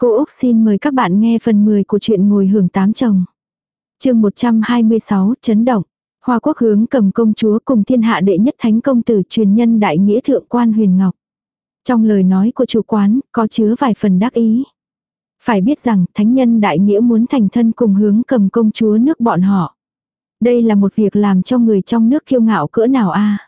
Cô Úc xin mời các bạn nghe phần 10 của truyện ngồi hưởng tám chồng. chương 126, chấn động. Hoa quốc hướng cầm công chúa cùng thiên hạ đệ nhất thánh công tử truyền nhân đại nghĩa thượng quan huyền ngọc. Trong lời nói của chủ quán, có chứa vài phần đắc ý. Phải biết rằng, thánh nhân đại nghĩa muốn thành thân cùng hướng cầm công chúa nước bọn họ. Đây là một việc làm cho người trong nước kiêu ngạo cỡ nào a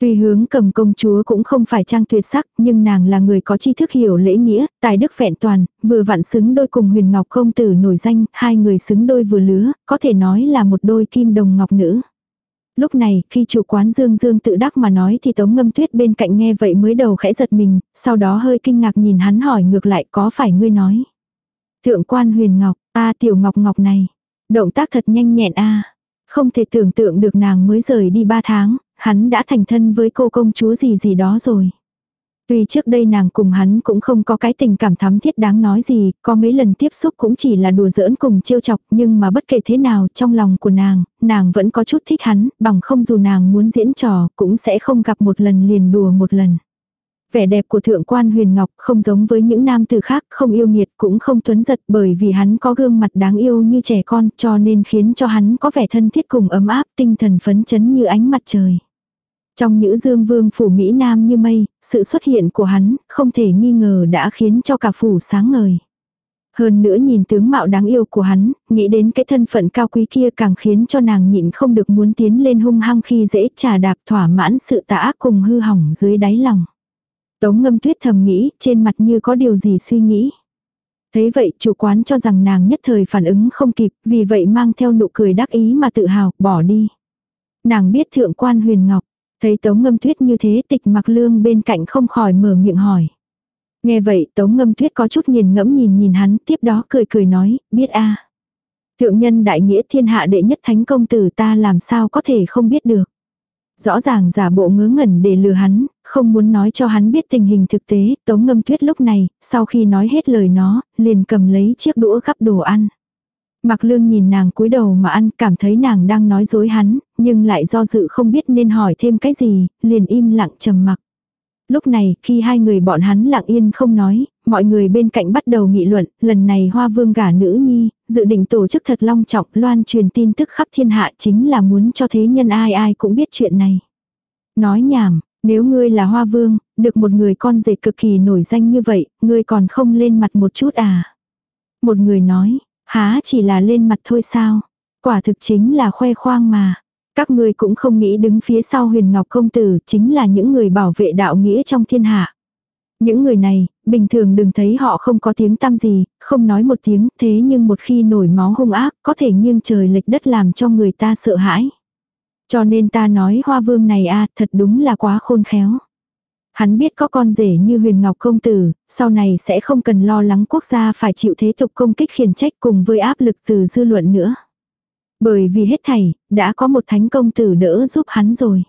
Tuy hướng cầm công chúa cũng không phải trang tuyệt sắc, nhưng nàng là người có tri thức hiểu lễ nghĩa, tài đức vẹn toàn, vừa vặn xứng đôi cùng huyền ngọc công tử nổi danh, hai người xứng đôi vừa lứa, có thể nói là một đôi kim đồng ngọc nữ. Lúc này, khi chủ quán Dương Dương tự đắc mà nói thì Tống Ngâm Tuyết bên cạnh nghe vậy mới đầu khẽ giật mình, sau đó hơi kinh ngạc nhìn hắn hỏi ngược lại có phải ngươi nói. Thượng quan huyền ngọc, a tiểu ngọc ngọc này, động tác thật nhanh nhẹn a Không thể tưởng tượng được nàng mới rời đi ba tháng, hắn đã thành thân với cô công chúa gì gì đó rồi. Tuy trước đây nàng cùng hắn cũng không có cái tình cảm thắm thiết đáng nói gì, có mấy lần tiếp xúc cũng chỉ là đùa giỡn cùng trêu chọc, nhưng mà bất kể thế nào trong lòng của nàng, nàng vẫn có chút thích hắn, bằng không dù nàng muốn diễn trò cũng sẽ không gặp một lần liền đùa một lần. Vẻ đẹp của thượng quan huyền ngọc không giống với những nam tử khác, không yêu nghiệt cũng không tuấn giật bởi vì hắn có gương mặt đáng yêu như trẻ con cho nên khiến cho hắn có vẻ thân thiết cùng ấm áp tinh thần phấn chấn như ánh mặt trời. Trong những dương vương phủ Mỹ Nam như mây, sự xuất hiện của hắn không thể nghi ngờ đã khiến cho cả phủ sáng ngời. Hơn nữa nhìn tướng mạo đáng yêu của hắn, nghĩ đến cái thân phận cao quý kia càng khiến cho nàng nhịn không được muốn tiến lên hung hăng khi dễ trà đạp thỏa mãn sự tà ác cùng hư hỏng dưới đáy lòng. Tống ngâm tuyết thầm nghĩ, trên mặt như có điều gì suy nghĩ. Thế vậy chủ quán cho rằng nàng nhất thời phản ứng không kịp, vì vậy mang theo nụ cười đắc ý mà tự hào, bỏ đi. Nàng biết thượng quan huyền ngọc, Thấy Tống Ngâm Tuyết như thế tịch mặc lương bên cạnh không khỏi mở miệng hỏi. Nghe vậy Tống Ngâm Tuyết có chút nghiền ngẫm nhìn nhìn hắn tiếp đó cười cười nói, biết a Thượng nhân đại nghĩa thiên hạ đệ nhất thánh công tử ta làm sao có thể không biết được. Rõ ràng giả bộ ngớ ngẩn để lừa hắn, không muốn nói cho hắn biết tình hình thực tế, Tống Ngâm Tuyết lúc này, sau khi nói hết lời nó, liền cầm lấy chiếc đũa gắp đồ ăn mạc lương nhìn nàng cúi đầu mà ăn cảm thấy nàng đang nói dối hắn, nhưng lại do dự không biết nên hỏi thêm cái gì, liền im lặng trầm mặc. Lúc này, khi hai người bọn hắn lặng yên không nói, mọi người bên cạnh bắt đầu nghị luận, lần này hoa vương gả nữ nhi, dự định tổ chức thật long trọng loan truyền tin tức khắp thiên hạ chính là muốn cho thế nhân ai ai cũng biết chuyện này. Nói nhảm, nếu ngươi là hoa vương, được một người con rể cực kỳ nổi danh như vậy, ngươi còn không lên mặt một chút à? Một người nói, Há chỉ là lên mặt thôi sao? Quả thực chính là khoe khoang mà. Các ngươi cũng không nghĩ đứng phía sau huyền ngọc công tử chính là những người bảo vệ đạo nghĩa trong thiên hạ. Những người này, bình thường đừng thấy họ không có tiếng tăm gì, không nói một tiếng, thế nhưng một khi nổi máu hung ác, có thể nghiêng trời lệch đất làm cho người ta sợ hãi. Cho nên ta nói hoa vương này a thật đúng là quá khôn khéo. Hắn biết có con rể như huyền ngọc công tử, sau này sẽ không cần lo lắng quốc gia phải chịu thế tục công kích khiển trách cùng với áp lực từ dư luận nữa. Bởi vì hết thảy, đã có một thánh công tử đỡ giúp hắn rồi.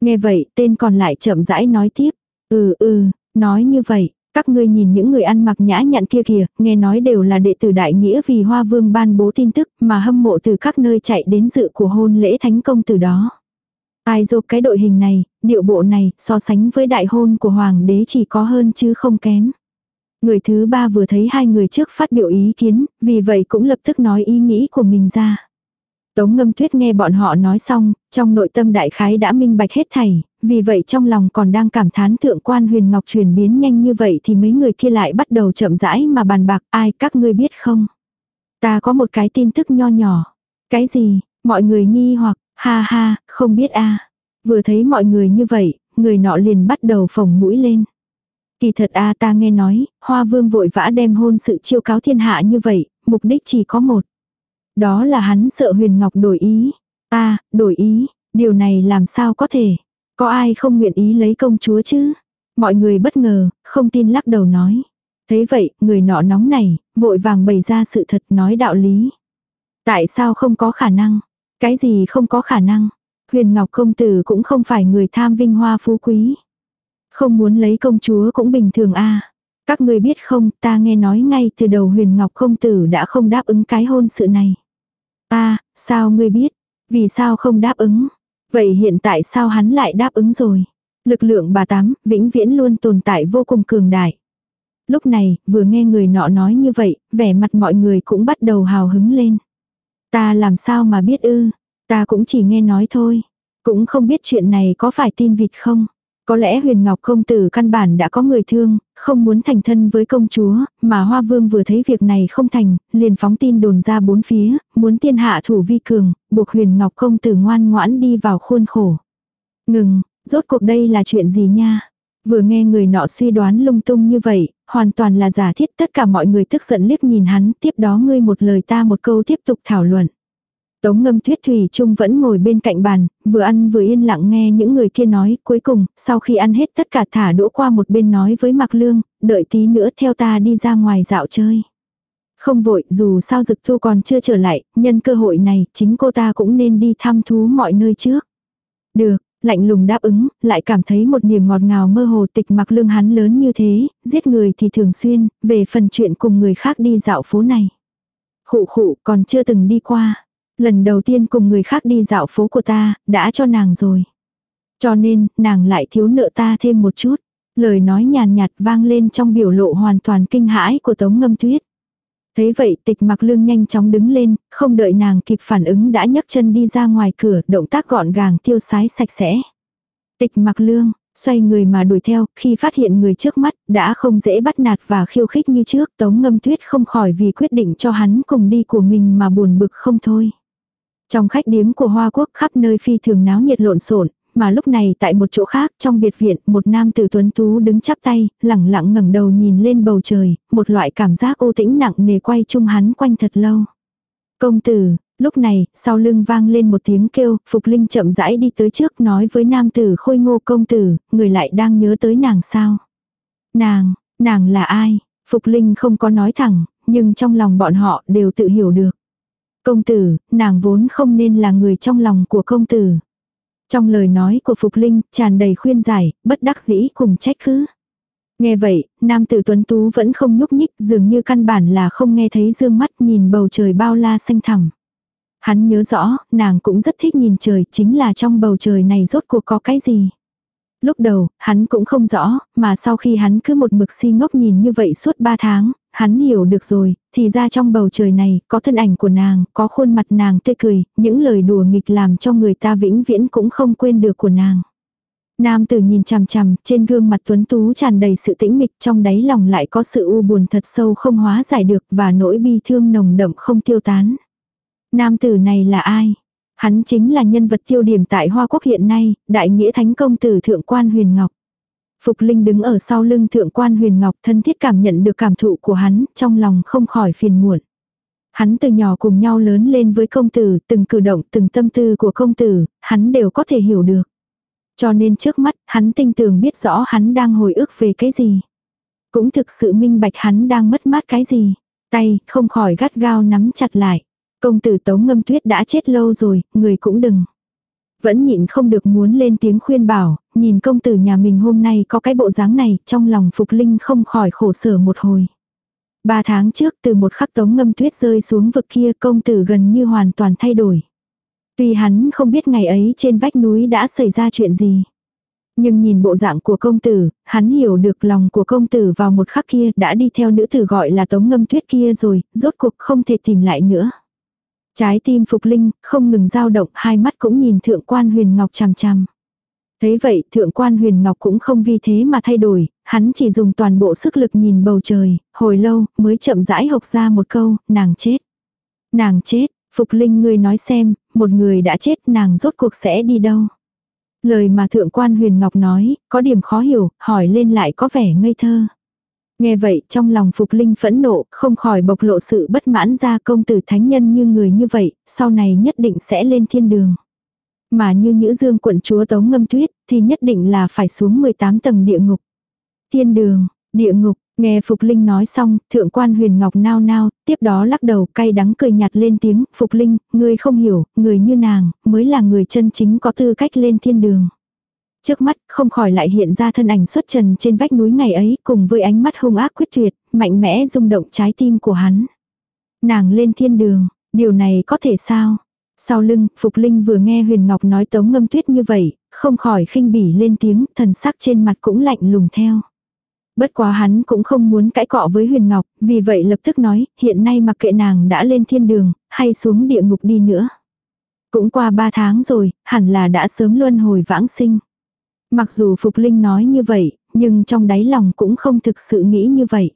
Nghe vậy, tên còn lại chậm rãi nói tiếp. Ừ ừ, nói như vậy, các ngươi nhìn những người ăn mặc nhã nhặn kia kìa, nghe nói đều là đệ tử đại nghĩa vì Hoa Vương ban bố tin tức mà hâm mộ từ các nơi chạy đến dự của hôn lễ thánh công tử đó. Ai dô cái đội hình này, điệu bộ này, so sánh với đại hôn của hoàng đế chỉ có hơn chứ không kém. Người thứ ba vừa thấy hai người trước phát biểu ý kiến, vì vậy cũng lập tức nói ý nghĩ của mình ra. Tống ngâm tuyết nghe bọn họ nói xong, trong nội tâm đại khái đã minh bạch hết thảy, vì vậy trong lòng còn đang cảm thán thượng quan huyền ngọc chuyển biến nhanh như vậy thì mấy người kia lại bắt đầu chậm rãi mà bàn bạc ai các ngươi biết không. Ta có một cái tin tức nho nhỏ. Cái gì, mọi người nghi hoặc, Ha ha, không biết a Vừa thấy mọi người như vậy, người nọ liền bắt đầu phồng mũi lên. Kỳ thật a ta nghe nói, hoa vương vội vã đem hôn sự chiêu cáo thiên hạ như vậy, mục đích chỉ có một. Đó là hắn sợ huyền ngọc đổi ý. ta đổi ý, điều này làm sao có thể. Có ai không nguyện ý lấy công chúa chứ? Mọi người bất ngờ, không tin lắc đầu nói. Thế vậy, người nọ nóng này, vội vàng bày ra sự thật nói đạo lý. Tại sao không có khả năng? Cái gì không có khả năng. Huyền Ngọc công tử cũng không phải người tham vinh hoa phú quý. Không muốn lấy công chúa cũng bình thường a. Các người biết không, ta nghe nói ngay từ đầu Huyền Ngọc công tử đã không đáp ứng cái hôn sự này. Ta, sao ngươi biết? Vì sao không đáp ứng? Vậy hiện tại sao hắn lại đáp ứng rồi? Lực lượng bà tám, vĩnh viễn luôn tồn tại vô cùng cường đại. Lúc này, vừa nghe người nọ nói như vậy, vẻ mặt mọi người cũng bắt đầu hào hứng lên. Ta làm sao mà biết ư, ta cũng chỉ nghe nói thôi. Cũng không biết chuyện này có phải tin vịt không. Có lẽ huyền ngọc công tử căn bản đã có người thương, không muốn thành thân với công chúa, mà hoa vương vừa thấy việc này không thành, liền phóng tin đồn ra bốn phía, muốn tiên hạ thủ vi cường, buộc huyền ngọc công tử ngoan ngoãn đi vào khuôn khổ. Ngừng, rốt cuộc đây là chuyện gì nha? Vừa nghe người nọ suy đoán lung tung như vậy, hoàn toàn là giả thiết tất cả mọi người tức giận liếc nhìn hắn, tiếp đó ngươi một lời ta một câu tiếp tục thảo luận. Tống ngâm tuyết thủy trung vẫn ngồi bên cạnh bàn, vừa ăn vừa yên lặng nghe những người kia nói, cuối cùng, sau khi ăn hết tất cả thả đũa qua một bên nói với Mạc Lương, đợi tí nữa theo ta đi ra ngoài dạo chơi. Không vội, dù sao dực thu còn chưa trở lại, nhân cơ hội này, chính cô ta cũng nên đi thăm thú mọi nơi trước. Được, lạnh lùng đáp ứng, lại cảm thấy một niềm ngọt ngào mơ hồ tịch mặc lương hắn lớn như thế, giết người thì thường xuyên, về phần chuyện cùng người khác đi dạo phố này. Khụ khụ còn chưa từng đi qua, lần đầu tiên cùng người khác đi dạo phố của ta, đã cho nàng rồi. Cho nên, nàng lại thiếu nợ ta thêm một chút. Lời nói nhàn nhạt vang lên trong biểu lộ hoàn toàn kinh hãi của Tống Ngâm Tuyết. Thế vậy tịch mặc lương nhanh chóng đứng lên, không đợi nàng kịp phản ứng đã nhấc chân đi ra ngoài cửa, động tác gọn gàng tiêu sái sạch sẽ. Tịch mặc lương, xoay người mà đuổi theo, khi phát hiện người trước mắt, đã không dễ bắt nạt và khiêu khích như trước, tống ngâm tuyết không khỏi vì quyết định cho hắn cùng đi của mình mà buồn bực không thôi. Trong khách điếm của Hoa Quốc khắp nơi phi thường náo nhiệt lộn xộn, mà lúc này tại một chỗ khác trong biệt viện một nam tử tuấn tú đứng chắp tay, lẳng lặng ngẩng đầu nhìn lên bầu trời, một loại cảm giác ô tĩnh nặng nề quay chung hắn quanh thật lâu. Công tử, lúc này, sau lưng vang lên một tiếng kêu, Phục Linh chậm rãi đi tới trước nói với nam tử khôi ngô công tử, người lại đang nhớ tới nàng sao. Nàng, nàng là ai? Phục Linh không có nói thẳng, nhưng trong lòng bọn họ đều tự hiểu được. Công tử, nàng vốn không nên là người trong lòng của công tử. Trong lời nói của Phục Linh, tràn đầy khuyên giải, bất đắc dĩ cùng trách cứ. Nghe vậy, nam tử tuấn tú vẫn không nhúc nhích, dường như căn bản là không nghe thấy dương mắt nhìn bầu trời bao la xanh thẳm. Hắn nhớ rõ, nàng cũng rất thích nhìn trời, chính là trong bầu trời này rốt cuộc có cái gì. Lúc đầu, hắn cũng không rõ, mà sau khi hắn cứ một mực si ngốc nhìn như vậy suốt ba tháng, hắn hiểu được rồi, thì ra trong bầu trời này, có thân ảnh của nàng, có khuôn mặt nàng tươi cười, những lời đùa nghịch làm cho người ta vĩnh viễn cũng không quên được của nàng. Nam tử nhìn chằm chằm, trên gương mặt tuấn tú tràn đầy sự tĩnh mịch, trong đáy lòng lại có sự u buồn thật sâu không hóa giải được và nỗi bi thương nồng đậm không tiêu tán. Nam tử này là ai? Hắn chính là nhân vật tiêu điểm tại Hoa Quốc hiện nay, đại nghĩa thánh công tử thượng quan huyền ngọc. Phục Linh đứng ở sau lưng thượng quan huyền ngọc thân thiết cảm nhận được cảm thụ của hắn, trong lòng không khỏi phiền muộn. Hắn từ nhỏ cùng nhau lớn lên với công tử, từng cử động, từng tâm tư của công tử, hắn đều có thể hiểu được. Cho nên trước mắt, hắn tinh tường biết rõ hắn đang hồi ức về cái gì. Cũng thực sự minh bạch hắn đang mất mát cái gì. Tay, không khỏi gắt gao nắm chặt lại. Công tử tống ngâm tuyết đã chết lâu rồi, người cũng đừng. Vẫn nhịn không được muốn lên tiếng khuyên bảo, nhìn công tử nhà mình hôm nay có cái bộ dáng này, trong lòng Phục Linh không khỏi khổ sở một hồi. Ba tháng trước từ một khắc tống ngâm tuyết rơi xuống vực kia công tử gần như hoàn toàn thay đổi. Tuy hắn không biết ngày ấy trên vách núi đã xảy ra chuyện gì. Nhưng nhìn bộ dạng của công tử, hắn hiểu được lòng của công tử vào một khắc kia đã đi theo nữ tử gọi là tống ngâm tuyết kia rồi, rốt cuộc không thể tìm lại nữa. Trái tim Phục Linh không ngừng dao động, hai mắt cũng nhìn thượng quan huyền ngọc chằm chằm. Thế vậy, thượng quan huyền ngọc cũng không vì thế mà thay đổi, hắn chỉ dùng toàn bộ sức lực nhìn bầu trời, hồi lâu, mới chậm rãi hộc ra một câu, nàng chết. Nàng chết, Phục Linh ngươi nói xem, một người đã chết nàng rốt cuộc sẽ đi đâu. Lời mà thượng quan huyền ngọc nói, có điểm khó hiểu, hỏi lên lại có vẻ ngây thơ. Nghe vậy trong lòng Phục Linh phẫn nộ, không khỏi bộc lộ sự bất mãn ra công tử thánh nhân như người như vậy, sau này nhất định sẽ lên thiên đường. Mà như nhữ dương quận chúa tống ngâm tuyết, thì nhất định là phải xuống 18 tầng địa ngục. Thiên đường, địa ngục, nghe Phục Linh nói xong, thượng quan huyền ngọc nao nao, tiếp đó lắc đầu cay đắng cười nhạt lên tiếng, Phục Linh, ngươi không hiểu, người như nàng, mới là người chân chính có tư cách lên thiên đường. Trước mắt không khỏi lại hiện ra thân ảnh xuất trần trên vách núi ngày ấy cùng với ánh mắt hung ác quyết tuyệt, mạnh mẽ rung động trái tim của hắn. Nàng lên thiên đường, điều này có thể sao? Sau lưng, Phục Linh vừa nghe Huyền Ngọc nói tống ngâm tuyết như vậy, không khỏi khinh bỉ lên tiếng, thần sắc trên mặt cũng lạnh lùng theo. Bất quá hắn cũng không muốn cãi cọ với Huyền Ngọc, vì vậy lập tức nói, hiện nay mặc kệ nàng đã lên thiên đường, hay xuống địa ngục đi nữa. Cũng qua ba tháng rồi, hẳn là đã sớm luân hồi vãng sinh. Mặc dù Phục Linh nói như vậy, nhưng trong đáy lòng cũng không thực sự nghĩ như vậy.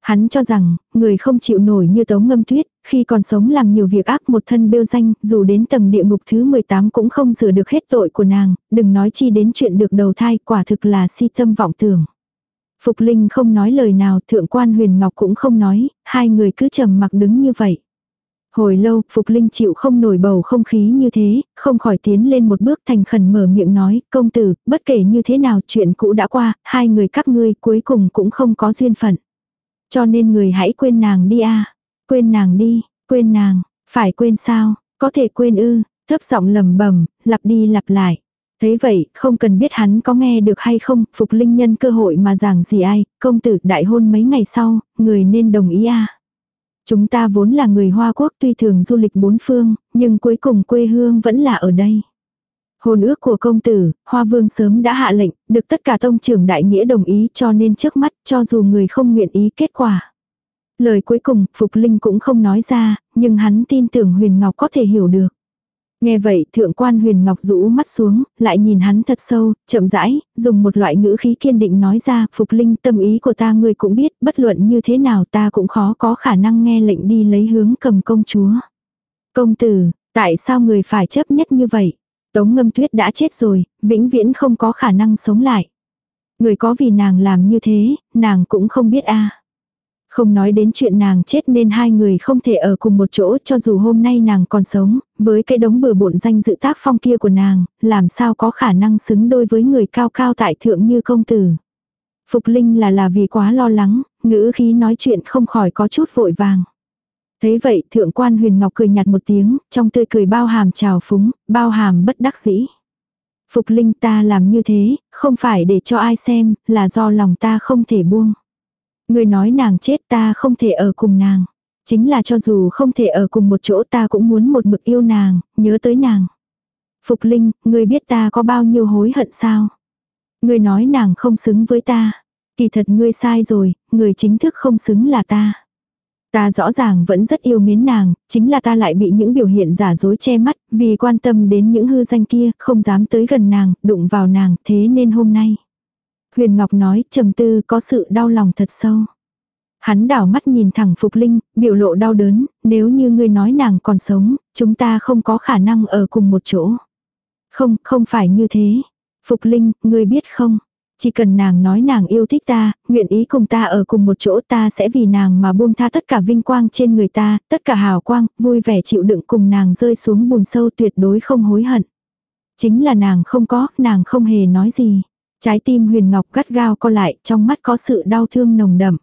Hắn cho rằng, người không chịu nổi như tống ngâm tuyết, khi còn sống làm nhiều việc ác một thân bêu danh, dù đến tầng địa ngục thứ 18 cũng không rửa được hết tội của nàng, đừng nói chi đến chuyện được đầu thai, quả thực là si tâm vọng tưởng. Phục Linh không nói lời nào, thượng quan huyền ngọc cũng không nói, hai người cứ trầm mặc đứng như vậy. Hồi lâu, Phục Linh chịu không nổi bầu không khí như thế, không khỏi tiến lên một bước thành khẩn mở miệng nói, công tử, bất kể như thế nào chuyện cũ đã qua, hai người các ngươi cuối cùng cũng không có duyên phận. Cho nên người hãy quên nàng đi a Quên nàng đi, quên nàng, phải quên sao, có thể quên ư, thấp giọng lầm bẩm lặp đi lặp lại. Thế vậy, không cần biết hắn có nghe được hay không, Phục Linh nhân cơ hội mà giảng gì ai, công tử đại hôn mấy ngày sau, người nên đồng ý a Chúng ta vốn là người Hoa Quốc tuy thường du lịch bốn phương, nhưng cuối cùng quê hương vẫn là ở đây. hồn ước của công tử, Hoa Vương sớm đã hạ lệnh, được tất cả tông trưởng đại nghĩa đồng ý cho nên trước mắt cho dù người không nguyện ý kết quả. Lời cuối cùng, Phục Linh cũng không nói ra, nhưng hắn tin tưởng Huyền Ngọc có thể hiểu được. Nghe vậy, thượng quan Huyền Ngọc rũ mắt xuống, lại nhìn hắn thật sâu, chậm rãi, dùng một loại ngữ khí kiên định nói ra, Phục Linh tâm ý của ta ngươi cũng biết, bất luận như thế nào ta cũng khó có khả năng nghe lệnh đi lấy hướng cầm công chúa. Công tử, tại sao người phải chấp nhất như vậy? Tống ngâm tuyết đã chết rồi, vĩnh viễn không có khả năng sống lại. Người có vì nàng làm như thế, nàng cũng không biết a không nói đến chuyện nàng chết nên hai người không thể ở cùng một chỗ cho dù hôm nay nàng còn sống, với cái đống bừa bộn danh dự tác phong kia của nàng, làm sao có khả năng xứng đôi với người cao cao tại thượng như công tử. Phục Linh là là vì quá lo lắng, ngữ khí nói chuyện không khỏi có chút vội vàng. Thế vậy thượng quan huyền ngọc cười nhạt một tiếng, trong tươi cười bao hàm trào phúng, bao hàm bất đắc dĩ. Phục linh ta làm như thế, không phải để cho ai xem, là do lòng ta không thể buông. Người nói nàng chết ta không thể ở cùng nàng. Chính là cho dù không thể ở cùng một chỗ ta cũng muốn một mực yêu nàng, nhớ tới nàng. Phục linh, ngươi biết ta có bao nhiêu hối hận sao? Ngươi nói nàng không xứng với ta. Kỳ thật ngươi sai rồi, người chính thức không xứng là ta. Ta rõ ràng vẫn rất yêu mến nàng, chính là ta lại bị những biểu hiện giả dối che mắt, vì quan tâm đến những hư danh kia, không dám tới gần nàng, đụng vào nàng, thế nên hôm nay. Huyền Ngọc nói, trầm tư có sự đau lòng thật sâu. Hắn đảo mắt nhìn thẳng Phục Linh, biểu lộ đau đớn, nếu như ngươi nói nàng còn sống, chúng ta không có khả năng ở cùng một chỗ. Không, không phải như thế. Phục Linh, ngươi biết không? Chỉ cần nàng nói nàng yêu thích ta, nguyện ý cùng ta ở cùng một chỗ ta sẽ vì nàng mà buông tha tất cả vinh quang trên người ta, tất cả hào quang, vui vẻ chịu đựng cùng nàng rơi xuống bùn sâu tuyệt đối không hối hận. Chính là nàng không có, nàng không hề nói gì. Trái tim huyền ngọc gắt gao co lại, trong mắt có sự đau thương nồng đậm.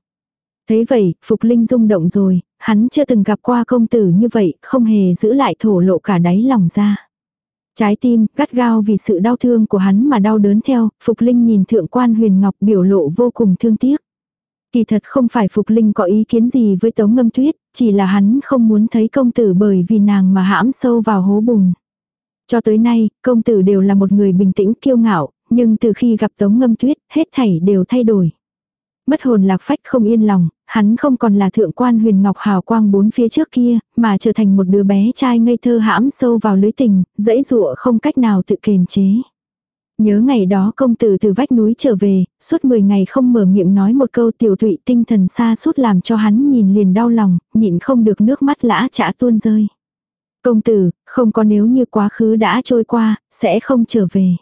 Thế vậy, Phục Linh rung động rồi, hắn chưa từng gặp qua công tử như vậy, không hề giữ lại thổ lộ cả đáy lòng ra. Trái tim, gắt gao vì sự đau thương của hắn mà đau đớn theo, Phục Linh nhìn thượng quan huyền ngọc biểu lộ vô cùng thương tiếc. Kỳ thật không phải Phục Linh có ý kiến gì với Tống Ngâm Tuyết, chỉ là hắn không muốn thấy công tử bởi vì nàng mà hãm sâu vào hố bùn. Cho tới nay, công tử đều là một người bình tĩnh kiêu ngạo, nhưng từ khi gặp Tống Ngâm Tuyết, hết thảy đều thay đổi. Mất hồn lạc phách không yên lòng, hắn không còn là thượng quan huyền ngọc hào quang bốn phía trước kia, mà trở thành một đứa bé trai ngây thơ hãm sâu vào lưới tình, dẫy dụa không cách nào tự kiềm chế. Nhớ ngày đó công tử từ vách núi trở về, suốt 10 ngày không mở miệng nói một câu tiểu thụy tinh thần xa suốt làm cho hắn nhìn liền đau lòng, nhịn không được nước mắt lã chả tuôn rơi. Công tử, không có nếu như quá khứ đã trôi qua, sẽ không trở về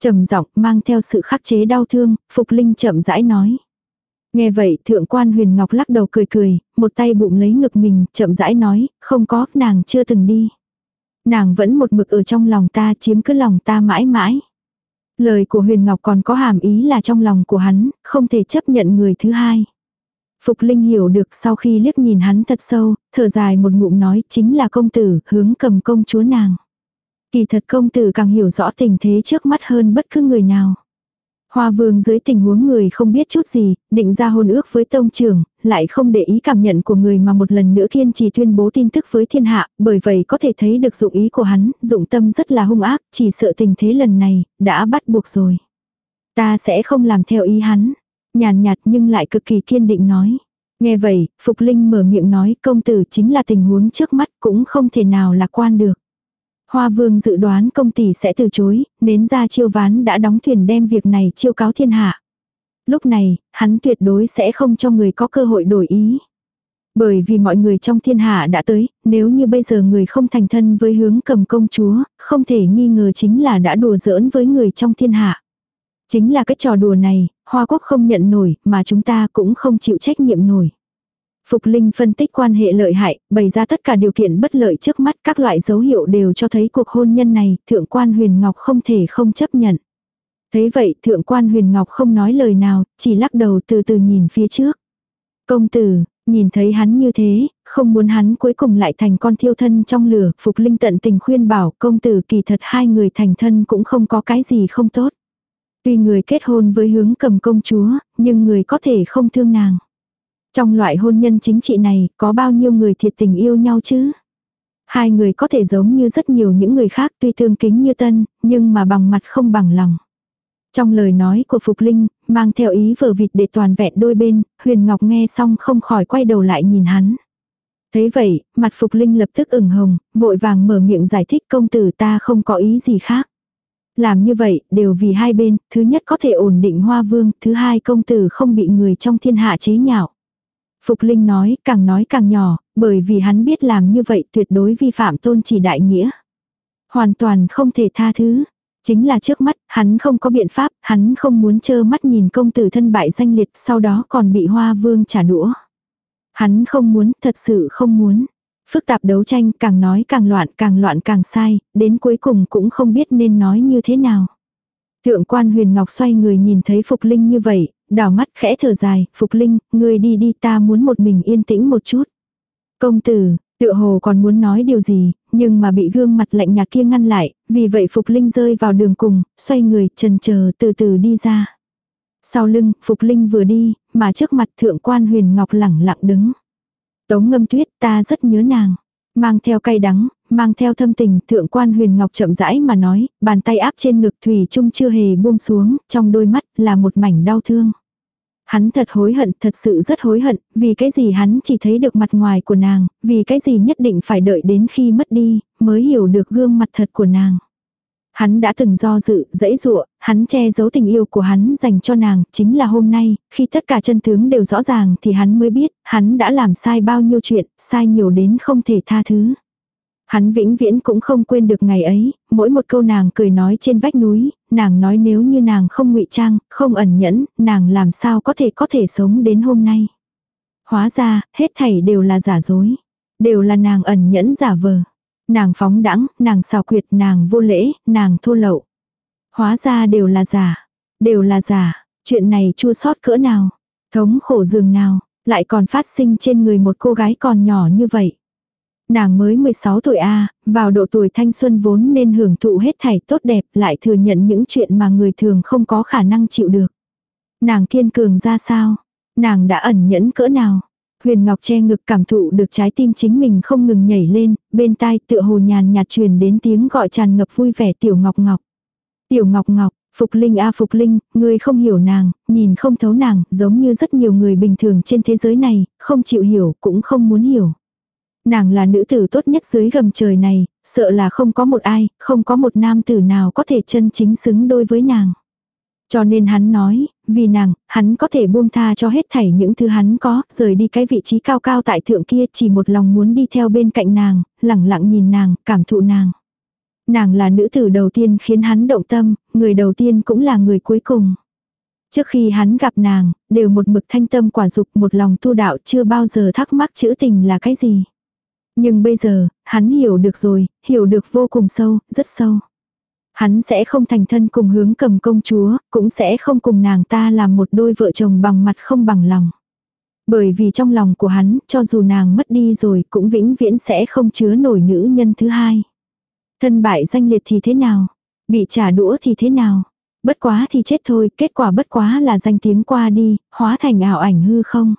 trầm giọng mang theo sự khắc chế đau thương, Phục Linh chậm rãi nói. Nghe vậy thượng quan huyền ngọc lắc đầu cười cười, một tay bụng lấy ngực mình, chậm rãi nói, không có, nàng chưa từng đi. Nàng vẫn một mực ở trong lòng ta chiếm cứ lòng ta mãi mãi. Lời của huyền ngọc còn có hàm ý là trong lòng của hắn, không thể chấp nhận người thứ hai. Phục Linh hiểu được sau khi liếc nhìn hắn thật sâu, thở dài một ngụm nói chính là công tử, hướng cầm công chúa nàng. Kỳ thật công tử càng hiểu rõ tình thế trước mắt hơn bất cứ người nào. Hoa vương dưới tình huống người không biết chút gì, định ra hôn ước với tông trưởng, lại không để ý cảm nhận của người mà một lần nữa kiên trì tuyên bố tin tức với thiên hạ, bởi vậy có thể thấy được dụng ý của hắn, dụng tâm rất là hung ác, chỉ sợ tình thế lần này, đã bắt buộc rồi. Ta sẽ không làm theo ý hắn. Nhàn nhạt nhưng lại cực kỳ kiên định nói. Nghe vậy, Phục Linh mở miệng nói công tử chính là tình huống trước mắt cũng không thể nào lạc quan được. Hoa vương dự đoán công tỷ sẽ từ chối, nến ra chiêu ván đã đóng thuyền đem việc này chiêu cáo thiên hạ. Lúc này, hắn tuyệt đối sẽ không cho người có cơ hội đổi ý. Bởi vì mọi người trong thiên hạ đã tới, nếu như bây giờ người không thành thân với hướng cầm công chúa, không thể nghi ngờ chính là đã đùa giỡn với người trong thiên hạ. Chính là cái trò đùa này, Hoa Quốc không nhận nổi, mà chúng ta cũng không chịu trách nhiệm nổi. Phục Linh phân tích quan hệ lợi hại, bày ra tất cả điều kiện bất lợi trước mắt các loại dấu hiệu đều cho thấy cuộc hôn nhân này, thượng quan huyền ngọc không thể không chấp nhận. Thấy vậy thượng quan huyền ngọc không nói lời nào, chỉ lắc đầu từ từ nhìn phía trước. Công tử, nhìn thấy hắn như thế, không muốn hắn cuối cùng lại thành con thiêu thân trong lửa, Phục Linh tận tình khuyên bảo công tử kỳ thật hai người thành thân cũng không có cái gì không tốt. Tuy người kết hôn với hướng cầm công chúa, nhưng người có thể không thương nàng. Trong loại hôn nhân chính trị này, có bao nhiêu người thiệt tình yêu nhau chứ? Hai người có thể giống như rất nhiều những người khác tuy thương kính như tân, nhưng mà bằng mặt không bằng lòng. Trong lời nói của Phục Linh, mang theo ý vờ vịt để toàn vẹn đôi bên, Huyền Ngọc nghe xong không khỏi quay đầu lại nhìn hắn. Thế vậy, mặt Phục Linh lập tức ửng hồng, vội vàng mở miệng giải thích công tử ta không có ý gì khác. Làm như vậy, đều vì hai bên, thứ nhất có thể ổn định hoa vương, thứ hai công tử không bị người trong thiên hạ chế nhạo. Phục Linh nói, càng nói càng nhỏ, bởi vì hắn biết làm như vậy tuyệt đối vi phạm tôn chỉ đại nghĩa. Hoàn toàn không thể tha thứ. Chính là trước mắt, hắn không có biện pháp, hắn không muốn trơ mắt nhìn công tử thân bại danh liệt sau đó còn bị hoa vương trả đũa. Hắn không muốn, thật sự không muốn. Phức tạp đấu tranh càng nói càng loạn càng loạn càng sai, đến cuối cùng cũng không biết nên nói như thế nào. Thượng quan huyền ngọc xoay người nhìn thấy Phục Linh như vậy, đảo mắt khẽ thở dài, Phục Linh, ngươi đi đi ta muốn một mình yên tĩnh một chút. Công tử, tựa hồ còn muốn nói điều gì, nhưng mà bị gương mặt lạnh nhạt kia ngăn lại, vì vậy Phục Linh rơi vào đường cùng, xoay người, trần chờ từ từ đi ra. Sau lưng, Phục Linh vừa đi, mà trước mặt thượng quan huyền ngọc lẳng lặng đứng. Tống ngâm tuyết ta rất nhớ nàng. Mang theo cay đắng, mang theo thâm tình, thượng quan huyền ngọc chậm rãi mà nói, bàn tay áp trên ngực thủy trung chưa hề buông xuống, trong đôi mắt là một mảnh đau thương. Hắn thật hối hận, thật sự rất hối hận, vì cái gì hắn chỉ thấy được mặt ngoài của nàng, vì cái gì nhất định phải đợi đến khi mất đi, mới hiểu được gương mặt thật của nàng. Hắn đã từng do dự, dãy dụa, hắn che giấu tình yêu của hắn dành cho nàng, chính là hôm nay, khi tất cả chân tướng đều rõ ràng thì hắn mới biết, hắn đã làm sai bao nhiêu chuyện, sai nhiều đến không thể tha thứ. Hắn vĩnh viễn cũng không quên được ngày ấy, mỗi một câu nàng cười nói trên vách núi, nàng nói nếu như nàng không ngụy trang, không ẩn nhẫn, nàng làm sao có thể có thể sống đến hôm nay. Hóa ra, hết thảy đều là giả dối. Đều là nàng ẩn nhẫn giả vờ. Nàng phóng đãng, nàng xào quyệt, nàng vô lễ, nàng thô lậu. Hóa ra đều là giả. Đều là giả. Chuyện này chua sót cỡ nào. Thống khổ dường nào. Lại còn phát sinh trên người một cô gái còn nhỏ như vậy. Nàng mới 16 tuổi A, vào độ tuổi thanh xuân vốn nên hưởng thụ hết thảy tốt đẹp lại thừa nhận những chuyện mà người thường không có khả năng chịu được. Nàng thiên cường ra sao? Nàng đã ẩn nhẫn cỡ nào? Huyền Ngọc che ngực cảm thụ được trái tim chính mình không ngừng nhảy lên, bên tai tựa hồ nhàn nhạt truyền đến tiếng gọi tràn ngập vui vẻ Tiểu Ngọc Ngọc. Tiểu Ngọc Ngọc, Phục Linh a à, Phục Linh, ngươi không hiểu nàng, nhìn không thấu nàng, giống như rất nhiều người bình thường trên thế giới này, không chịu hiểu, cũng không muốn hiểu. Nàng là nữ tử tốt nhất dưới gầm trời này, sợ là không có một ai, không có một nam tử nào có thể chân chính xứng đôi với nàng. Cho nên hắn nói, vì nàng, hắn có thể buông tha cho hết thảy những thứ hắn có, rời đi cái vị trí cao cao tại thượng kia chỉ một lòng muốn đi theo bên cạnh nàng, lẳng lặng nhìn nàng, cảm thụ nàng. Nàng là nữ tử đầu tiên khiến hắn động tâm, người đầu tiên cũng là người cuối cùng. Trước khi hắn gặp nàng, đều một mực thanh tâm quả dục một lòng tu đạo chưa bao giờ thắc mắc chữ tình là cái gì. Nhưng bây giờ, hắn hiểu được rồi, hiểu được vô cùng sâu, rất sâu. Hắn sẽ không thành thân cùng hướng cầm công chúa, cũng sẽ không cùng nàng ta làm một đôi vợ chồng bằng mặt không bằng lòng. Bởi vì trong lòng của hắn, cho dù nàng mất đi rồi, cũng vĩnh viễn sẽ không chứa nổi nữ nhân thứ hai. Thân bại danh liệt thì thế nào? Bị trả đũa thì thế nào? Bất quá thì chết thôi, kết quả bất quá là danh tiếng qua đi, hóa thành ảo ảnh hư không?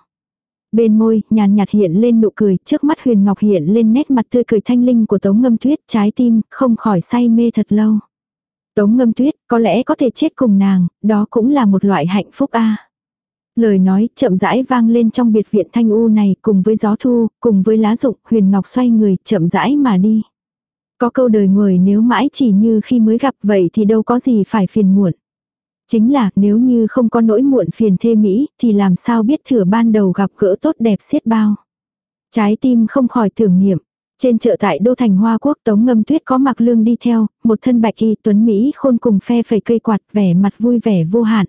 Bên môi, nhàn nhạt hiện lên nụ cười, trước mắt Huyền Ngọc hiện lên nét mặt tươi cười thanh linh của Tống Ngâm Tuyết, trái tim, không khỏi say mê thật lâu. Tống Ngâm Tuyết, có lẽ có thể chết cùng nàng, đó cũng là một loại hạnh phúc a. Lời nói chậm rãi vang lên trong biệt viện thanh u này cùng với gió thu, cùng với lá rụng, huyền ngọc xoay người, chậm rãi mà đi. Có câu đời người nếu mãi chỉ như khi mới gặp vậy thì đâu có gì phải phiền muộn. Chính là nếu như không có nỗi muộn phiền thê mỹ thì làm sao biết thừa ban đầu gặp gỡ tốt đẹp xiết bao. Trái tim không khỏi tưởng niệm. Trên chợ tại Đô Thành Hoa Quốc Tống Ngâm Tuyết có mặc lương đi theo, một thân bạch y tuấn Mỹ khôn cùng phe phẩy cây quạt vẻ mặt vui vẻ vô hạn.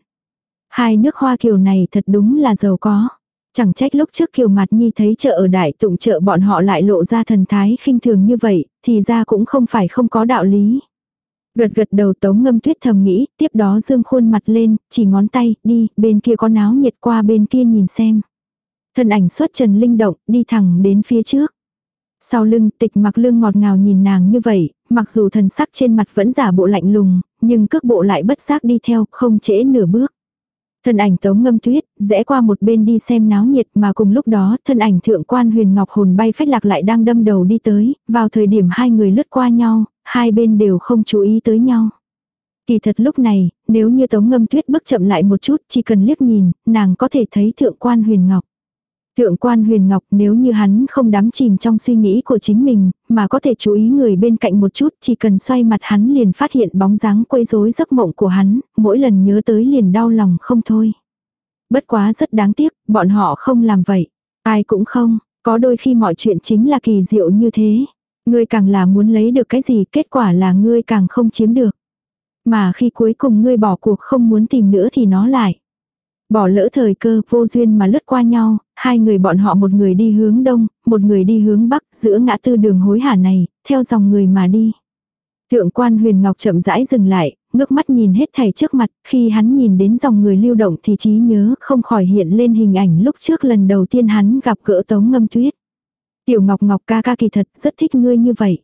Hai nước Hoa Kiều này thật đúng là giàu có. Chẳng trách lúc trước Kiều Mặt Nhi thấy chợ ở đại tụng chợ bọn họ lại lộ ra thần thái khinh thường như vậy, thì ra cũng không phải không có đạo lý. Gật gật đầu tống ngâm tuyết thầm nghĩ, tiếp đó dương khuôn mặt lên, chỉ ngón tay, đi, bên kia có náo nhiệt qua bên kia nhìn xem. Thân ảnh xuất trần linh động, đi thẳng đến phía trước. Sau lưng tịch mặc lương ngọt ngào nhìn nàng như vậy, mặc dù thần sắc trên mặt vẫn giả bộ lạnh lùng, nhưng cước bộ lại bất giác đi theo, không trễ nửa bước. Thân ảnh tống ngâm tuyết, rẽ qua một bên đi xem náo nhiệt mà cùng lúc đó thân ảnh thượng quan huyền ngọc hồn bay phách lạc lại đang đâm đầu đi tới, vào thời điểm hai người lướt qua nhau, hai bên đều không chú ý tới nhau. Kỳ thật lúc này, nếu như tống ngâm tuyết bước chậm lại một chút chỉ cần liếc nhìn, nàng có thể thấy thượng quan huyền ngọc. Thượng quan huyền ngọc nếu như hắn không đắm chìm trong suy nghĩ của chính mình, mà có thể chú ý người bên cạnh một chút, chỉ cần xoay mặt hắn liền phát hiện bóng dáng quấy rối giấc mộng của hắn, mỗi lần nhớ tới liền đau lòng không thôi. Bất quá rất đáng tiếc, bọn họ không làm vậy. Ai cũng không, có đôi khi mọi chuyện chính là kỳ diệu như thế. Ngươi càng là muốn lấy được cái gì, kết quả là ngươi càng không chiếm được. Mà khi cuối cùng ngươi bỏ cuộc không muốn tìm nữa thì nó lại. Bỏ lỡ thời cơ vô duyên mà lướt qua nhau, hai người bọn họ một người đi hướng đông, một người đi hướng bắc, giữa ngã tư đường hối hả này, theo dòng người mà đi. Thượng quan huyền ngọc chậm rãi dừng lại, ngước mắt nhìn hết thảy trước mặt, khi hắn nhìn đến dòng người lưu động thì trí nhớ không khỏi hiện lên hình ảnh lúc trước lần đầu tiên hắn gặp gỡ tống ngâm tuyết. Tiểu ngọc ngọc ca ca kỳ thật rất thích ngươi như vậy.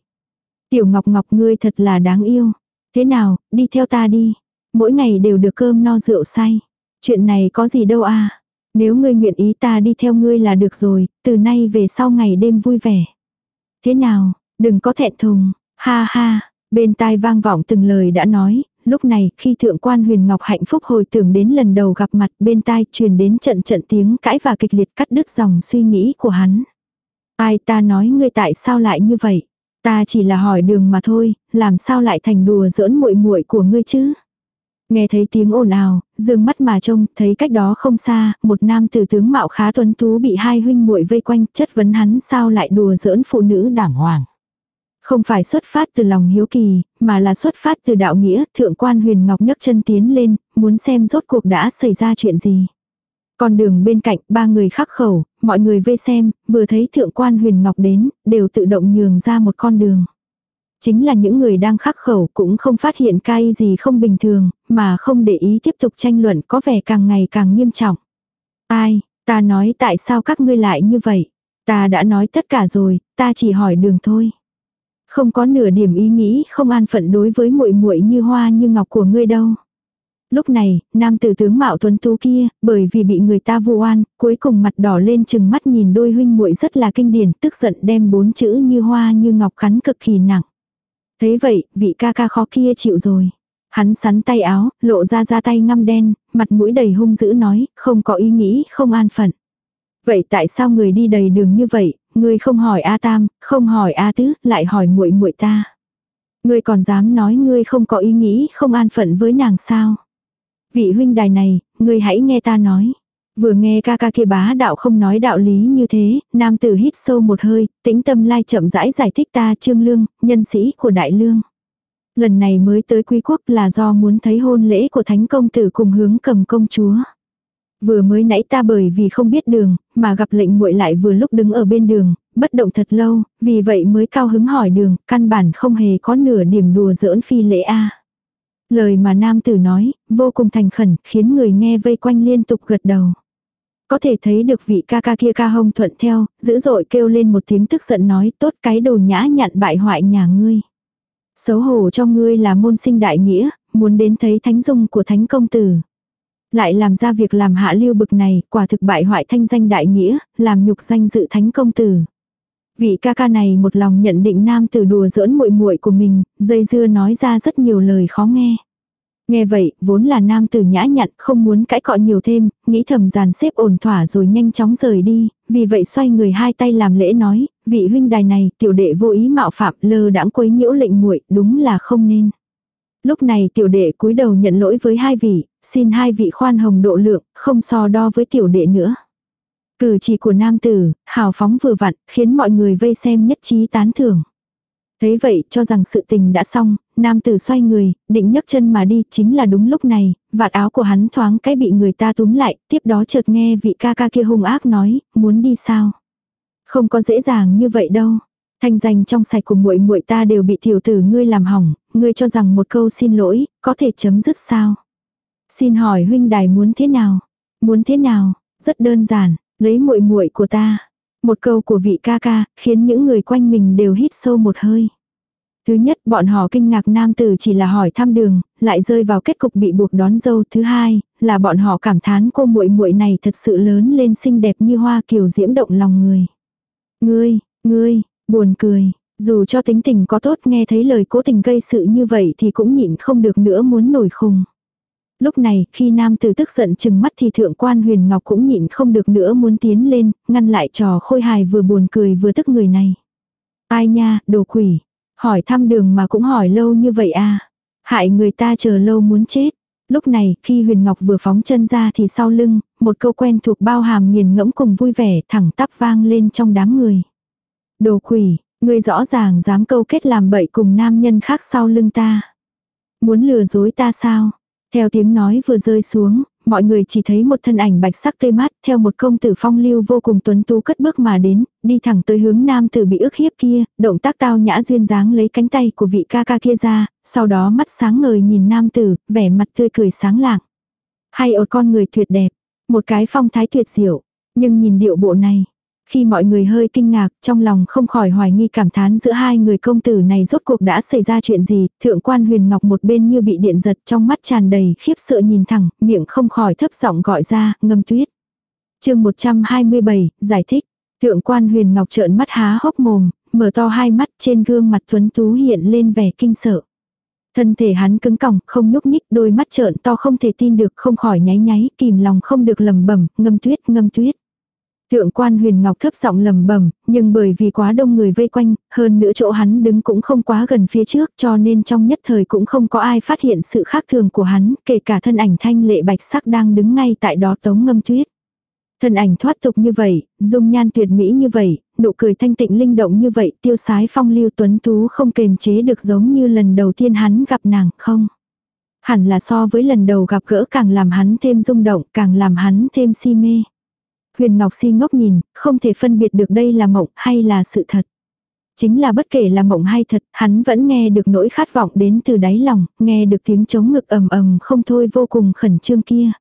Tiểu ngọc ngọc ngươi thật là đáng yêu. Thế nào, đi theo ta đi. Mỗi ngày đều được cơm no rượu say. Chuyện này có gì đâu à. Nếu ngươi nguyện ý ta đi theo ngươi là được rồi, từ nay về sau ngày đêm vui vẻ. Thế nào, đừng có thẹn thùng, ha ha, bên tai vang vọng từng lời đã nói, lúc này khi thượng quan huyền ngọc hạnh phúc hồi tưởng đến lần đầu gặp mặt bên tai truyền đến trận trận tiếng cãi và kịch liệt cắt đứt dòng suy nghĩ của hắn. Ai ta nói ngươi tại sao lại như vậy? Ta chỉ là hỏi đường mà thôi, làm sao lại thành đùa giỡn muội muội của ngươi chứ? Nghe thấy tiếng ồn ào, dương mắt mà trông, thấy cách đó không xa, một nam tử tướng mạo khá tuấn tú bị hai huynh muội vây quanh, chất vấn hắn sao lại đùa giỡn phụ nữ đảng hoàng. Không phải xuất phát từ lòng hiếu kỳ, mà là xuất phát từ đạo nghĩa, thượng quan huyền ngọc nhấc chân tiến lên, muốn xem rốt cuộc đã xảy ra chuyện gì. Còn đường bên cạnh, ba người khắc khẩu, mọi người vây xem, vừa thấy thượng quan huyền ngọc đến, đều tự động nhường ra một con đường. Chính là những người đang khắc khẩu cũng không phát hiện cái gì không bình thường, mà không để ý tiếp tục tranh luận có vẻ càng ngày càng nghiêm trọng. Ai, ta nói tại sao các ngươi lại như vậy? Ta đã nói tất cả rồi, ta chỉ hỏi đường thôi. Không có nửa điểm ý nghĩ không an phận đối với muội muội như hoa như ngọc của ngươi đâu. Lúc này, nam tử tướng mạo tuấn tú kia, bởi vì bị người ta vu oan, cuối cùng mặt đỏ lên chừng mắt nhìn đôi huynh muội rất là kinh điển, tức giận đem bốn chữ như hoa như ngọc khắn cực kỳ nặng. Thế vậy, vị ca ca khó kia chịu rồi. Hắn sắn tay áo, lộ ra ra tay ngăm đen, mặt mũi đầy hung dữ nói, không có ý nghĩ, không an phận. Vậy tại sao người đi đầy đường như vậy, người không hỏi A Tam, không hỏi A Tứ, lại hỏi muội muội ta. Ngươi còn dám nói ngươi không có ý nghĩ, không an phận với nàng sao? Vị huynh đài này, ngươi hãy nghe ta nói. Vừa nghe ca ca kia bá đạo không nói đạo lý như thế, nam tử hít sâu một hơi, tĩnh tâm lai chậm rãi giải thích ta trương lương, nhân sĩ của đại lương. Lần này mới tới quý quốc là do muốn thấy hôn lễ của thánh công tử cùng hướng cầm công chúa. Vừa mới nãy ta bởi vì không biết đường, mà gặp lệnh muội lại vừa lúc đứng ở bên đường, bất động thật lâu, vì vậy mới cao hứng hỏi đường, căn bản không hề có nửa điểm đùa giỡn phi lễ a. Lời mà nam tử nói, vô cùng thành khẩn, khiến người nghe vây quanh liên tục gật đầu. Có thể thấy được vị ca ca kia ca hông thuận theo, dữ dội kêu lên một tiếng tức giận nói tốt cái đồ nhã nhặn bại hoại nhà ngươi. Xấu hổ cho ngươi là môn sinh đại nghĩa, muốn đến thấy thánh dung của thánh công tử. Lại làm ra việc làm hạ lưu bực này, quả thực bại hoại thanh danh đại nghĩa, làm nhục danh dự thánh công tử. Vị ca ca này một lòng nhận định nam tử đùa giỡn muội muội của mình, dây dưa nói ra rất nhiều lời khó nghe. Nghe vậy, vốn là nam tử nhã nhặn, không muốn cãi cọ nhiều thêm, nghĩ thầm dàn xếp ổn thỏa rồi nhanh chóng rời đi, vì vậy xoay người hai tay làm lễ nói, vị huynh đài này, tiểu đệ vô ý mạo phạm, lơ đãng quấy nhiễu lệnh muội, đúng là không nên. Lúc này tiểu đệ cúi đầu nhận lỗi với hai vị, xin hai vị khoan hồng độ lượng, không so đo với tiểu đệ nữa. Cử chỉ của nam tử, hào phóng vừa vặn, khiến mọi người vây xem nhất trí tán thưởng. Thấy vậy, cho rằng sự tình đã xong, nam tử xoay người, định nhấc chân mà đi, chính là đúng lúc này, vạt áo của hắn thoáng cái bị người ta túm lại, tiếp đó chợt nghe vị ca ca kia hung ác nói, muốn đi sao? Không có dễ dàng như vậy đâu. Thanh danh trong sạch của muội muội ta đều bị tiểu tử ngươi làm hỏng, ngươi cho rằng một câu xin lỗi, có thể chấm dứt sao? Xin hỏi huynh đài muốn thế nào? Muốn thế nào? Rất đơn giản, lấy muội muội của ta. Một câu của vị ca ca, khiến những người quanh mình đều hít sâu một hơi. Thứ nhất, bọn họ kinh ngạc nam tử chỉ là hỏi thăm đường, lại rơi vào kết cục bị buộc đón dâu. Thứ hai, là bọn họ cảm thán cô muội muội này thật sự lớn lên xinh đẹp như hoa kiều diễm động lòng người. Ngươi, ngươi, buồn cười, dù cho tính tình có tốt nghe thấy lời cố tình gây sự như vậy thì cũng nhịn không được nữa muốn nổi khùng. Lúc này, khi nam tử tức giận chừng mắt thì thượng quan huyền ngọc cũng nhịn không được nữa muốn tiến lên, ngăn lại trò khôi hài vừa buồn cười vừa tức người này. Ai nha, đồ quỷ. Hỏi thăm đường mà cũng hỏi lâu như vậy à. Hại người ta chờ lâu muốn chết. Lúc này, khi Huyền Ngọc vừa phóng chân ra thì sau lưng, một câu quen thuộc bao hàm nghiền ngẫm cùng vui vẻ thẳng tắp vang lên trong đám người. Đồ quỷ, ngươi rõ ràng dám câu kết làm bậy cùng nam nhân khác sau lưng ta. Muốn lừa dối ta sao? Theo tiếng nói vừa rơi xuống, mọi người chỉ thấy một thân ảnh bạch sắc tươi mát theo một công tử phong lưu vô cùng tuấn tú cất bước mà đến, đi thẳng tới hướng nam tử bị ức hiếp kia, động tác tao nhã duyên dáng lấy cánh tay của vị ca ca kia ra, sau đó mắt sáng ngời nhìn nam tử, vẻ mặt tươi cười sáng lạng. Hay ở con người tuyệt đẹp, một cái phong thái tuyệt diệu, nhưng nhìn điệu bộ này, khi mọi người hơi kinh ngạc, trong lòng không khỏi hoài nghi cảm thán giữa hai người công tử này rốt cuộc đã xảy ra chuyện gì, thượng quan huyền ngọc một bên như bị điện giật trong mắt tràn đầy khiếp sợ nhìn thẳng, miệng không khỏi thấp giọng gọi ra, ngâm tuyết. chương 127, giải thích, thượng quan huyền ngọc trợn mắt há hốc mồm, mở to hai mắt trên gương mặt tuấn tú hiện lên vẻ kinh sợ. Thân thể hắn cứng còng, không nhúc nhích, đôi mắt trợn to không thể tin được, không khỏi nháy nháy, kìm lòng không được lầm bẩm ngâm tuyết, ngâm tuyết. Thượng quan huyền ngọc thấp giọng lầm bẩm nhưng bởi vì quá đông người vây quanh, hơn nữa chỗ hắn đứng cũng không quá gần phía trước cho nên trong nhất thời cũng không có ai phát hiện sự khác thường của hắn, kể cả thân ảnh thanh lệ bạch sắc đang đứng ngay tại đó tống ngâm tuyết. Thân ảnh thoát tục như vậy, dung nhan tuyệt mỹ như vậy, nụ cười thanh tịnh linh động như vậy, tiêu sái phong lưu tuấn tú không kềm chế được giống như lần đầu tiên hắn gặp nàng, không? Hẳn là so với lần đầu gặp gỡ càng làm hắn thêm rung động, càng làm hắn thêm si mê. Huyền Ngọc Si ngốc nhìn, không thể phân biệt được đây là mộng hay là sự thật. Chính là bất kể là mộng hay thật, hắn vẫn nghe được nỗi khát vọng đến từ đáy lòng, nghe được tiếng chống ngực ầm ầm không thôi vô cùng khẩn trương kia.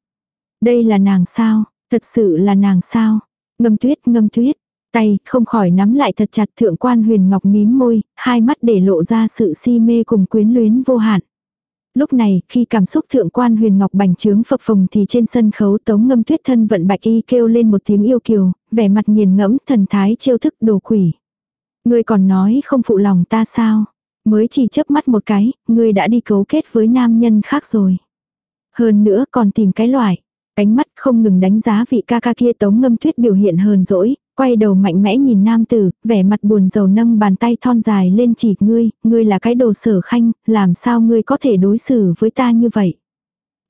Đây là nàng sao, thật sự là nàng sao. Ngâm tuyết, ngâm tuyết, tay không khỏi nắm lại thật chặt thượng quan huyền ngọc mím môi, hai mắt để lộ ra sự si mê cùng quyến luyến vô hạn. Lúc này, khi cảm xúc thượng quan huyền ngọc bành trướng phập phồng thì trên sân khấu tống ngâm tuyết thân vận bạch y kêu lên một tiếng yêu kiều, vẻ mặt nghiền ngẫm thần thái trêu thức đồ quỷ. Ngươi còn nói không phụ lòng ta sao? Mới chỉ chớp mắt một cái, ngươi đã đi cấu kết với nam nhân khác rồi. Hơn nữa còn tìm cái loại. Ánh mắt không ngừng đánh giá vị ca ca kia tống ngâm tuyết biểu hiện hờn dỗi, quay đầu mạnh mẽ nhìn nam tử, vẻ mặt buồn rầu nâng bàn tay thon dài lên chỉ ngươi, ngươi là cái đồ sở khanh, làm sao ngươi có thể đối xử với ta như vậy.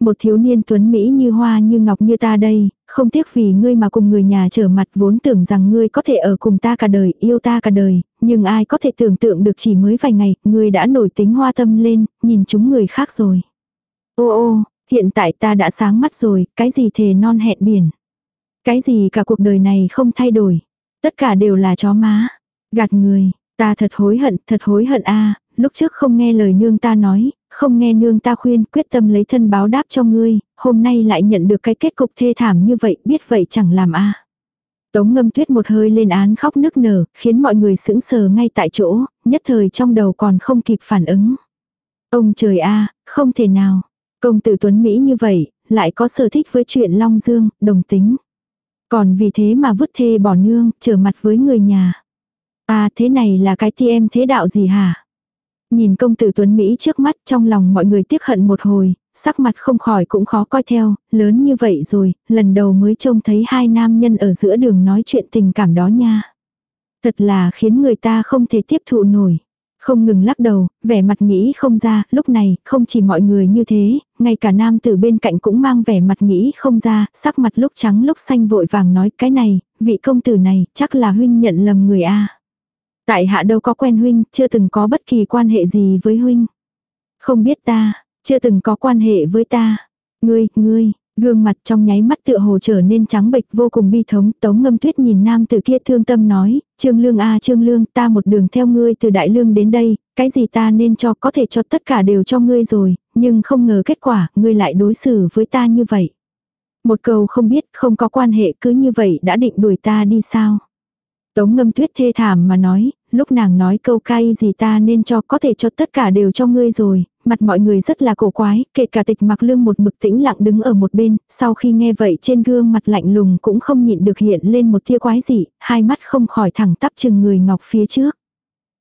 Một thiếu niên tuấn Mỹ như hoa như ngọc như ta đây, không tiếc vì ngươi mà cùng người nhà trở mặt vốn tưởng rằng ngươi có thể ở cùng ta cả đời, yêu ta cả đời, nhưng ai có thể tưởng tượng được chỉ mới vài ngày, ngươi đã nổi tính hoa tâm lên, nhìn chúng người khác rồi. Ô ô, hiện tại ta đã sáng mắt rồi, cái gì thề non hẹn biển. Cái gì cả cuộc đời này không thay đổi. Tất cả đều là chó má. Gạt người, ta thật hối hận, thật hối hận a lúc trước không nghe lời nương ta nói, không nghe nương ta khuyên, quyết tâm lấy thân báo đáp cho ngươi, hôm nay lại nhận được cái kết cục thê thảm như vậy, biết vậy chẳng làm a Tống ngâm tuyết một hơi lên án khóc nức nở, khiến mọi người sững sờ ngay tại chỗ, nhất thời trong đầu còn không kịp phản ứng. Ông trời a không thể nào. Công tử Tuấn Mỹ như vậy, lại có sở thích với chuyện Long Dương, đồng tính. Còn vì thế mà vứt thê bỏ nương, trở mặt với người nhà. À thế này là cái ti em thế đạo gì hả? Nhìn công tử Tuấn Mỹ trước mắt trong lòng mọi người tiếc hận một hồi, sắc mặt không khỏi cũng khó coi theo, lớn như vậy rồi, lần đầu mới trông thấy hai nam nhân ở giữa đường nói chuyện tình cảm đó nha. Thật là khiến người ta không thể tiếp thụ nổi. Không ngừng lắc đầu, vẻ mặt nghĩ không ra, lúc này, không chỉ mọi người như thế, ngay cả nam tử bên cạnh cũng mang vẻ mặt nghĩ không ra, sắc mặt lúc trắng lúc xanh vội vàng nói cái này, vị công tử này, chắc là huynh nhận lầm người a Tại hạ đâu có quen huynh, chưa từng có bất kỳ quan hệ gì với huynh. Không biết ta, chưa từng có quan hệ với ta. Ngươi, ngươi, gương mặt trong nháy mắt tựa hồ trở nên trắng bệch vô cùng bi thống. Tống ngâm tuyết nhìn nam tử kia thương tâm nói, Trương Lương a Trương Lương ta một đường theo ngươi từ Đại Lương đến đây, cái gì ta nên cho có thể cho tất cả đều cho ngươi rồi, nhưng không ngờ kết quả ngươi lại đối xử với ta như vậy. Một câu không biết không có quan hệ cứ như vậy đã định đuổi ta đi sao. Tống ngâm tuyết thê thảm mà nói, lúc nàng nói câu cay gì ta nên cho có thể cho tất cả đều cho ngươi rồi, mặt mọi người rất là cổ quái, kể cả tịch mặc lương một mực tĩnh lặng đứng ở một bên, sau khi nghe vậy trên gương mặt lạnh lùng cũng không nhịn được hiện lên một tia quái dị, hai mắt không khỏi thẳng tắp chừng người ngọc phía trước.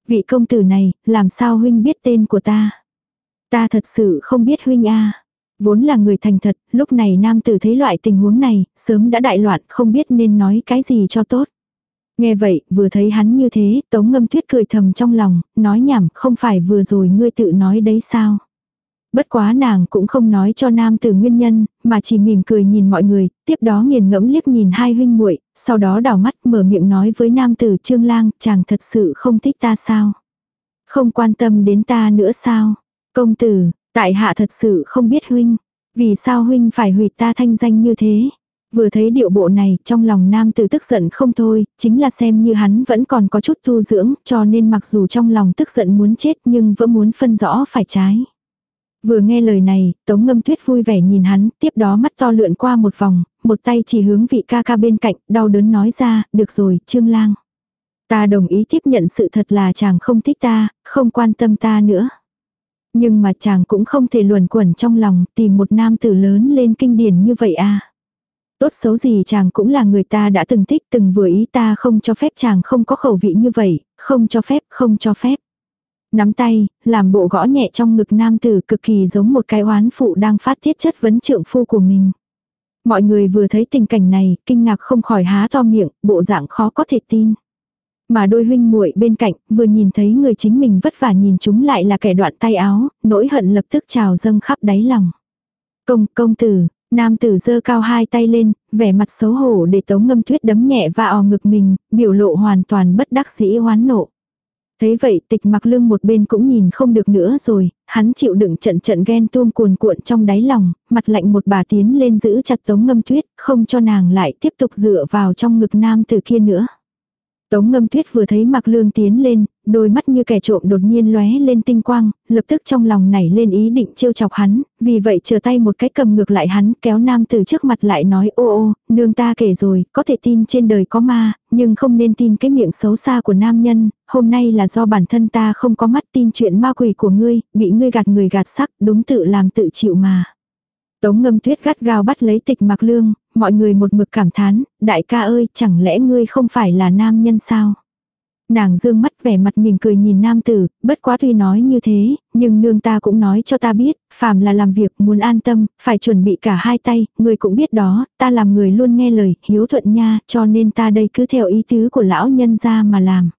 Vị công tử này, làm sao huynh biết tên của ta? Ta thật sự không biết huynh a Vốn là người thành thật, lúc này nam tử thấy loại tình huống này, sớm đã đại loạn không biết nên nói cái gì cho tốt. Nghe vậy, vừa thấy hắn như thế, tống ngâm tuyết cười thầm trong lòng, nói nhảm, không phải vừa rồi ngươi tự nói đấy sao. Bất quá nàng cũng không nói cho nam tử nguyên nhân, mà chỉ mỉm cười nhìn mọi người, tiếp đó nghiền ngẫm liếc nhìn hai huynh muội, sau đó đảo mắt mở miệng nói với nam tử trương lang, chàng thật sự không thích ta sao. Không quan tâm đến ta nữa sao. Công tử, tại hạ thật sự không biết huynh, vì sao huynh phải hủy ta thanh danh như thế. Vừa thấy điệu bộ này, trong lòng nam tử tức giận không thôi, chính là xem như hắn vẫn còn có chút tu dưỡng, cho nên mặc dù trong lòng tức giận muốn chết nhưng vẫn muốn phân rõ phải trái. Vừa nghe lời này, Tống Ngâm Tuyết vui vẻ nhìn hắn, tiếp đó mắt to lượn qua một vòng, một tay chỉ hướng vị ca ca bên cạnh, đau đớn nói ra, được rồi, Trương Lang. Ta đồng ý tiếp nhận sự thật là chàng không thích ta, không quan tâm ta nữa. Nhưng mà chàng cũng không thể luồn quẩn trong lòng tìm một nam tử lớn lên kinh điển như vậy à. Tốt xấu gì chàng cũng là người ta đã từng thích từng vừa ý ta không cho phép chàng không có khẩu vị như vậy, không cho phép, không cho phép. Nắm tay, làm bộ gõ nhẹ trong ngực nam tử cực kỳ giống một cái oán phụ đang phát tiết chất vấn trượng phu của mình. Mọi người vừa thấy tình cảnh này, kinh ngạc không khỏi há to miệng, bộ dạng khó có thể tin. Mà đôi huynh muội bên cạnh, vừa nhìn thấy người chính mình vất vả nhìn chúng lại là kẻ đoạn tay áo, nỗi hận lập tức trào dâng khắp đáy lòng. Công, công tử, Nam tử giơ cao hai tay lên, vẻ mặt xấu hổ để tống ngâm tuyết đấm nhẹ và ò ngực mình, biểu lộ hoàn toàn bất đắc dĩ hoán nộ. Thế vậy tịch mặc lương một bên cũng nhìn không được nữa rồi, hắn chịu đựng trận trận ghen tuông cuồn cuộn trong đáy lòng, mặt lạnh một bà tiến lên giữ chặt tống ngâm tuyết, không cho nàng lại tiếp tục dựa vào trong ngực nam tử kia nữa. Tống ngâm tuyết vừa thấy mặc lương tiến lên, đôi mắt như kẻ trộm đột nhiên lóe lên tinh quang, lập tức trong lòng nảy lên ý định trêu chọc hắn, vì vậy chờ tay một cái cầm ngược lại hắn, kéo nam từ trước mặt lại nói ô ô, nương ta kể rồi, có thể tin trên đời có ma, nhưng không nên tin cái miệng xấu xa của nam nhân, hôm nay là do bản thân ta không có mắt tin chuyện ma quỷ của ngươi, bị ngươi gạt người gạt sắc, đúng tự làm tự chịu mà. Tống ngâm tuyết gắt gao bắt lấy tịch mặc lương, mọi người một mực cảm thán, đại ca ơi, chẳng lẽ ngươi không phải là nam nhân sao? Nàng dương mắt vẻ mặt mỉm cười nhìn nam tử, bất quá tuy nói như thế, nhưng nương ta cũng nói cho ta biết, phàm là làm việc muốn an tâm, phải chuẩn bị cả hai tay, người cũng biết đó, ta làm người luôn nghe lời, hiếu thuận nha, cho nên ta đây cứ theo ý tứ của lão nhân ra mà làm.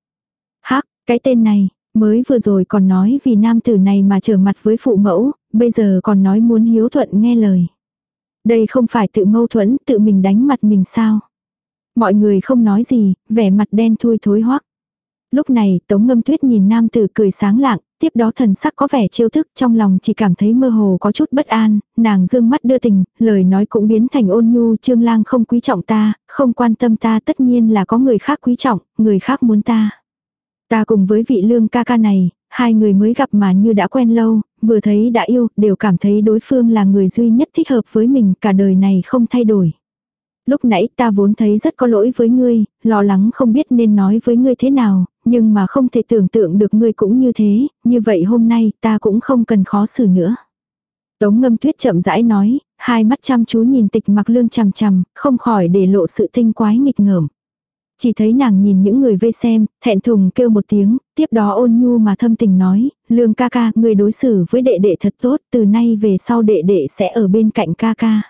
Hắc, cái tên này, mới vừa rồi còn nói vì nam tử này mà trở mặt với phụ mẫu, bây giờ còn nói muốn hiếu thuận nghe lời. Đây không phải tự mâu thuẫn, tự mình đánh mặt mình sao. Mọi người không nói gì, vẻ mặt đen thui thối hoắc. Lúc này, Tống Ngâm Tuyết nhìn nam tử cười sáng lạng, tiếp đó thần sắc có vẻ chiêu thức, trong lòng chỉ cảm thấy mơ hồ có chút bất an, nàng dương mắt đưa tình, lời nói cũng biến thành ôn nhu, Trương Lang không quý trọng ta, không quan tâm ta, tất nhiên là có người khác quý trọng, người khác muốn ta. Ta cùng với vị lương ca ca này, hai người mới gặp mà như đã quen lâu, vừa thấy đã yêu, đều cảm thấy đối phương là người duy nhất thích hợp với mình, cả đời này không thay đổi. Lúc nãy ta vốn thấy rất có lỗi với ngươi, lo lắng không biết nên nói với ngươi thế nào, nhưng mà không thể tưởng tượng được ngươi cũng như thế, như vậy hôm nay ta cũng không cần khó xử nữa. Tống ngâm tuyết chậm rãi nói, hai mắt chăm chú nhìn tịch mặc lương chằm chằm, không khỏi để lộ sự tinh quái nghịch ngợm. Chỉ thấy nàng nhìn những người vây xem, thẹn thùng kêu một tiếng, tiếp đó ôn nhu mà thâm tình nói, lương ca ca, người đối xử với đệ đệ thật tốt, từ nay về sau đệ đệ sẽ ở bên cạnh ca ca.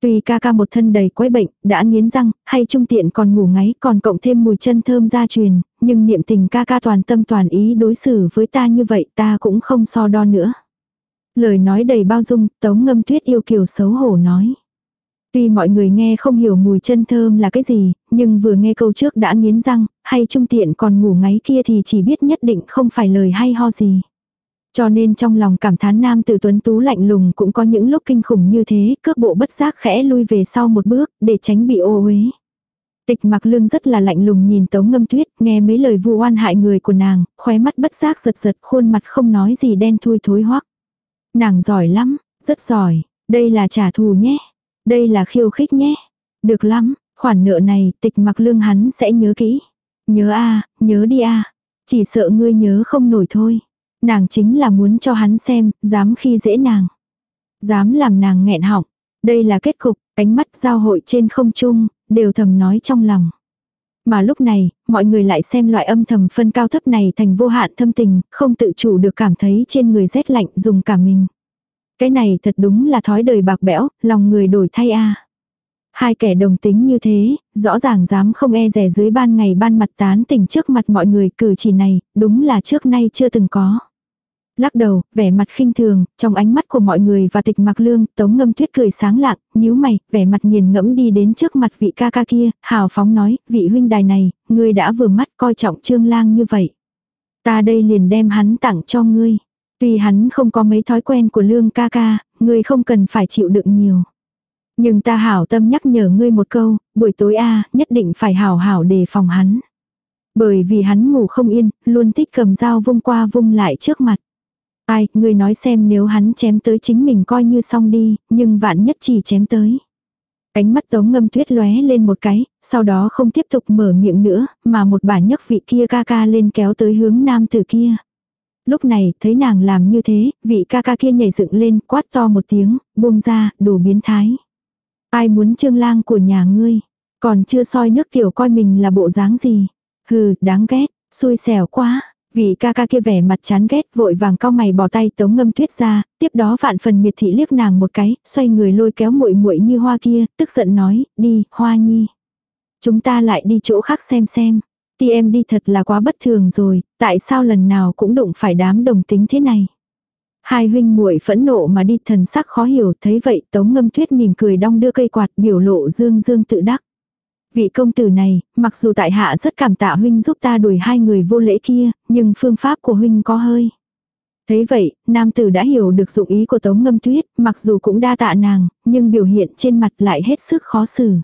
Tuy ca ca một thân đầy quái bệnh, đã nghiến răng, hay trung tiện còn ngủ ngáy còn cộng thêm mùi chân thơm gia truyền, nhưng niệm tình ca ca toàn tâm toàn ý đối xử với ta như vậy ta cũng không so đo nữa. Lời nói đầy bao dung, tống ngâm tuyết yêu kiều xấu hổ nói. Tuy mọi người nghe không hiểu mùi chân thơm là cái gì, nhưng vừa nghe câu trước đã nghiến răng, hay trung tiện còn ngủ ngáy kia thì chỉ biết nhất định không phải lời hay ho gì. Cho nên trong lòng cảm thán nam tử tuấn tú lạnh lùng cũng có những lúc kinh khủng như thế, cước bộ bất giác khẽ lui về sau một bước, để tránh bị ô uế. Tịch mặc lương rất là lạnh lùng nhìn tống ngâm tuyết, nghe mấy lời vu oan hại người của nàng, khóe mắt bất giác giật giật khuôn mặt không nói gì đen thui thối hoắc. Nàng giỏi lắm, rất giỏi, đây là trả thù nhé, đây là khiêu khích nhé. Được lắm, khoản nợ này tịch mặc lương hắn sẽ nhớ kỹ. Nhớ a nhớ đi a Chỉ sợ ngươi nhớ không nổi thôi. Nàng chính là muốn cho hắn xem, dám khi dễ nàng. Dám làm nàng nghẹn họng. Đây là kết cục, ánh mắt giao hội trên không trung, đều thầm nói trong lòng. Mà lúc này, mọi người lại xem loại âm thầm phân cao thấp này thành vô hạn thâm tình, không tự chủ được cảm thấy trên người rét lạnh dùng cả mình. Cái này thật đúng là thói đời bạc bẽo, lòng người đổi thay a. Hai kẻ đồng tính như thế, rõ ràng dám không e rẻ dưới ban ngày ban mặt tán tỉnh trước mặt mọi người cử chỉ này, đúng là trước nay chưa từng có. Lắc đầu, vẻ mặt khinh thường, trong ánh mắt của mọi người và tịch mặc lương, tống ngâm tuyết cười sáng lạng, nhíu mày, vẻ mặt nghiền ngẫm đi đến trước mặt vị ca ca kia, hào phóng nói, vị huynh đài này, ngươi đã vừa mắt coi trọng trương lang như vậy. Ta đây liền đem hắn tặng cho ngươi. Tuy hắn không có mấy thói quen của lương ca ca, ngươi không cần phải chịu đựng nhiều. Nhưng ta hảo tâm nhắc nhở ngươi một câu, buổi tối a nhất định phải hảo hảo đề phòng hắn. Bởi vì hắn ngủ không yên, luôn thích cầm dao vung qua vung lại trước mặt. Ai, ngươi nói xem nếu hắn chém tới chính mình coi như xong đi, nhưng vạn nhất chỉ chém tới. Cánh mắt tống ngâm tuyết lóe lên một cái, sau đó không tiếp tục mở miệng nữa, mà một bà nhấc vị kia ca ca lên kéo tới hướng nam tử kia. Lúc này, thấy nàng làm như thế, vị ca ca kia nhảy dựng lên, quát to một tiếng, buông ra, đồ biến thái. Ai muốn trương lang của nhà ngươi, còn chưa soi nước tiểu coi mình là bộ dáng gì. Hừ, đáng ghét, xui xẻo quá. Vị ca ca kia vẻ mặt chán ghét vội vàng cao mày bỏ tay tống ngâm tuyết ra, tiếp đó vạn phần miệt thị liếc nàng một cái, xoay người lôi kéo muội muội như hoa kia, tức giận nói, đi, hoa nhi. Chúng ta lại đi chỗ khác xem xem. Ti em đi thật là quá bất thường rồi, tại sao lần nào cũng đụng phải đám đồng tính thế này. Hai huynh muội phẫn nộ mà đi thần sắc khó hiểu, thấy vậy Tống Ngâm Tuyết mỉm cười đong đưa cây quạt, biểu lộ dương dương tự đắc. Vị công tử này, mặc dù tại hạ rất cảm tạ huynh giúp ta đuổi hai người vô lễ kia, nhưng phương pháp của huynh có hơi. Thấy vậy, nam tử đã hiểu được dụng ý của Tống Ngâm Tuyết, mặc dù cũng đa tạ nàng, nhưng biểu hiện trên mặt lại hết sức khó xử.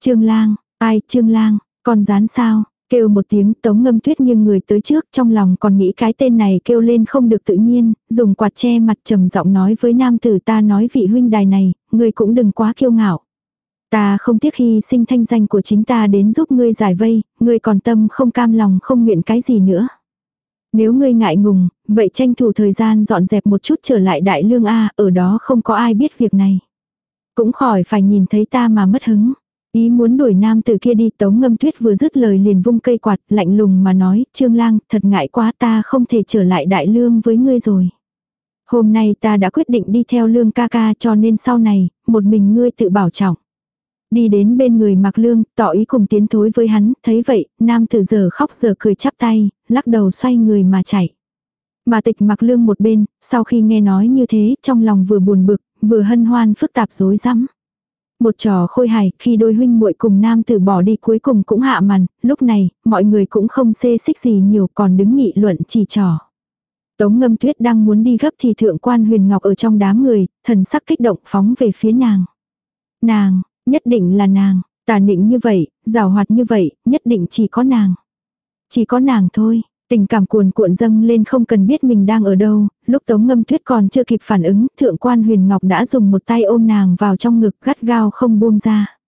Trương Lang, ai Trương Lang, còn rán sao? Kêu một tiếng tống ngâm tuyết nghiêng người tới trước trong lòng còn nghĩ cái tên này kêu lên không được tự nhiên, dùng quạt che mặt trầm giọng nói với nam tử ta nói vị huynh đài này, người cũng đừng quá kiêu ngạo. Ta không tiếc hy sinh thanh danh của chính ta đến giúp ngươi giải vây, ngươi còn tâm không cam lòng không nguyện cái gì nữa. Nếu ngươi ngại ngùng, vậy tranh thủ thời gian dọn dẹp một chút trở lại đại lương A, ở đó không có ai biết việc này. Cũng khỏi phải nhìn thấy ta mà mất hứng. Ý muốn đuổi nam từ kia đi tống ngâm tuyết vừa dứt lời liền vung cây quạt lạnh lùng mà nói, trương lang, thật ngại quá ta không thể trở lại đại lương với ngươi rồi. Hôm nay ta đã quyết định đi theo lương ca ca cho nên sau này, một mình ngươi tự bảo trọng. Đi đến bên người mặc lương, tỏ ý cùng tiến thối với hắn, thấy vậy, nam tử giờ khóc giờ cười chắp tay, lắc đầu xoay người mà chạy. Mà tịch mặc lương một bên, sau khi nghe nói như thế, trong lòng vừa buồn bực, vừa hân hoan phức tạp rối rắm. Một trò khôi hài, khi đôi huynh muội cùng nam tử bỏ đi cuối cùng cũng hạ màn, lúc này, mọi người cũng không xê xích gì nhiều còn đứng nghị luận chỉ trò. Tống ngâm tuyết đang muốn đi gấp thì thượng quan huyền ngọc ở trong đám người, thần sắc kích động phóng về phía nàng. Nàng, nhất định là nàng, tà nịnh như vậy, rào hoạt như vậy, nhất định chỉ có nàng. Chỉ có nàng thôi. Tình cảm cuồn cuộn dâng lên không cần biết mình đang ở đâu, lúc tống ngâm tuyết còn chưa kịp phản ứng, thượng quan huyền ngọc đã dùng một tay ôm nàng vào trong ngực gắt gao không buông ra.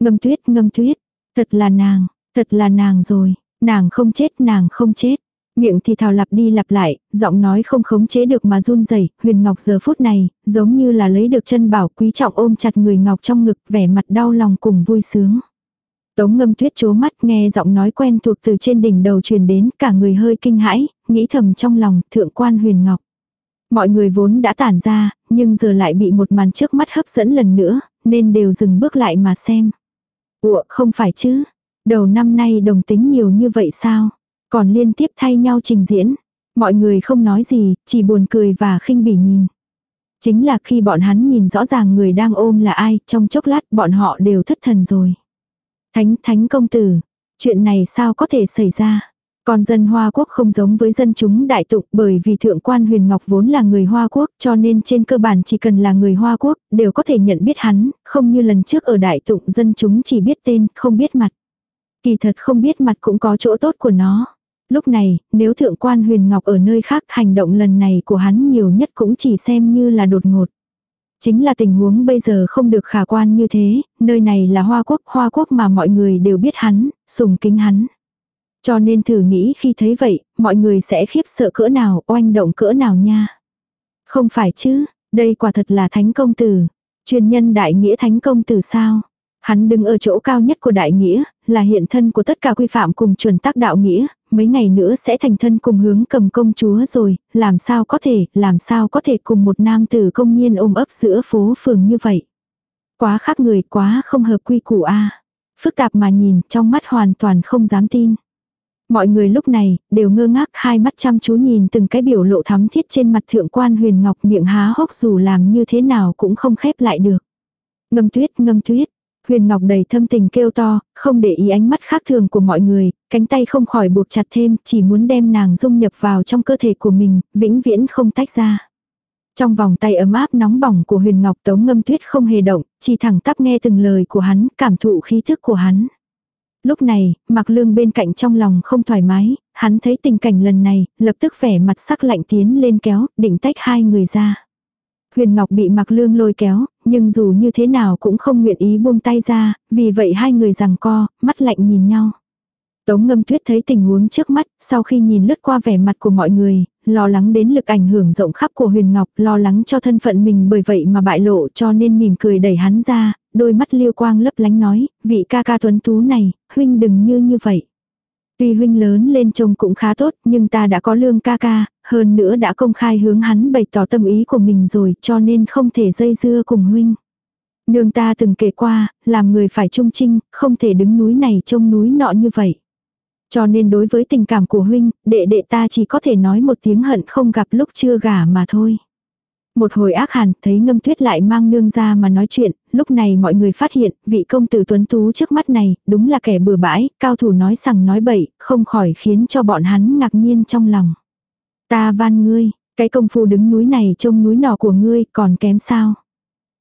Ngâm tuyết, ngâm tuyết, thật là nàng, thật là nàng rồi, nàng không chết, nàng không chết. Miệng thì thào lặp đi lặp lại, giọng nói không khống chế được mà run rẩy huyền ngọc giờ phút này, giống như là lấy được chân bảo quý trọng ôm chặt người ngọc trong ngực vẻ mặt đau lòng cùng vui sướng. Tống ngâm tuyết chố mắt nghe giọng nói quen thuộc từ trên đỉnh đầu truyền đến cả người hơi kinh hãi, nghĩ thầm trong lòng thượng quan huyền ngọc. Mọi người vốn đã tản ra, nhưng giờ lại bị một màn trước mắt hấp dẫn lần nữa, nên đều dừng bước lại mà xem. Ủa không phải chứ, đầu năm nay đồng tính nhiều như vậy sao? Còn liên tiếp thay nhau trình diễn. Mọi người không nói gì, chỉ buồn cười và khinh bỉ nhìn. Chính là khi bọn hắn nhìn rõ ràng người đang ôm là ai, trong chốc lát bọn họ đều thất thần rồi. Thánh thánh công tử, chuyện này sao có thể xảy ra? Còn dân Hoa Quốc không giống với dân chúng đại tục bởi vì thượng quan huyền ngọc vốn là người Hoa Quốc cho nên trên cơ bản chỉ cần là người Hoa Quốc đều có thể nhận biết hắn, không như lần trước ở đại tục dân chúng chỉ biết tên, không biết mặt. Kỳ thật không biết mặt cũng có chỗ tốt của nó. Lúc này, nếu thượng quan huyền ngọc ở nơi khác hành động lần này của hắn nhiều nhất cũng chỉ xem như là đột ngột. Chính là tình huống bây giờ không được khả quan như thế, nơi này là Hoa Quốc, Hoa Quốc mà mọi người đều biết hắn, sùng kính hắn. Cho nên thử nghĩ khi thấy vậy, mọi người sẽ khiếp sợ cỡ nào, oanh động cỡ nào nha. Không phải chứ, đây quả thật là thánh công tử. chuyên nhân đại nghĩa thánh công tử sao? Hắn đứng ở chỗ cao nhất của đại nghĩa, là hiện thân của tất cả quy phạm cùng chuẩn tác đạo nghĩa, mấy ngày nữa sẽ thành thân cùng hướng cầm công chúa rồi, làm sao có thể, làm sao có thể cùng một nam tử công nhiên ôm ấp giữa phố phường như vậy. Quá khác người, quá không hợp quy củ a Phức tạp mà nhìn, trong mắt hoàn toàn không dám tin. Mọi người lúc này, đều ngơ ngác hai mắt chăm chú nhìn từng cái biểu lộ thắm thiết trên mặt thượng quan huyền ngọc miệng há hốc dù làm như thế nào cũng không khép lại được. Ngâm tuyết, ngâm tuyết, Huyền Ngọc đầy thâm tình kêu to, không để ý ánh mắt khác thường của mọi người, cánh tay không khỏi buộc chặt thêm, chỉ muốn đem nàng dung nhập vào trong cơ thể của mình, vĩnh viễn không tách ra. Trong vòng tay ấm áp nóng bỏng của Huyền Ngọc Tống Ngâm Tuyết không hề động, chỉ thẳng tắp nghe từng lời của hắn, cảm thụ khí thức của hắn. Lúc này, Mạc Lương bên cạnh trong lòng không thoải mái, hắn thấy tình cảnh lần này, lập tức vẻ mặt sắc lạnh tiến lên kéo, định tách hai người ra. Huyền Ngọc bị Mạc Lương lôi kéo, nhưng dù như thế nào cũng không nguyện ý buông tay ra, vì vậy hai người rằng co, mắt lạnh nhìn nhau. Tống ngâm tuyết thấy tình huống trước mắt, sau khi nhìn lướt qua vẻ mặt của mọi người, lo lắng đến lực ảnh hưởng rộng khắp của Huyền Ngọc, lo lắng cho thân phận mình bởi vậy mà bại lộ cho nên mỉm cười đẩy hắn ra, đôi mắt liêu quang lấp lánh nói, vị ca ca tuấn tú này, huynh đừng như như vậy. Tuy huynh lớn lên trông cũng khá tốt, nhưng ta đã có lương ca ca, hơn nữa đã công khai hướng hắn bày tỏ tâm ý của mình rồi, cho nên không thể dây dưa cùng huynh. Nương ta từng kể qua, làm người phải trung trinh, không thể đứng núi này trông núi nọ như vậy. Cho nên đối với tình cảm của huynh, đệ đệ ta chỉ có thể nói một tiếng hận không gặp lúc chưa gả mà thôi. Một hồi ác hàn, thấy ngâm tuyết lại mang nương ra mà nói chuyện, lúc này mọi người phát hiện, vị công tử tuấn tú trước mắt này, đúng là kẻ bừa bãi, cao thủ nói rằng nói bậy, không khỏi khiến cho bọn hắn ngạc nhiên trong lòng. Ta van ngươi, cái công phu đứng núi này trông núi nọ của ngươi còn kém sao.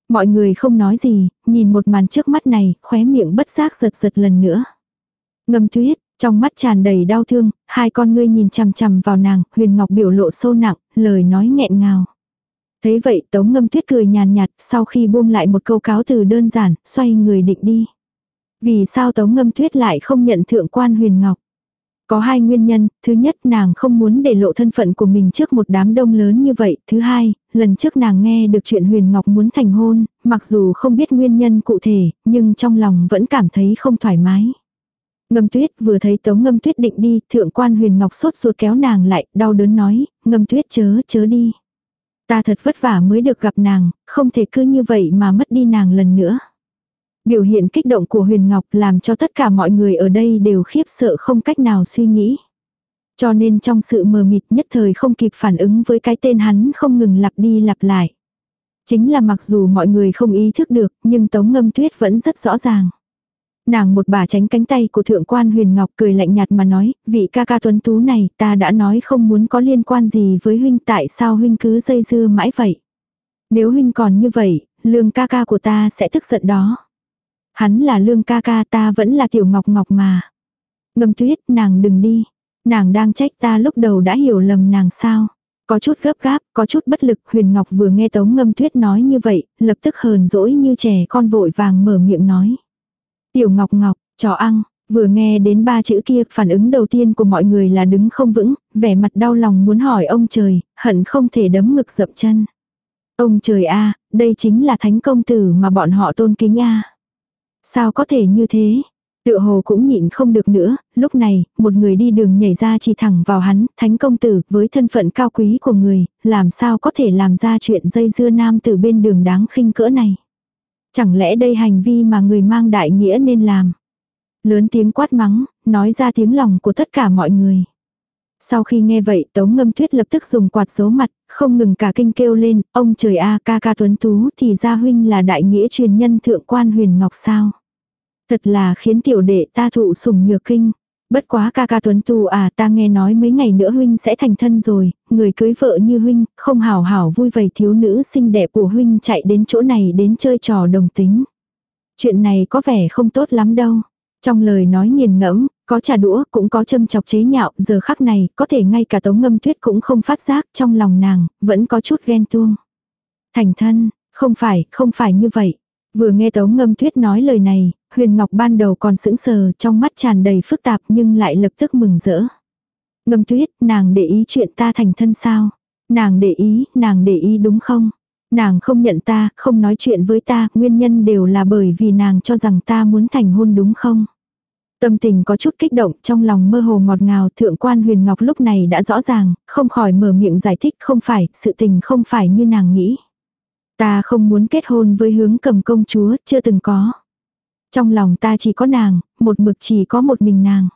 Mọi người không nói gì, nhìn một màn trước mắt này, khóe miệng bất giác giật giật lần nữa. Ngâm tuyết, trong mắt tràn đầy đau thương, hai con ngươi nhìn chằm chằm vào nàng, huyền ngọc biểu lộ sâu nặng, lời nói nghẹn ngào. Thế vậy Tống Ngâm Tuyết cười nhàn nhạt, sau khi buông lại một câu cáo từ đơn giản, xoay người định đi. Vì sao Tống Ngâm Tuyết lại không nhận thượng quan huyền ngọc? Có hai nguyên nhân, thứ nhất nàng không muốn để lộ thân phận của mình trước một đám đông lớn như vậy, thứ hai, lần trước nàng nghe được chuyện huyền ngọc muốn thành hôn, mặc dù không biết nguyên nhân cụ thể, nhưng trong lòng vẫn cảm thấy không thoải mái. Ngâm tuyết vừa thấy tống ngâm tuyết định đi, thượng quan huyền ngọc sốt ruột kéo nàng lại, đau đớn nói, ngâm tuyết chớ chớ đi. Ta thật vất vả mới được gặp nàng, không thể cứ như vậy mà mất đi nàng lần nữa. Biểu hiện kích động của Huyền Ngọc làm cho tất cả mọi người ở đây đều khiếp sợ không cách nào suy nghĩ. Cho nên trong sự mờ mịt nhất thời không kịp phản ứng với cái tên hắn không ngừng lặp đi lặp lại. Chính là mặc dù mọi người không ý thức được, nhưng Tống Ngâm Tuyết vẫn rất rõ ràng. Nàng một bà tránh cánh tay của thượng quan huyền ngọc cười lạnh nhạt mà nói, vị ca ca tuấn tú này ta đã nói không muốn có liên quan gì với huynh tại sao huynh cứ dây dưa mãi vậy. Nếu huynh còn như vậy, lương ca ca của ta sẽ tức giận đó. Hắn là lương ca ca ta vẫn là tiểu ngọc ngọc mà. Ngâm tuyết nàng đừng đi. Nàng đang trách ta lúc đầu đã hiểu lầm nàng sao. Có chút gấp gáp, có chút bất lực, Huyền Ngọc vừa nghe Tống Ngâm Tuyết nói như vậy, lập tức hờn dỗi như trẻ con vội vàng mở miệng nói. Tiểu Ngọc Ngọc, trò ăn, vừa nghe đến ba chữ kia, phản ứng đầu tiên của mọi người là đứng không vững, vẻ mặt đau lòng muốn hỏi ông trời, hận không thể đấm ngực dậm chân. Ông trời a, đây chính là thánh công tử mà bọn họ tôn kính a. Sao có thể như thế? Tựa hồ cũng nhịn không được nữa, lúc này, một người đi đường nhảy ra chỉ thẳng vào hắn, thánh công tử, với thân phận cao quý của người, làm sao có thể làm ra chuyện dây dưa nam từ bên đường đáng khinh cỡ này. Chẳng lẽ đây hành vi mà người mang đại nghĩa nên làm. Lớn tiếng quát mắng, nói ra tiếng lòng của tất cả mọi người. Sau khi nghe vậy Tống Ngâm Tuyết lập tức dùng quạt giấu mặt, không ngừng cả kinh kêu lên, ông trời a ca ca tuấn tú thì gia huynh là đại nghĩa truyền nhân thượng quan huyền ngọc sao. Thật là khiến tiểu đệ ta thụ sủng nhược kinh. Bất quá ca ca tuấn tu à ta nghe nói mấy ngày nữa huynh sẽ thành thân rồi, người cưới vợ như huynh, không hảo hảo vui vầy thiếu nữ xinh đẹp của huynh chạy đến chỗ này đến chơi trò đồng tính. Chuyện này có vẻ không tốt lắm đâu. Trong lời nói nghiền ngẫm, có trà đũa cũng có châm chọc chế nhạo, giờ khắc này, có thể ngay cả tống ngâm tuyết cũng không phát giác trong lòng nàng, vẫn có chút ghen tuông. Thành thân, không phải, không phải như vậy. Vừa nghe Tống Ngâm Tuyết nói lời này, Huyền Ngọc ban đầu còn sững sờ trong mắt tràn đầy phức tạp nhưng lại lập tức mừng rỡ. Ngâm Tuyết, nàng để ý chuyện ta thành thân sao? Nàng để ý, nàng để ý đúng không? Nàng không nhận ta, không nói chuyện với ta, nguyên nhân đều là bởi vì nàng cho rằng ta muốn thành hôn đúng không? Tâm tình có chút kích động trong lòng mơ hồ ngọt ngào thượng quan huyền ngọc lúc này đã rõ ràng, không khỏi mở miệng giải thích không phải, sự tình không phải như nàng nghĩ. Ta không muốn kết hôn với hướng cầm công chúa, chưa từng có. Trong lòng ta chỉ có nàng, một mực chỉ có một mình nàng.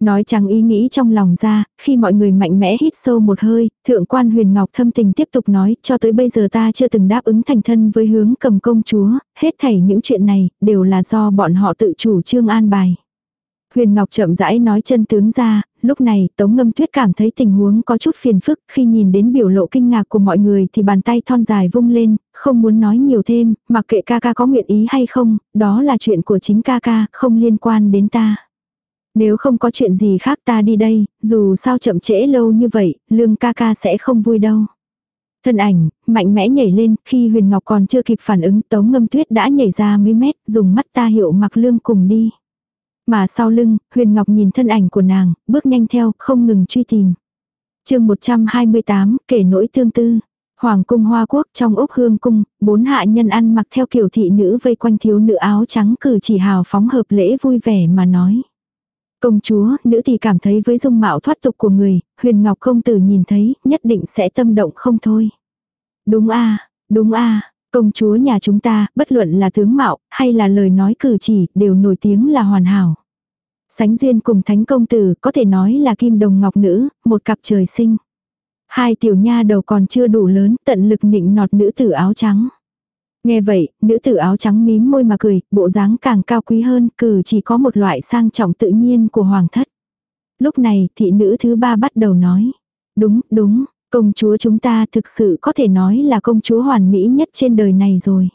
Nói chẳng ý nghĩ trong lòng ra, khi mọi người mạnh mẽ hít sâu một hơi, thượng quan huyền ngọc thâm tình tiếp tục nói, cho tới bây giờ ta chưa từng đáp ứng thành thân với hướng cầm công chúa, hết thảy những chuyện này, đều là do bọn họ tự chủ trương an bài. Huyền Ngọc chậm rãi nói chân tướng ra, lúc này Tống Ngâm Tuyết cảm thấy tình huống có chút phiền phức, khi nhìn đến biểu lộ kinh ngạc của mọi người thì bàn tay thon dài vung lên, không muốn nói nhiều thêm, mặc kệ ca ca có nguyện ý hay không, đó là chuyện của chính ca ca, không liên quan đến ta. Nếu không có chuyện gì khác ta đi đây, dù sao chậm trễ lâu như vậy, lương ca ca sẽ không vui đâu. Thân ảnh, mạnh mẽ nhảy lên, khi Huyền Ngọc còn chưa kịp phản ứng, Tống Ngâm Tuyết đã nhảy ra mấy mét, dùng mắt ta hiệu mặc lương cùng đi. Mà sau lưng, Huyền Ngọc nhìn thân ảnh của nàng, bước nhanh theo, không ngừng truy tìm. chương 128, kể nỗi tương tư. Hoàng cung Hoa Quốc trong ốc hương cung, bốn hạ nhân ăn mặc theo kiểu thị nữ vây quanh thiếu nữ áo trắng cử chỉ hào phóng hợp lễ vui vẻ mà nói. Công chúa, nữ thì cảm thấy với dung mạo thoát tục của người, huyền ngọc công tử nhìn thấy, nhất định sẽ tâm động không thôi. Đúng a đúng a Công chúa nhà chúng ta, bất luận là tướng mạo, hay là lời nói cử chỉ, đều nổi tiếng là hoàn hảo. Sánh duyên cùng thánh công tử, có thể nói là kim đồng ngọc nữ, một cặp trời sinh. Hai tiểu nha đầu còn chưa đủ lớn, tận lực nịnh nọt nữ tử áo trắng. Nghe vậy, nữ tử áo trắng mím môi mà cười, bộ dáng càng cao quý hơn, cử chỉ có một loại sang trọng tự nhiên của hoàng thất. Lúc này, thị nữ thứ ba bắt đầu nói. Đúng, đúng, Công chúa chúng ta thực sự có thể nói là công chúa hoàn mỹ nhất trên đời này rồi.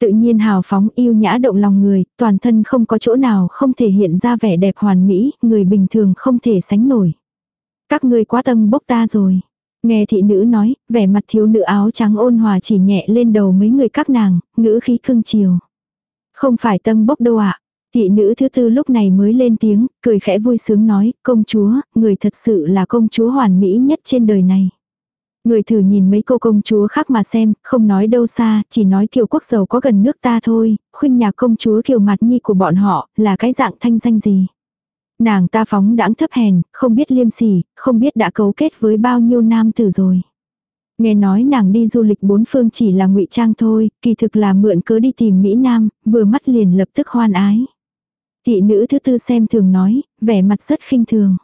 Tự nhiên hào phóng yêu nhã động lòng người, toàn thân không có chỗ nào không thể hiện ra vẻ đẹp hoàn mỹ, người bình thường không thể sánh nổi. Các ngươi quá tâm bốc ta rồi. Nghe thị nữ nói, vẻ mặt thiếu nữ áo trắng ôn hòa chỉ nhẹ lên đầu mấy người các nàng, ngữ khí cưng chiều. Không phải tâm bốc đâu ạ. Thị nữ thứ tư lúc này mới lên tiếng, cười khẽ vui sướng nói, công chúa, người thật sự là công chúa hoàn mỹ nhất trên đời này. Người thử nhìn mấy cô công chúa khác mà xem, không nói đâu xa, chỉ nói kiều quốc giàu có gần nước ta thôi, khuyên nhà công chúa kiều mặt nhi của bọn họ, là cái dạng thanh danh gì. Nàng ta phóng đãng thấp hèn, không biết liêm sỉ, không biết đã cấu kết với bao nhiêu nam tử rồi. Nghe nói nàng đi du lịch bốn phương chỉ là ngụy trang thôi, kỳ thực là mượn cớ đi tìm Mỹ Nam, vừa mắt liền lập tức hoan ái. Thị nữ thứ tư xem thường nói, vẻ mặt rất khinh thường.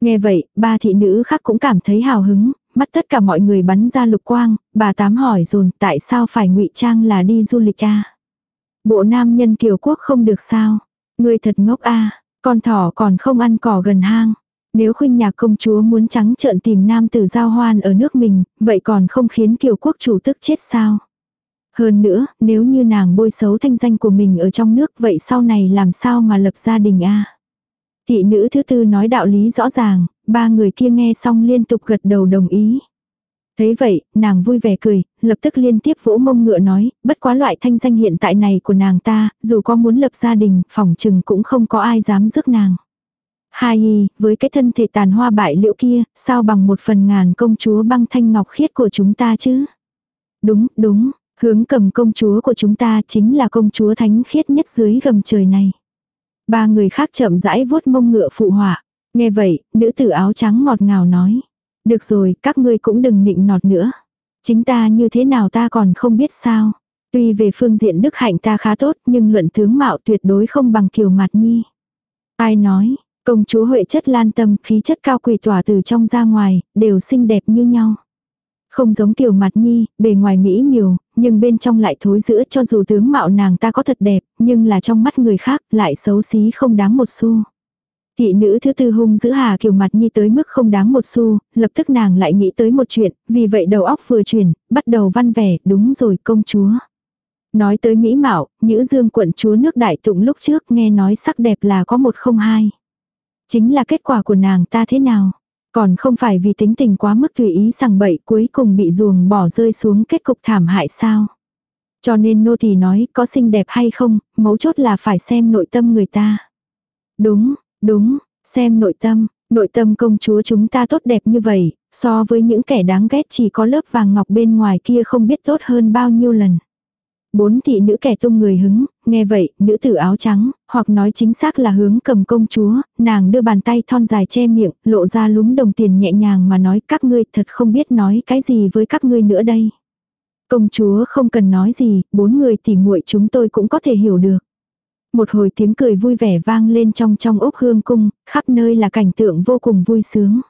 Nghe vậy, ba thị nữ khác cũng cảm thấy hào hứng, mắt tất cả mọi người bắn ra lục quang, bà tám hỏi dồn tại sao phải ngụy trang là đi du lịch a Bộ nam nhân kiều quốc không được sao. Người thật ngốc a con thỏ còn không ăn cỏ gần hang. Nếu khuynh nhạc công chúa muốn trắng trợn tìm nam tử giao hoan ở nước mình, vậy còn không khiến kiều quốc chủ tức chết sao? Hơn nữa, nếu như nàng bôi xấu thanh danh của mình ở trong nước vậy sau này làm sao mà lập gia đình a Thị nữ thứ tư nói đạo lý rõ ràng, ba người kia nghe xong liên tục gật đầu đồng ý. Thấy vậy, nàng vui vẻ cười, lập tức liên tiếp vỗ mông ngựa nói, bất quá loại thanh danh hiện tại này của nàng ta, dù có muốn lập gia đình, phòng chừng cũng không có ai dám rước nàng. Hai y, với cái thân thể tàn hoa bại liễu kia, sao bằng một phần ngàn công chúa băng thanh ngọc khiết của chúng ta chứ? Đúng, đúng, hướng cầm công chúa của chúng ta chính là công chúa thánh khiết nhất dưới gầm trời này. Ba người khác chậm rãi vuốt mông ngựa phụ họa. Nghe vậy, nữ tử áo trắng ngọt ngào nói. Được rồi, các ngươi cũng đừng nịnh nọt nữa. Chính ta như thế nào ta còn không biết sao. Tuy về phương diện đức hạnh ta khá tốt nhưng luận tướng mạo tuyệt đối không bằng kiều mặt nhi. Ai nói, công chúa Huệ chất lan tâm khí chất cao quỳ tỏa từ trong ra ngoài, đều xinh đẹp như nhau. Không giống kiều mặt nhi, bề ngoài mỹ miều, nhưng bên trong lại thối giữa cho dù tướng mạo nàng ta có thật đẹp, nhưng là trong mắt người khác lại xấu xí không đáng một xu. Thị nữ thứ tư hung giữ Hà Kiều mặt nhi tới mức không đáng một xu, lập tức nàng lại nghĩ tới một chuyện, vì vậy đầu óc vừa chuyển, bắt đầu văn vẻ, đúng rồi công chúa. Nói tới mỹ mạo, nữ dương quận chúa nước đại tụng lúc trước nghe nói sắc đẹp là có một không hai. Chính là kết quả của nàng ta thế nào? Còn không phải vì tính tình quá mức tùy ý sằng bậy cuối cùng bị ruồng bỏ rơi xuống kết cục thảm hại sao? Cho nên nô tỳ nói có xinh đẹp hay không, mấu chốt là phải xem nội tâm người ta. Đúng, đúng, xem nội tâm, nội tâm công chúa chúng ta tốt đẹp như vậy, so với những kẻ đáng ghét chỉ có lớp vàng ngọc bên ngoài kia không biết tốt hơn bao nhiêu lần. Bốn thị nữ kẻ tung người hứng, nghe vậy, nữ tử áo trắng, hoặc nói chính xác là hướng cầm công chúa, nàng đưa bàn tay thon dài che miệng, lộ ra lúm đồng tiền nhẹ nhàng mà nói các ngươi thật không biết nói cái gì với các ngươi nữa đây. Công chúa không cần nói gì, bốn người tỉ muội chúng tôi cũng có thể hiểu được. Một hồi tiếng cười vui vẻ vang lên trong trong ốc hương cung, khắp nơi là cảnh tượng vô cùng vui sướng.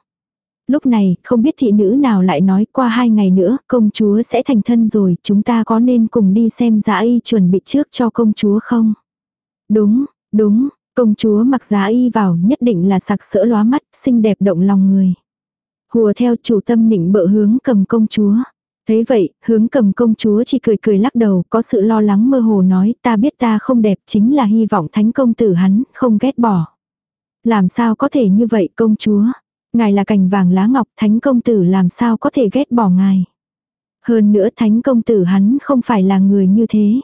Lúc này, không biết thị nữ nào lại nói qua hai ngày nữa, công chúa sẽ thành thân rồi, chúng ta có nên cùng đi xem giá y chuẩn bị trước cho công chúa không? Đúng, đúng, công chúa mặc giá y vào nhất định là sặc sỡ lóa mắt, xinh đẹp động lòng người. Hùa theo chủ tâm nịnh bợ hướng cầm công chúa. Thế vậy, hướng cầm công chúa chỉ cười cười lắc đầu, có sự lo lắng mơ hồ nói ta biết ta không đẹp chính là hy vọng thánh công tử hắn, không ghét bỏ. Làm sao có thể như vậy công chúa? Ngài là cành vàng lá ngọc thánh công tử làm sao có thể ghét bỏ ngài. Hơn nữa thánh công tử hắn không phải là người như thế.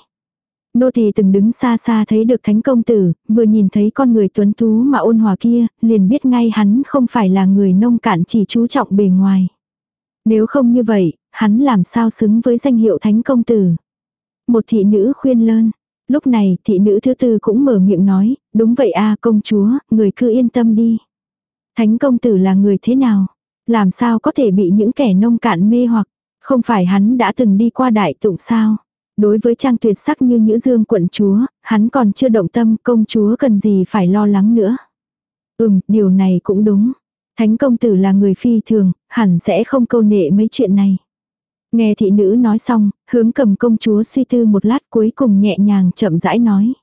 Nô tỳ từng đứng xa xa thấy được thánh công tử, vừa nhìn thấy con người tuấn tú mà ôn hòa kia, liền biết ngay hắn không phải là người nông cạn chỉ chú trọng bề ngoài. Nếu không như vậy, hắn làm sao xứng với danh hiệu thánh công tử. Một thị nữ khuyên lơn. Lúc này thị nữ thứ tư cũng mở miệng nói, đúng vậy a công chúa, người cứ yên tâm đi. Thánh công tử là người thế nào? Làm sao có thể bị những kẻ nông cạn mê hoặc? Không phải hắn đã từng đi qua đại tụng sao? Đối với trang tuyệt sắc như Nhữ Dương quận chúa, hắn còn chưa động tâm công chúa cần gì phải lo lắng nữa. Ừm, điều này cũng đúng. Thánh công tử là người phi thường, hẳn sẽ không câu nệ mấy chuyện này. Nghe thị nữ nói xong, hướng cầm công chúa suy tư một lát cuối cùng nhẹ nhàng chậm rãi nói.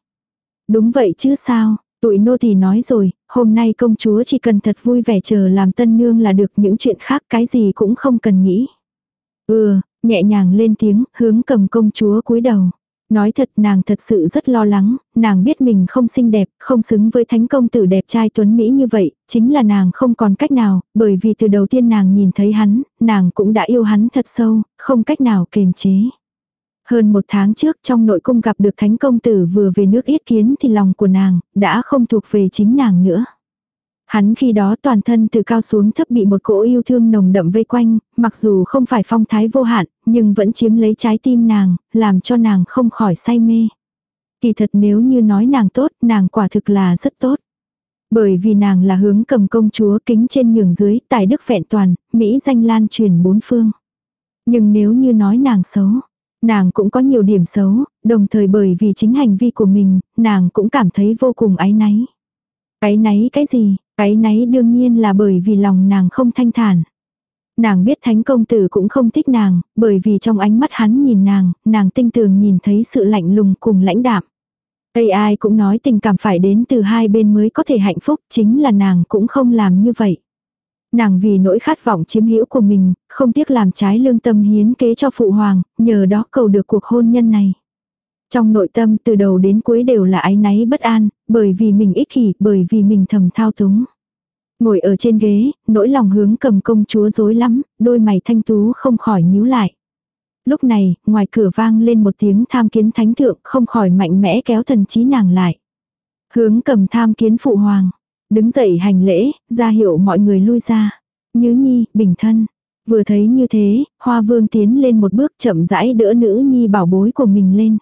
Đúng vậy chứ sao, tụi nô thì nói rồi, hôm nay công chúa chỉ cần thật vui vẻ chờ làm tân nương là được những chuyện khác cái gì cũng không cần nghĩ. Ừ, nhẹ nhàng lên tiếng, hướng cầm công chúa cúi đầu. Nói thật nàng thật sự rất lo lắng, nàng biết mình không xinh đẹp, không xứng với thánh công tử đẹp trai tuấn Mỹ như vậy, chính là nàng không còn cách nào, bởi vì từ đầu tiên nàng nhìn thấy hắn, nàng cũng đã yêu hắn thật sâu, không cách nào kềm chế. Hơn một tháng trước trong nội cung gặp được thánh công tử vừa về nước yết kiến thì lòng của nàng đã không thuộc về chính nàng nữa. Hắn khi đó toàn thân từ cao xuống thấp bị một cỗ yêu thương nồng đậm vây quanh, mặc dù không phải phong thái vô hạn, nhưng vẫn chiếm lấy trái tim nàng, làm cho nàng không khỏi say mê. Kỳ thật nếu như nói nàng tốt, nàng quả thực là rất tốt. Bởi vì nàng là hướng cầm công chúa kính trên nhường dưới, tài đức vẹn toàn, Mỹ danh lan truyền bốn phương. Nhưng nếu như nói nàng xấu, nàng cũng có nhiều điểm xấu, đồng thời bởi vì chính hành vi của mình, nàng cũng cảm thấy vô cùng áy náy. Áy náy cái gì? Áy náy đương nhiên là bởi vì lòng nàng không thanh thản. Nàng biết thánh công tử cũng không thích nàng, bởi vì trong ánh mắt hắn nhìn nàng, nàng tinh tường nhìn thấy sự lạnh lùng cùng lãnh đạm. Tây ai cũng nói tình cảm phải đến từ hai bên mới có thể hạnh phúc, chính là nàng cũng không làm như vậy. Nàng vì nỗi khát vọng chiếm hữu của mình, không tiếc làm trái lương tâm hiến kế cho phụ hoàng, nhờ đó cầu được cuộc hôn nhân này. Trong nội tâm từ đầu đến cuối đều là áy náy bất an, bởi vì mình ích kỷ, bởi vì mình thầm thao túng. Ngồi ở trên ghế, nỗi lòng hướng cầm công chúa dối lắm, đôi mày thanh tú không khỏi nhíu lại. Lúc này, ngoài cửa vang lên một tiếng tham kiến thánh thượng không khỏi mạnh mẽ kéo thần trí nàng lại. Hướng cầm tham kiến phụ hoàng. Đứng dậy hành lễ, ra hiệu mọi người lui ra. Nhứ nhi, bình thân. Vừa thấy như thế, hoa vương tiến lên một bước chậm rãi đỡ nữ nhi bảo bối của mình lên.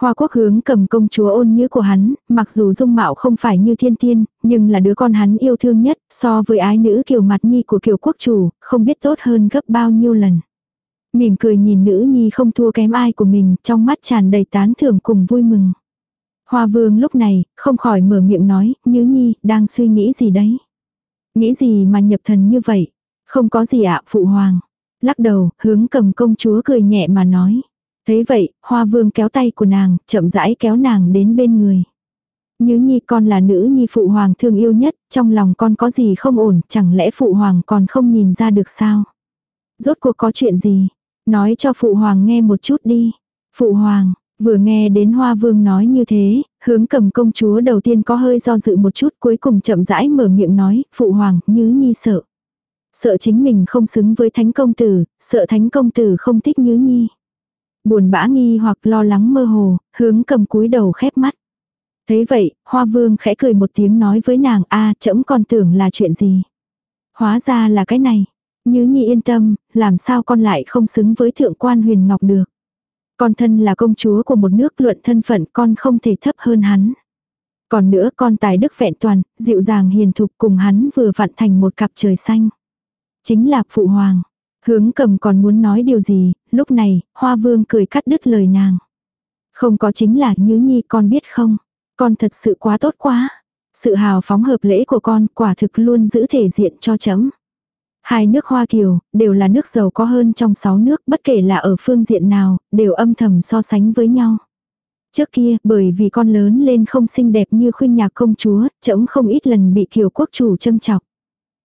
Hoa quốc hướng cầm công chúa ôn nhữ của hắn, mặc dù dung mạo không phải như thiên tiên, nhưng là đứa con hắn yêu thương nhất, so với ái nữ kiều mặt nhi của kiều quốc chủ, không biết tốt hơn gấp bao nhiêu lần. Mỉm cười nhìn nữ nhi không thua kém ai của mình, trong mắt tràn đầy tán thưởng cùng vui mừng. Hoa vương lúc này, không khỏi mở miệng nói, nhớ nhi, đang suy nghĩ gì đấy? Nghĩ gì mà nhập thần như vậy? Không có gì ạ, phụ hoàng. Lắc đầu, hướng cầm công chúa cười nhẹ mà nói. Thấy vậy, hoa vương kéo tay của nàng, chậm rãi kéo nàng đến bên người. Nhớ nhi con là nữ nhi phụ hoàng thương yêu nhất, trong lòng con có gì không ổn, chẳng lẽ phụ hoàng còn không nhìn ra được sao? Rốt cuộc có chuyện gì? Nói cho phụ hoàng nghe một chút đi. Phụ hoàng, vừa nghe đến hoa vương nói như thế, hướng cầm công chúa đầu tiên có hơi do dự một chút cuối cùng chậm rãi mở miệng nói, phụ hoàng, nhứ nhi sợ. Sợ chính mình không xứng với thánh công tử, sợ thánh công tử không thích nhứ nhi. Buồn bã nghi hoặc lo lắng mơ hồ, hướng cầm cúi đầu khép mắt. Thấy vậy, hoa vương khẽ cười một tiếng nói với nàng a trẫm còn tưởng là chuyện gì. Hóa ra là cái này. Nhứ nhi yên tâm, làm sao con lại không xứng với thượng quan huyền ngọc được. Con thân là công chúa của một nước luận thân phận con không thể thấp hơn hắn. Còn nữa con tài đức vẹn toàn, dịu dàng hiền thục cùng hắn vừa vặn thành một cặp trời xanh. Chính là phụ hoàng. Hướng cầm còn muốn nói điều gì, lúc này, hoa vương cười cắt đứt lời nàng. Không có chính là nhứ nhi con biết không. Con thật sự quá tốt quá. Sự hào phóng hợp lễ của con quả thực luôn giữ thể diện cho chấm. Hai nước Hoa Kiều, đều là nước giàu có hơn trong sáu nước, bất kể là ở phương diện nào, đều âm thầm so sánh với nhau. Trước kia, bởi vì con lớn lên không xinh đẹp như khuyên nhạc công chúa, chấm không ít lần bị kiều quốc chủ châm chọc.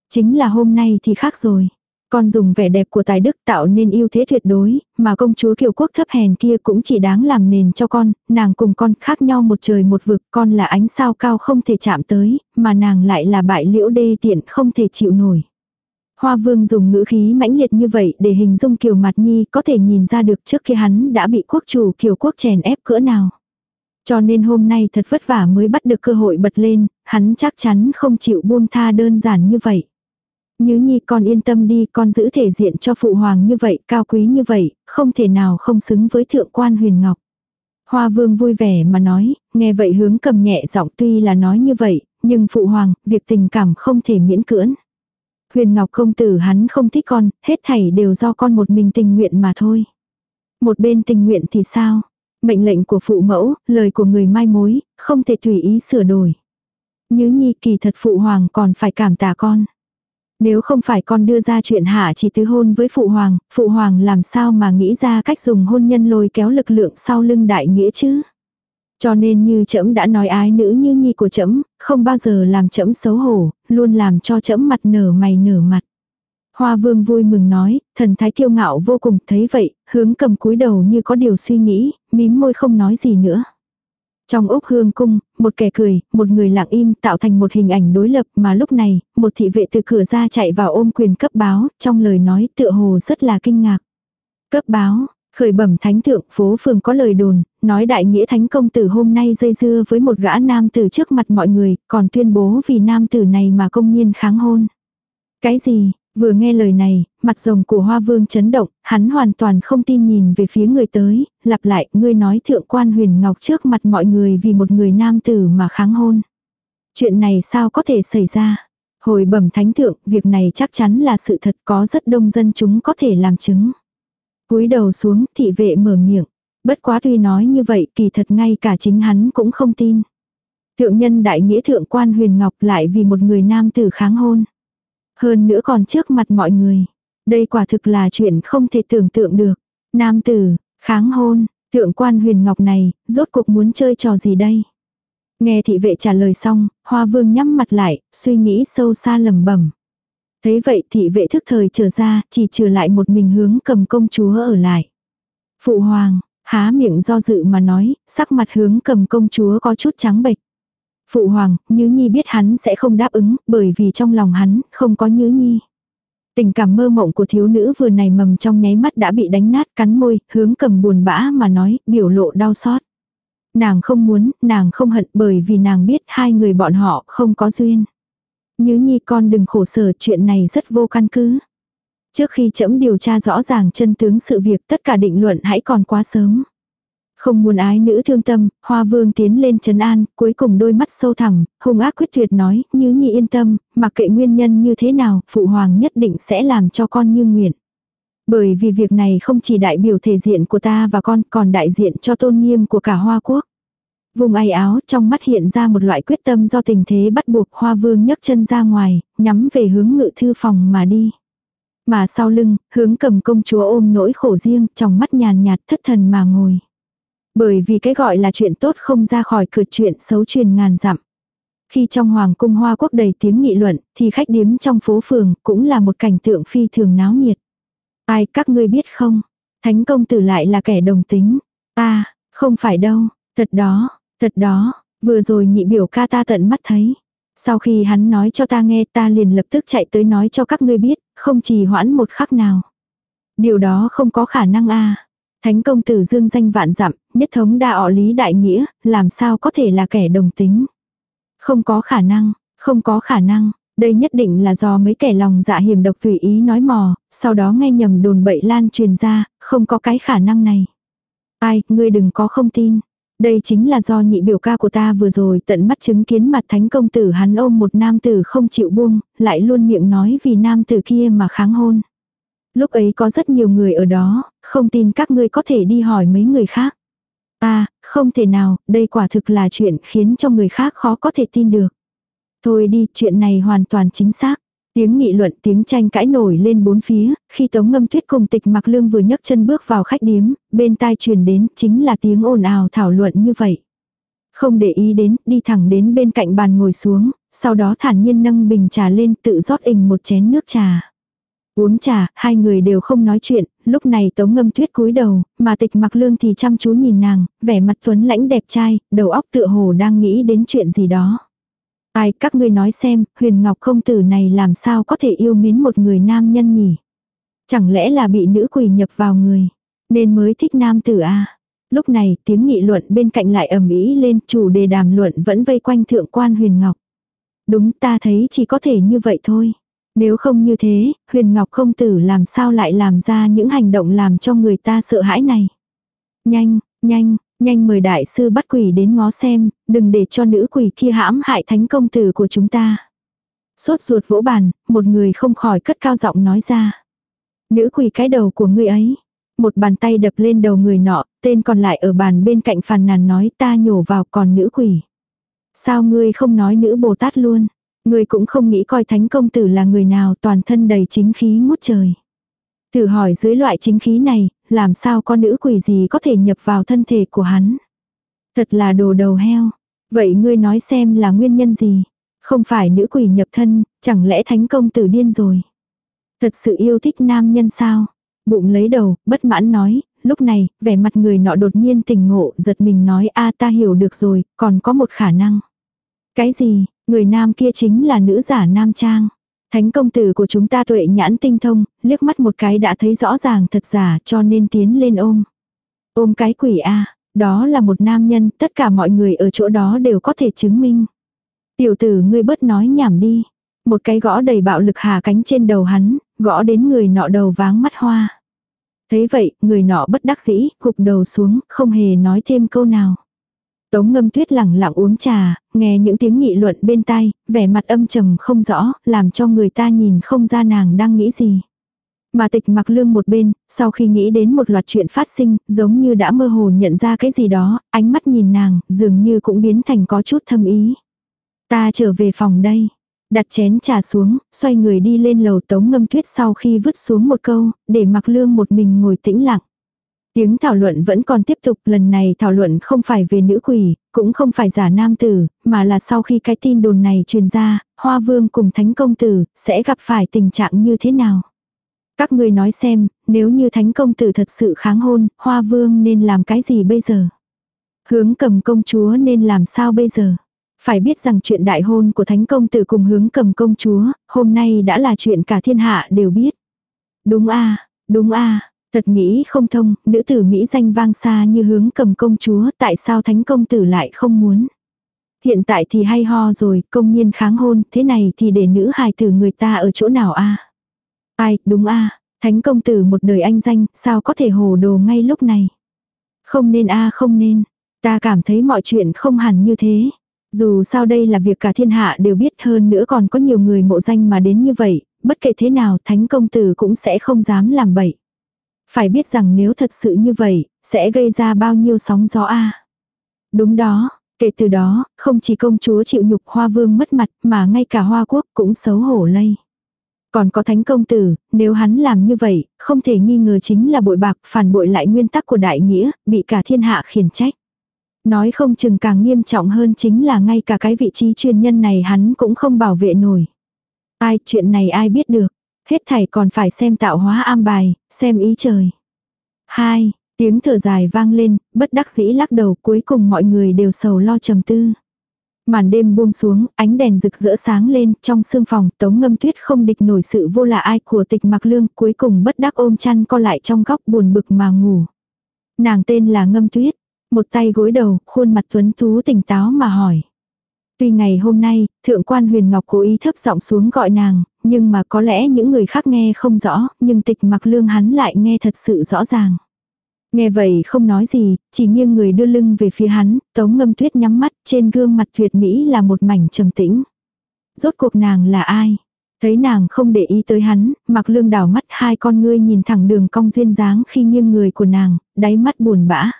Chính là hôm nay thì khác rồi. Con dùng vẻ đẹp của tài đức tạo nên ưu thế tuyệt đối, mà công chúa kiều quốc thấp hèn kia cũng chỉ đáng làm nền cho con, nàng cùng con khác nhau một trời một vực, con là ánh sao cao không thể chạm tới, mà nàng lại là bại liễu đê tiện không thể chịu nổi. Hoa vương dùng ngữ khí mãnh liệt như vậy để hình dung kiều mặt nhi có thể nhìn ra được trước khi hắn đã bị quốc chủ kiều quốc chèn ép cỡ nào. Cho nên hôm nay thật vất vả mới bắt được cơ hội bật lên, hắn chắc chắn không chịu buông tha đơn giản như vậy. Nhứ nhi con yên tâm đi, con giữ thể diện cho phụ hoàng như vậy, cao quý như vậy, không thể nào không xứng với thượng quan huyền ngọc. Hoa vương vui vẻ mà nói, nghe vậy hướng cầm nhẹ giọng tuy là nói như vậy, nhưng phụ hoàng, việc tình cảm không thể miễn cưỡng. Huyền Ngọc công tử hắn không thích con, hết thảy đều do con một mình tình nguyện mà thôi. Một bên tình nguyện thì sao? Mệnh lệnh của phụ mẫu, lời của người mai mối, không thể tùy ý sửa đổi. Nhứ nhi kỳ thật phụ hoàng còn phải cảm tạ con. Nếu không phải con đưa ra chuyện hạ chỉ tứ hôn với phụ hoàng, phụ hoàng làm sao mà nghĩ ra cách dùng hôn nhân lôi kéo lực lượng sau lưng đại nghĩa chứ? Cho nên như trẫm đã nói ái nữ như nhi của trẫm, không bao giờ làm trẫm xấu hổ, luôn làm cho trẫm mặt nở mày nở mặt. Hoa vương vui mừng nói, thần thái kiêu ngạo vô cùng, thấy vậy, hướng cầm cúi đầu như có điều suy nghĩ, mím môi không nói gì nữa. Trong ốc hương cung, một kẻ cười, một người lặng im tạo thành một hình ảnh đối lập mà lúc này, một thị vệ từ cửa ra chạy vào ôm quyền cấp báo, trong lời nói tựa hồ rất là kinh ngạc. Cấp báo, Khởi bẩm thánh thượng phố phường có lời đồn, nói đại nghĩa thánh công tử hôm nay dây dưa với một gã nam tử trước mặt mọi người, còn tuyên bố vì nam tử này mà công nhiên kháng hôn. Cái gì, vừa nghe lời này, mặt rồng của hoa vương chấn động, hắn hoàn toàn không tin nhìn về phía người tới, lặp lại, ngươi nói thượng quan huyền ngọc trước mặt mọi người vì một người nam tử mà kháng hôn. Chuyện này sao có thể xảy ra? Hồi bẩm thánh thượng, việc này chắc chắn là sự thật có rất đông dân chúng có thể làm chứng cúi đầu xuống, thị vệ mở miệng. Bất quá tuy nói như vậy, kỳ thật ngay cả chính hắn cũng không tin. Thượng nhân đại nghĩa thượng quan huyền ngọc lại vì một người nam tử kháng hôn. Hơn nữa còn trước mặt mọi người. Đây quả thực là chuyện không thể tưởng tượng được. Nam tử, kháng hôn, thượng quan huyền ngọc này, rốt cuộc muốn chơi trò gì đây? Nghe thị vệ trả lời xong, hoa vương nhắm mặt lại, suy nghĩ sâu xa lầm bẩm Thấy vậy thị vệ thức thời trở ra, chỉ trừ lại một mình hướng cầm công chúa ở lại. Phụ hoàng, há miệng do dự mà nói, sắc mặt hướng cầm công chúa có chút trắng bệch. Phụ hoàng, Nhứ Nhi biết hắn sẽ không đáp ứng, bởi vì trong lòng hắn, không có Nhứ Nhi. Tình cảm mơ mộng của thiếu nữ vừa này mầm trong nháy mắt đã bị đánh nát cắn môi, hướng cầm buồn bã mà nói, biểu lộ đau xót. Nàng không muốn, nàng không hận bởi vì nàng biết hai người bọn họ không có duyên nhớ nhi con đừng khổ sở chuyện này rất vô căn cứ. Trước khi chấm điều tra rõ ràng chân tướng sự việc tất cả định luận hãy còn quá sớm. Không muốn ái nữ thương tâm, hoa vương tiến lên trấn an, cuối cùng đôi mắt sâu thẳm, hung ác quyết tuyệt nói, như nhi yên tâm, mặc kệ nguyên nhân như thế nào, phụ hoàng nhất định sẽ làm cho con như nguyện. Bởi vì việc này không chỉ đại biểu thể diện của ta và con, còn đại diện cho tôn nghiêm của cả hoa quốc. Vùng ai áo trong mắt hiện ra một loại quyết tâm do tình thế bắt buộc hoa vương nhấc chân ra ngoài, nhắm về hướng ngự thư phòng mà đi. Mà sau lưng, hướng cầm công chúa ôm nỗi khổ riêng, trong mắt nhàn nhạt thất thần mà ngồi. Bởi vì cái gọi là chuyện tốt không ra khỏi cửa chuyện xấu truyền ngàn dặm. Khi trong hoàng cung hoa quốc đầy tiếng nghị luận, thì khách điếm trong phố phường cũng là một cảnh tượng phi thường náo nhiệt. Ai các ngươi biết không? Thánh công tử lại là kẻ đồng tính. Ta, không phải đâu, thật đó, thật đó, vừa rồi nhị biểu ca ta tận mắt thấy. Sau khi hắn nói cho ta nghe ta liền lập tức chạy tới nói cho các ngươi biết, không trì hoãn một khắc nào. Điều đó không có khả năng a Thánh công tử dương danh vạn dặm, nhất thống đa ọ lý đại nghĩa, làm sao có thể là kẻ đồng tính. Không có khả năng, không có khả năng, đây nhất định là do mấy kẻ lòng dạ hiểm độc tùy ý nói mò, sau đó nghe nhầm đồn bậy lan truyền ra, không có cái khả năng này. Ai, ngươi đừng có không tin. Đây chính là do nhị biểu ca của ta vừa rồi tận mắt chứng kiến mặt thánh công tử hắn ôm một nam tử không chịu buông, lại luôn miệng nói vì nam tử kia mà kháng hôn. Lúc ấy có rất nhiều người ở đó, không tin các ngươi có thể đi hỏi mấy người khác. Ta, không thể nào, đây quả thực là chuyện khiến cho người khác khó có thể tin được. Thôi đi, chuyện này hoàn toàn chính xác. Tiếng nghị luận tiếng tranh cãi nổi lên bốn phía, khi Tống Ngâm Tuyết cùng tịch mặc lương vừa nhấc chân bước vào khách điếm, bên tai truyền đến chính là tiếng ồn ào thảo luận như vậy. Không để ý đến, đi thẳng đến bên cạnh bàn ngồi xuống, sau đó thản nhiên nâng bình trà lên tự rót ình một chén nước trà. Uống trà, hai người đều không nói chuyện, lúc này Tống Ngâm Tuyết cúi đầu, mà tịch mặc lương thì chăm chú nhìn nàng, vẻ mặt tuấn lãnh đẹp trai, đầu óc tựa hồ đang nghĩ đến chuyện gì đó. Ai, các ngươi nói xem, huyền ngọc công tử này làm sao có thể yêu mến một người nam nhân nhỉ? Chẳng lẽ là bị nữ quỷ nhập vào người, nên mới thích nam tử à? Lúc này, tiếng nghị luận bên cạnh lại ầm ĩ lên, chủ đề đàm luận vẫn vây quanh thượng quan huyền ngọc. Đúng ta thấy chỉ có thể như vậy thôi. Nếu không như thế, huyền ngọc công tử làm sao lại làm ra những hành động làm cho người ta sợ hãi này. Nhanh, nhanh, Nhanh mời đại sư bắt quỷ đến ngó xem, đừng để cho nữ quỷ kia hãm hại thánh công tử của chúng ta. Sốt ruột vỗ bàn, một người không khỏi cất cao giọng nói ra. Nữ quỷ cái đầu của ngươi ấy. Một bàn tay đập lên đầu người nọ, tên còn lại ở bàn bên cạnh phàn nàn nói ta nhổ vào còn nữ quỷ. Sao ngươi không nói nữ Bồ Tát luôn? Ngươi cũng không nghĩ coi thánh công tử là người nào toàn thân đầy chính khí ngút trời. Thử hỏi dưới loại chính khí này, làm sao con nữ quỷ gì có thể nhập vào thân thể của hắn. Thật là đồ đầu heo. Vậy ngươi nói xem là nguyên nhân gì? Không phải nữ quỷ nhập thân, chẳng lẽ thánh công tử điên rồi? Thật sự yêu thích nam nhân sao? Bụng lấy đầu, bất mãn nói, lúc này, vẻ mặt người nọ đột nhiên tỉnh ngộ, giật mình nói a ta hiểu được rồi, còn có một khả năng. Cái gì, người nam kia chính là nữ giả nam trang. Thánh công tử của chúng ta tuệ nhãn tinh thông, liếc mắt một cái đã thấy rõ ràng thật giả cho nên tiến lên ôm. Ôm cái quỷ a đó là một nam nhân, tất cả mọi người ở chỗ đó đều có thể chứng minh. Tiểu tử ngươi bớt nói nhảm đi. Một cái gõ đầy bạo lực hà cánh trên đầu hắn, gõ đến người nọ đầu váng mắt hoa. Thế vậy, người nọ bất đắc dĩ, gục đầu xuống, không hề nói thêm câu nào. Tống ngâm tuyết lẳng lặng uống trà, nghe những tiếng nghị luận bên tai, vẻ mặt âm trầm không rõ, làm cho người ta nhìn không ra nàng đang nghĩ gì. Mà tịch mặc lương một bên, sau khi nghĩ đến một loạt chuyện phát sinh, giống như đã mơ hồ nhận ra cái gì đó, ánh mắt nhìn nàng, dường như cũng biến thành có chút thâm ý. Ta trở về phòng đây. Đặt chén trà xuống, xoay người đi lên lầu tống ngâm tuyết sau khi vứt xuống một câu, để mặc lương một mình ngồi tĩnh lặng. Tiếng thảo luận vẫn còn tiếp tục, lần này thảo luận không phải về nữ quỷ, cũng không phải giả nam tử, mà là sau khi cái tin đồn này truyền ra, Hoa Vương cùng Thánh Công Tử sẽ gặp phải tình trạng như thế nào. Các người nói xem, nếu như Thánh Công Tử thật sự kháng hôn, Hoa Vương nên làm cái gì bây giờ? Hướng cầm công chúa nên làm sao bây giờ? Phải biết rằng chuyện đại hôn của Thánh Công Tử cùng hướng cầm công chúa, hôm nay đã là chuyện cả thiên hạ đều biết. Đúng a đúng a Thật nghĩ không thông, nữ tử Mỹ danh vang xa như hướng cầm công chúa, tại sao thánh công tử lại không muốn. Hiện tại thì hay ho rồi, công nhiên kháng hôn, thế này thì để nữ hài tử người ta ở chỗ nào a Ai, đúng a thánh công tử một đời anh danh, sao có thể hồ đồ ngay lúc này. Không nên a không nên. Ta cảm thấy mọi chuyện không hẳn như thế. Dù sao đây là việc cả thiên hạ đều biết hơn nữa còn có nhiều người mộ danh mà đến như vậy, bất kể thế nào thánh công tử cũng sẽ không dám làm bậy. Phải biết rằng nếu thật sự như vậy, sẽ gây ra bao nhiêu sóng gió a Đúng đó, kể từ đó, không chỉ công chúa chịu nhục hoa vương mất mặt mà ngay cả hoa quốc cũng xấu hổ lây. Còn có thánh công tử, nếu hắn làm như vậy, không thể nghi ngờ chính là bội bạc phản bội lại nguyên tắc của đại nghĩa, bị cả thiên hạ khiển trách. Nói không chừng càng nghiêm trọng hơn chính là ngay cả cái vị trí chuyên nhân này hắn cũng không bảo vệ nổi. Ai chuyện này ai biết được. Hết thảy còn phải xem tạo hóa am bài, xem ý trời. Hai, tiếng thở dài vang lên, bất đắc dĩ lắc đầu cuối cùng mọi người đều sầu lo trầm tư. Màn đêm buông xuống, ánh đèn rực rỡ sáng lên, trong sương phòng, tống ngâm tuyết không địch nổi sự vô là ai của tịch mặc lương, cuối cùng bất đắc ôm chăn co lại trong góc buồn bực mà ngủ. Nàng tên là ngâm tuyết, một tay gối đầu, khuôn mặt tuấn tú tỉnh táo mà hỏi. Tuy ngày hôm nay, thượng quan huyền ngọc cố ý thấp giọng xuống gọi nàng, nhưng mà có lẽ những người khác nghe không rõ, nhưng tịch mặc lương hắn lại nghe thật sự rõ ràng. Nghe vậy không nói gì, chỉ nghiêng người đưa lưng về phía hắn, tống ngâm tuyết nhắm mắt, trên gương mặt tuyệt mỹ là một mảnh trầm tĩnh. Rốt cuộc nàng là ai? Thấy nàng không để ý tới hắn, mặc lương đảo mắt hai con ngươi nhìn thẳng đường cong duyên dáng khi nghiêng người của nàng, đáy mắt buồn bã.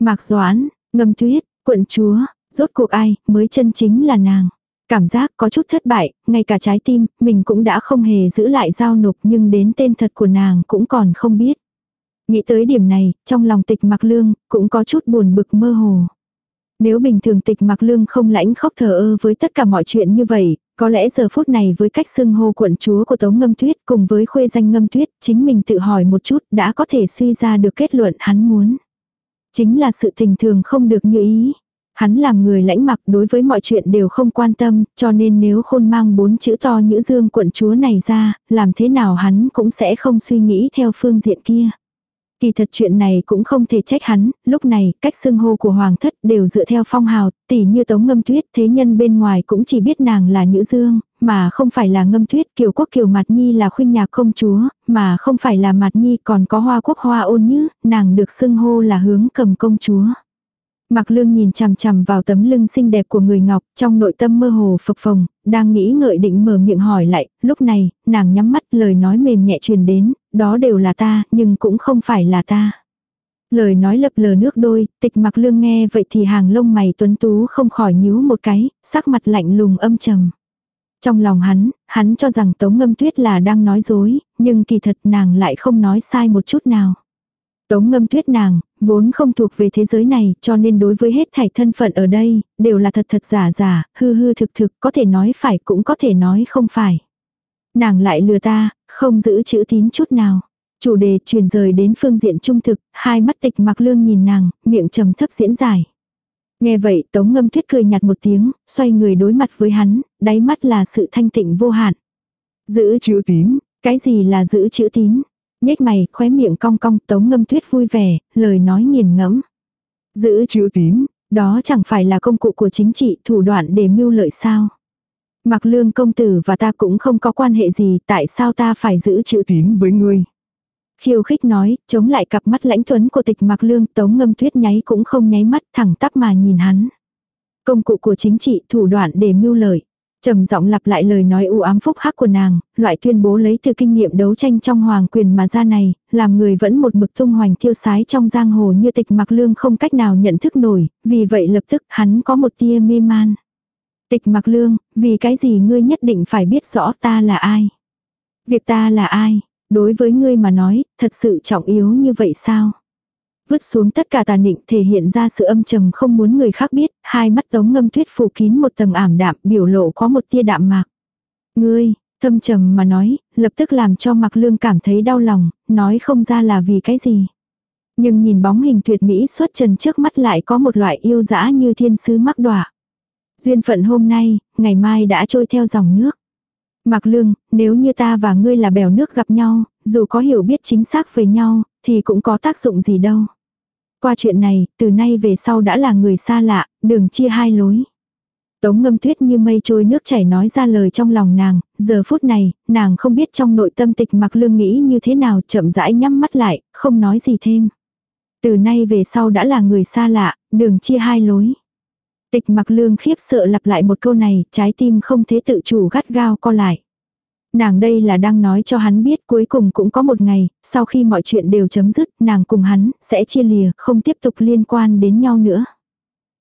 Mạc Doãn, ngâm tuyết, quận chúa, rốt cuộc ai mới chân chính là nàng. Cảm giác có chút thất bại, ngay cả trái tim, mình cũng đã không hề giữ lại giao nộp nhưng đến tên thật của nàng cũng còn không biết. Nghĩ tới điểm này, trong lòng tịch mặc lương, cũng có chút buồn bực mơ hồ. Nếu bình thường tịch mặc lương không lãnh khóc thờ ơ với tất cả mọi chuyện như vậy, có lẽ giờ phút này với cách xưng hô quận chúa của Tống Ngâm Tuyết cùng với khuê danh Ngâm Tuyết, chính mình tự hỏi một chút đã có thể suy ra được kết luận hắn muốn. Chính là sự tình thường không được như ý. Hắn làm người lãnh mặc đối với mọi chuyện đều không quan tâm, cho nên nếu khôn mang bốn chữ to nhữ dương quận chúa này ra, làm thế nào hắn cũng sẽ không suy nghĩ theo phương diện kia. Kỳ thật chuyện này cũng không thể trách hắn, lúc này cách xưng hô của hoàng thất đều dựa theo phong hào, tỉ như tống ngâm tuyết thế nhân bên ngoài cũng chỉ biết nàng là nhữ dương, mà không phải là ngâm tuyết kiều quốc kiều mặt nhi là khuynh nhạc công chúa, mà không phải là mặt nhi còn có hoa quốc hoa ôn như, nàng được xưng hô là hướng cầm công chúa. Mạc Lương nhìn chằm chằm vào tấm lưng xinh đẹp của người Ngọc, trong nội tâm mơ hồ phập phồng, đang nghĩ ngợi định mở miệng hỏi lại, lúc này, nàng nhắm mắt lời nói mềm nhẹ truyền đến, đó đều là ta, nhưng cũng không phải là ta. Lời nói lập lờ nước đôi, tịch Mạc Lương nghe vậy thì hàng lông mày tuấn tú không khỏi nhíu một cái, sắc mặt lạnh lùng âm trầm. Trong lòng hắn, hắn cho rằng Tống Ngâm Tuyết là đang nói dối, nhưng kỳ thật nàng lại không nói sai một chút nào. Tống ngâm tuyết nàng, vốn không thuộc về thế giới này, cho nên đối với hết thảy thân phận ở đây, đều là thật thật giả giả, hư hư thực thực, có thể nói phải cũng có thể nói không phải. Nàng lại lừa ta, không giữ chữ tín chút nào. Chủ đề truyền rời đến phương diện trung thực, hai mắt tịch mặc lương nhìn nàng, miệng trầm thấp diễn giải. Nghe vậy tống ngâm tuyết cười nhạt một tiếng, xoay người đối mặt với hắn, đáy mắt là sự thanh tịnh vô hạn. Giữ chữ tín, cái gì là giữ chữ tín? Nhếch mày, khóe miệng cong cong, tống ngâm tuyết vui vẻ, lời nói nghiền ngẫm. Giữ chữ tín, đó chẳng phải là công cụ của chính trị, thủ đoạn để mưu lợi sao. Mặc lương công tử và ta cũng không có quan hệ gì, tại sao ta phải giữ chữ tín với ngươi. Khiêu khích nói, chống lại cặp mắt lãnh tuấn của tịch mặc lương, tống ngâm tuyết nháy cũng không nháy mắt, thẳng tắp mà nhìn hắn. Công cụ của chính trị, thủ đoạn để mưu lợi trầm giọng lặp lại lời nói u ám phúc hắc của nàng, loại tuyên bố lấy từ kinh nghiệm đấu tranh trong hoàng quyền mà ra này, làm người vẫn một mực tung hoành tiêu sái trong giang hồ như tịch mặc lương không cách nào nhận thức nổi, vì vậy lập tức hắn có một tia mê man. Tịch mặc lương, vì cái gì ngươi nhất định phải biết rõ ta là ai? Việc ta là ai? Đối với ngươi mà nói, thật sự trọng yếu như vậy sao? Vứt xuống tất cả tà nịnh thể hiện ra sự âm trầm không muốn người khác biết, hai mắt tống ngâm tuyết phủ kín một tầng ảm đạm biểu lộ có một tia đạm mạc. Ngươi, thâm trầm mà nói, lập tức làm cho mặc lương cảm thấy đau lòng, nói không ra là vì cái gì. Nhưng nhìn bóng hình tuyệt mỹ xuất trần trước mắt lại có một loại yêu dã như thiên sứ mắc đọa. Duyên phận hôm nay, ngày mai đã trôi theo dòng nước. Mặc lương, nếu như ta và ngươi là bèo nước gặp nhau, dù có hiểu biết chính xác về nhau, thì cũng có tác dụng gì đâu. Qua chuyện này, từ nay về sau đã là người xa lạ, đường chia hai lối. Tống ngâm tuyết như mây trôi nước chảy nói ra lời trong lòng nàng, giờ phút này, nàng không biết trong nội tâm tịch mặc lương nghĩ như thế nào chậm rãi nhắm mắt lại, không nói gì thêm. Từ nay về sau đã là người xa lạ, đường chia hai lối. Tịch mặc lương khiếp sợ lặp lại một câu này, trái tim không thế tự chủ gắt gao co lại. Nàng đây là đang nói cho hắn biết cuối cùng cũng có một ngày, sau khi mọi chuyện đều chấm dứt, nàng cùng hắn, sẽ chia lìa, không tiếp tục liên quan đến nhau nữa.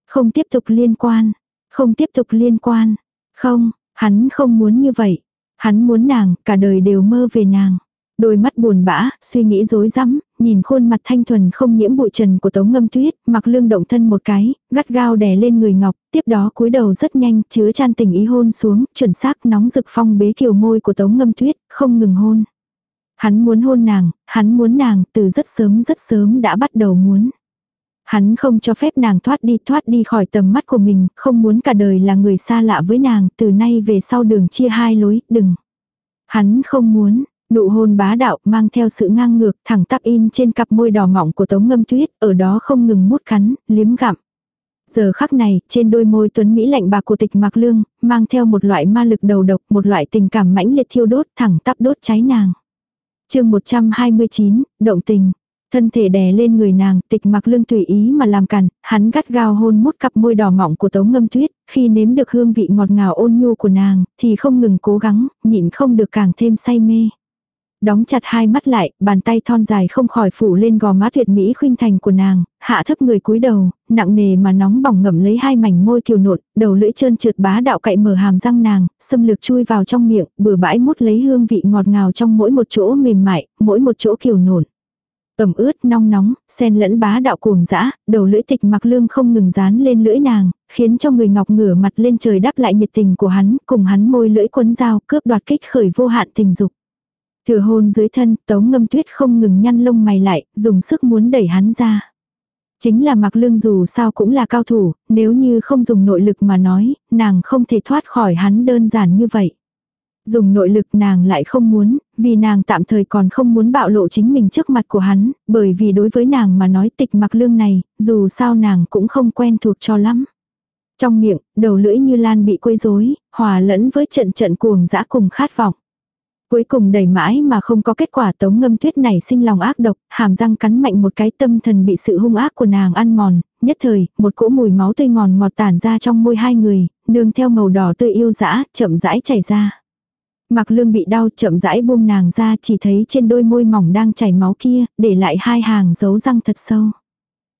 Không tiếp tục liên quan, không tiếp tục liên quan. Không, hắn không muốn như vậy. Hắn muốn nàng, cả đời đều mơ về nàng. Đôi mắt buồn bã, suy nghĩ rối rắm, nhìn khuôn mặt thanh thuần không nhiễm bụi trần của Tống Ngâm Tuyết, mặc lương động thân một cái, gắt gao đè lên người ngọc, tiếp đó cúi đầu rất nhanh, chứa chan tình ý hôn xuống, chuẩn xác nóng rực phong bế kiều môi của Tống Ngâm Tuyết, không ngừng hôn. Hắn muốn hôn nàng, hắn muốn nàng, từ rất sớm rất sớm đã bắt đầu muốn. Hắn không cho phép nàng thoát đi thoát đi khỏi tầm mắt của mình, không muốn cả đời là người xa lạ với nàng, từ nay về sau đường chia hai lối, đừng. Hắn không muốn, Nụ hôn bá đạo mang theo sự ngang ngược thẳng tắp in trên cặp môi đỏ mỏng của tống ngâm tuyết, ở đó không ngừng mút cắn, liếm gặm. Giờ khắc này, trên đôi môi tuấn Mỹ lạnh bạc của tịch mạc lương, mang theo một loại ma lực đầu độc, một loại tình cảm mãnh liệt thiêu đốt thẳng tắp đốt cháy nàng. chương 129, động tình. Thân thể đè lên người nàng, tịch mặc lương tùy ý mà làm cằn, hắn gắt gao hôn mút cặp môi đỏ mỏng của tống ngâm tuyết, khi nếm được hương vị ngọt ngào ôn nhu của nàng, thì không ngừng cố gắng, nhịn không được càng thêm say mê. Đóng chặt hai mắt lại, bàn tay thon dài không khỏi phủ lên gò má tuyệt mỹ khuynh thành của nàng, hạ thấp người cúi đầu, nặng nề mà nóng bỏng ngậm lấy hai mảnh môi kiều nộn, đầu lưỡi trơn trượt bá đạo cậy mở hàm răng nàng, xâm lược chui vào trong miệng, bừa bãi mút lấy hương vị ngọt ngào trong mỗi một chỗ mềm mại, mỗi một chỗ kiều nộn. Ẩm ướt, nong nóng, sen lẫn bá đạo cuồng dã, đầu lưỡi tịch mặc lương không ngừng dán lên lưỡi nàng, khiến cho người ngọc ngửa mặt lên trời đáp lại nhiệt tình của hắn, cùng hắn môi lưỡi quấn dao cướp đoạt kích khởi vô hạn tình dục. Thừa hôn dưới thân, tống ngâm tuyết không ngừng nhăn lông mày lại, dùng sức muốn đẩy hắn ra. Chính là mặc lương dù sao cũng là cao thủ, nếu như không dùng nội lực mà nói, nàng không thể thoát khỏi hắn đơn giản như vậy. Dùng nội lực nàng lại không muốn, vì nàng tạm thời còn không muốn bạo lộ chính mình trước mặt của hắn, bởi vì đối với nàng mà nói tịch mặc lương này, dù sao nàng cũng không quen thuộc cho lắm. Trong miệng, đầu lưỡi như lan bị quấy rối, hòa lẫn với trận trận cuồng dã cùng khát vọng. Cuối cùng đầy mãi mà không có kết quả tống ngâm tuyết này sinh lòng ác độc, hàm răng cắn mạnh một cái tâm thần bị sự hung ác của nàng ăn mòn, nhất thời, một cỗ mùi máu tươi ngòn ngọt tản ra trong môi hai người, nương theo màu đỏ tươi yêu dã, chậm rãi chảy ra. Mặc lương bị đau chậm rãi buông nàng ra chỉ thấy trên đôi môi mỏng đang chảy máu kia, để lại hai hàng dấu răng thật sâu.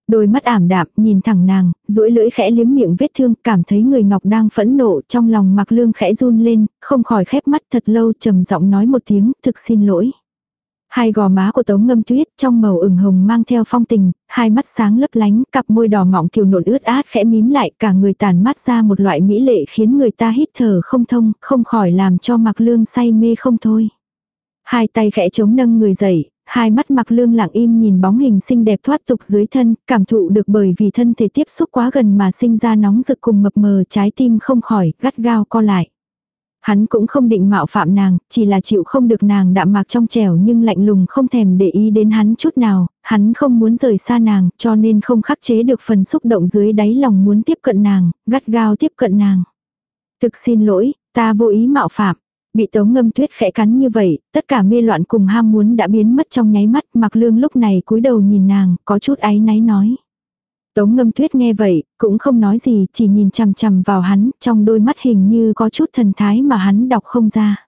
Đôi mắt ảm đạm, nhìn thẳng nàng, duỗi lưỡi khẽ liếm miệng vết thương, cảm thấy người ngọc đang phẫn nộ, trong lòng mặc lương khẽ run lên, không khỏi khép mắt thật lâu trầm giọng nói một tiếng, thực xin lỗi. Hai gò má của tống ngâm tuyết trong màu ửng hồng mang theo phong tình, hai mắt sáng lấp lánh, cặp môi đỏ mọng kiều nộn ướt át khẽ mím lại cả người tàn mắt ra một loại mỹ lệ khiến người ta hít thở không thông, không khỏi làm cho mặc lương say mê không thôi. Hai tay khẽ chống nâng người dậy, hai mắt mặc lương lặng im nhìn bóng hình xinh đẹp thoát tục dưới thân, cảm thụ được bởi vì thân thể tiếp xúc quá gần mà sinh ra nóng rực cùng mập mờ trái tim không khỏi, gắt gao co lại. Hắn cũng không định mạo phạm nàng, chỉ là chịu không được nàng đạm mạc trong trẻo nhưng lạnh lùng không thèm để ý đến hắn chút nào, hắn không muốn rời xa nàng, cho nên không khắc chế được phần xúc động dưới đáy lòng muốn tiếp cận nàng, gắt gao tiếp cận nàng. Thực xin lỗi, ta vô ý mạo phạm. Bị tống ngâm tuyết khẽ cắn như vậy, tất cả mê loạn cùng ham muốn đã biến mất trong nháy mắt, mặc lương lúc này cúi đầu nhìn nàng, có chút áy náy nói. Tống ngâm tuyết nghe vậy, cũng không nói gì, chỉ nhìn chằm chằm vào hắn, trong đôi mắt hình như có chút thần thái mà hắn đọc không ra.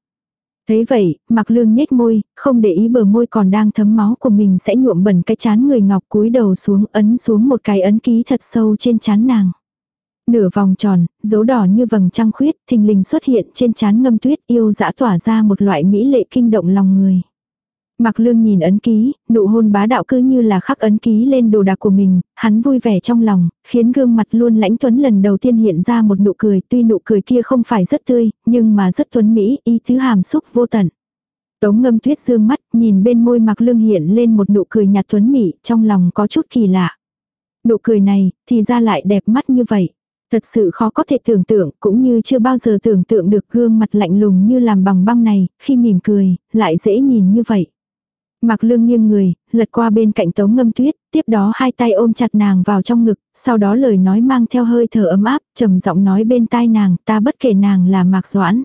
Thế vậy, mặc lương nhếch môi, không để ý bờ môi còn đang thấm máu của mình sẽ nhuộm bẩn cái chán người ngọc cúi đầu xuống ấn xuống một cái ấn ký thật sâu trên chán nàng. Nửa vòng tròn, dấu đỏ như vầng trăng khuyết, thình lình xuất hiện trên chán ngâm tuyết yêu dã tỏa ra một loại mỹ lệ kinh động lòng người. Mặc lương nhìn ấn ký, nụ hôn bá đạo cứ như là khắc ấn ký lên đồ đạc của mình, hắn vui vẻ trong lòng, khiến gương mặt luôn lãnh tuấn lần đầu tiên hiện ra một nụ cười, tuy nụ cười kia không phải rất tươi, nhưng mà rất tuấn mỹ, ý tứ hàm xúc vô tận. Tống ngâm tuyết dương mắt, nhìn bên môi mặc lương hiện lên một nụ cười nhạt tuấn mỹ, trong lòng có chút kỳ lạ. Nụ cười này, thì ra lại đẹp mắt như vậy. Thật sự khó có thể tưởng tượng, cũng như chưa bao giờ tưởng tượng được gương mặt lạnh lùng như làm bằng băng này, khi mỉm cười, lại dễ nhìn như vậy. Mặc lương nghiêng người, lật qua bên cạnh tống ngâm tuyết, tiếp đó hai tay ôm chặt nàng vào trong ngực, sau đó lời nói mang theo hơi thở ấm áp, trầm giọng nói bên tai nàng, ta bất kể nàng là mạc doãn.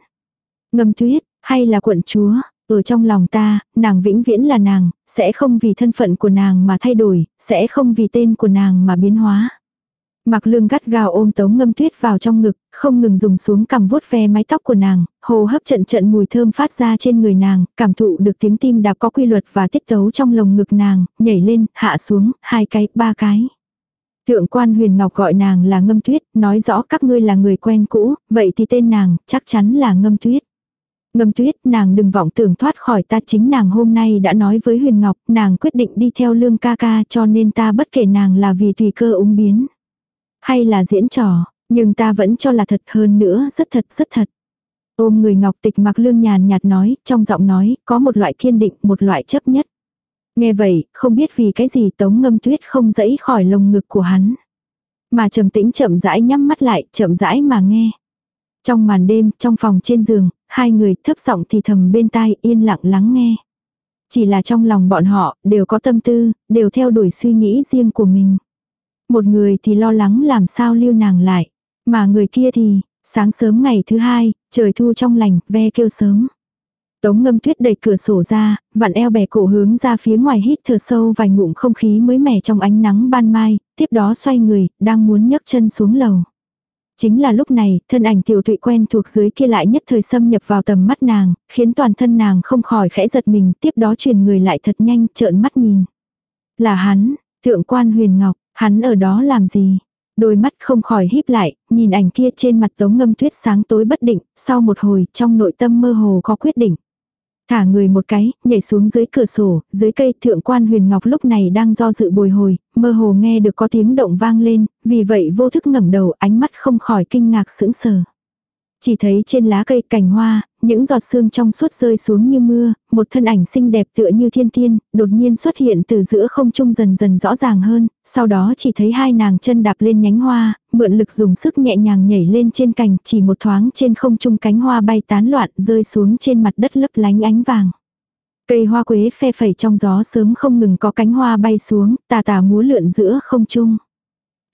Ngâm tuyết, hay là quận chúa, Ở trong lòng ta, nàng vĩnh viễn là nàng, sẽ không vì thân phận của nàng mà thay đổi, sẽ không vì tên của nàng mà biến hóa. Mặc lương gắt gao ôm tống ngâm tuyết vào trong ngực, không ngừng dùng xuống cầm vuốt ve mái tóc của nàng, hô hấp trận trận mùi thơm phát ra trên người nàng, cảm thụ được tiếng tim đạp có quy luật và tiết tấu trong lồng ngực nàng, nhảy lên, hạ xuống, hai cái, ba cái. Thượng quan huyền ngọc gọi nàng là ngâm tuyết, nói rõ các ngươi là người quen cũ, vậy thì tên nàng, chắc chắn là ngâm tuyết. Ngâm tuyết, nàng đừng vọng tưởng thoát khỏi ta chính nàng hôm nay đã nói với huyền ngọc, nàng quyết định đi theo lương ca ca cho nên ta bất kể nàng là vì tùy cơ ứng biến. Hay là diễn trò, nhưng ta vẫn cho là thật hơn nữa, rất thật, rất thật. Ôm người ngọc tịch mặc lương nhàn nhạt nói, trong giọng nói, có một loại kiên định, một loại chấp nhất. Nghe vậy, không biết vì cái gì tống ngâm tuyết không dẫy khỏi lồng ngực của hắn. Mà trầm tĩnh chậm rãi nhắm mắt lại, chậm rãi mà nghe. Trong màn đêm, trong phòng trên giường, hai người thấp giọng thì thầm bên tai yên lặng lắng nghe. Chỉ là trong lòng bọn họ, đều có tâm tư, đều theo đuổi suy nghĩ riêng của mình. Một người thì lo lắng làm sao lưu nàng lại. Mà người kia thì, sáng sớm ngày thứ hai, trời thu trong lành, ve kêu sớm. Tống ngâm tuyết đẩy cửa sổ ra, vặn eo bẻ cổ hướng ra phía ngoài hít thở sâu vài ngụm không khí mới mẻ trong ánh nắng ban mai, tiếp đó xoay người, đang muốn nhấc chân xuống lầu. Chính là lúc này, thân ảnh tiểu tụy quen thuộc dưới kia lại nhất thời xâm nhập vào tầm mắt nàng, khiến toàn thân nàng không khỏi khẽ giật mình, tiếp đó truyền người lại thật nhanh, trợn mắt nhìn. Là hắn, thượng quan huyền ngọc, hắn ở đó làm gì? Đôi mắt không khỏi híp lại, nhìn ảnh kia trên mặt tống ngâm tuyết sáng tối bất định, sau một hồi trong nội tâm mơ hồ có quyết định. Thả người một cái, nhảy xuống dưới cửa sổ, dưới cây thượng quan huyền ngọc lúc này đang do dự bồi hồi, mơ hồ nghe được có tiếng động vang lên, vì vậy vô thức ngẩng đầu ánh mắt không khỏi kinh ngạc sững sờ. Chỉ thấy trên lá cây cành hoa, những giọt sương trong suốt rơi xuống như mưa, một thân ảnh xinh đẹp tựa như thiên tiên, đột nhiên xuất hiện từ giữa không trung dần dần rõ ràng hơn, sau đó chỉ thấy hai nàng chân đạp lên nhánh hoa, mượn lực dùng sức nhẹ nhàng nhảy lên trên cành, chỉ một thoáng trên không trung cánh hoa bay tán loạn rơi xuống trên mặt đất lấp lánh ánh vàng. Cây hoa quế phe phẩy trong gió sớm không ngừng có cánh hoa bay xuống, tà tà múa lượn giữa không trung.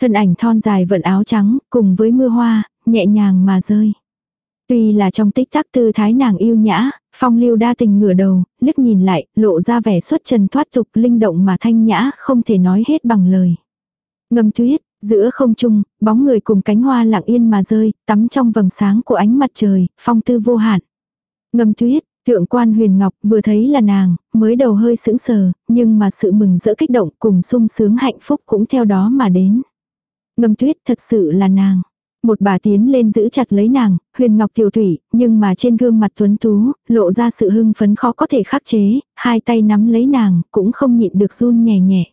Thân ảnh thon dài vận áo trắng, cùng với mưa hoa, nhẹ nhàng mà rơi. Tuy là trong tích tắc tư thái nàng yêu nhã, phong lưu đa tình ngửa đầu, liếc nhìn lại, lộ ra vẻ xuất trần thoát tục linh động mà thanh nhã không thể nói hết bằng lời. Ngâm tuyết, giữa không trung, bóng người cùng cánh hoa lặng yên mà rơi, tắm trong vầng sáng của ánh mặt trời, phong tư vô hạn. Ngâm tuyết, thượng quan huyền ngọc vừa thấy là nàng, mới đầu hơi sững sờ, nhưng mà sự mừng rỡ kích động cùng sung sướng hạnh phúc cũng theo đó mà đến. Ngâm tuyết thật sự là nàng. Một bà tiến lên giữ chặt lấy nàng, huyền ngọc tiểu thủy, nhưng mà trên gương mặt tuấn tú, lộ ra sự hưng phấn khó có thể khắc chế, hai tay nắm lấy nàng, cũng không nhịn được run nhẹ nhẹ.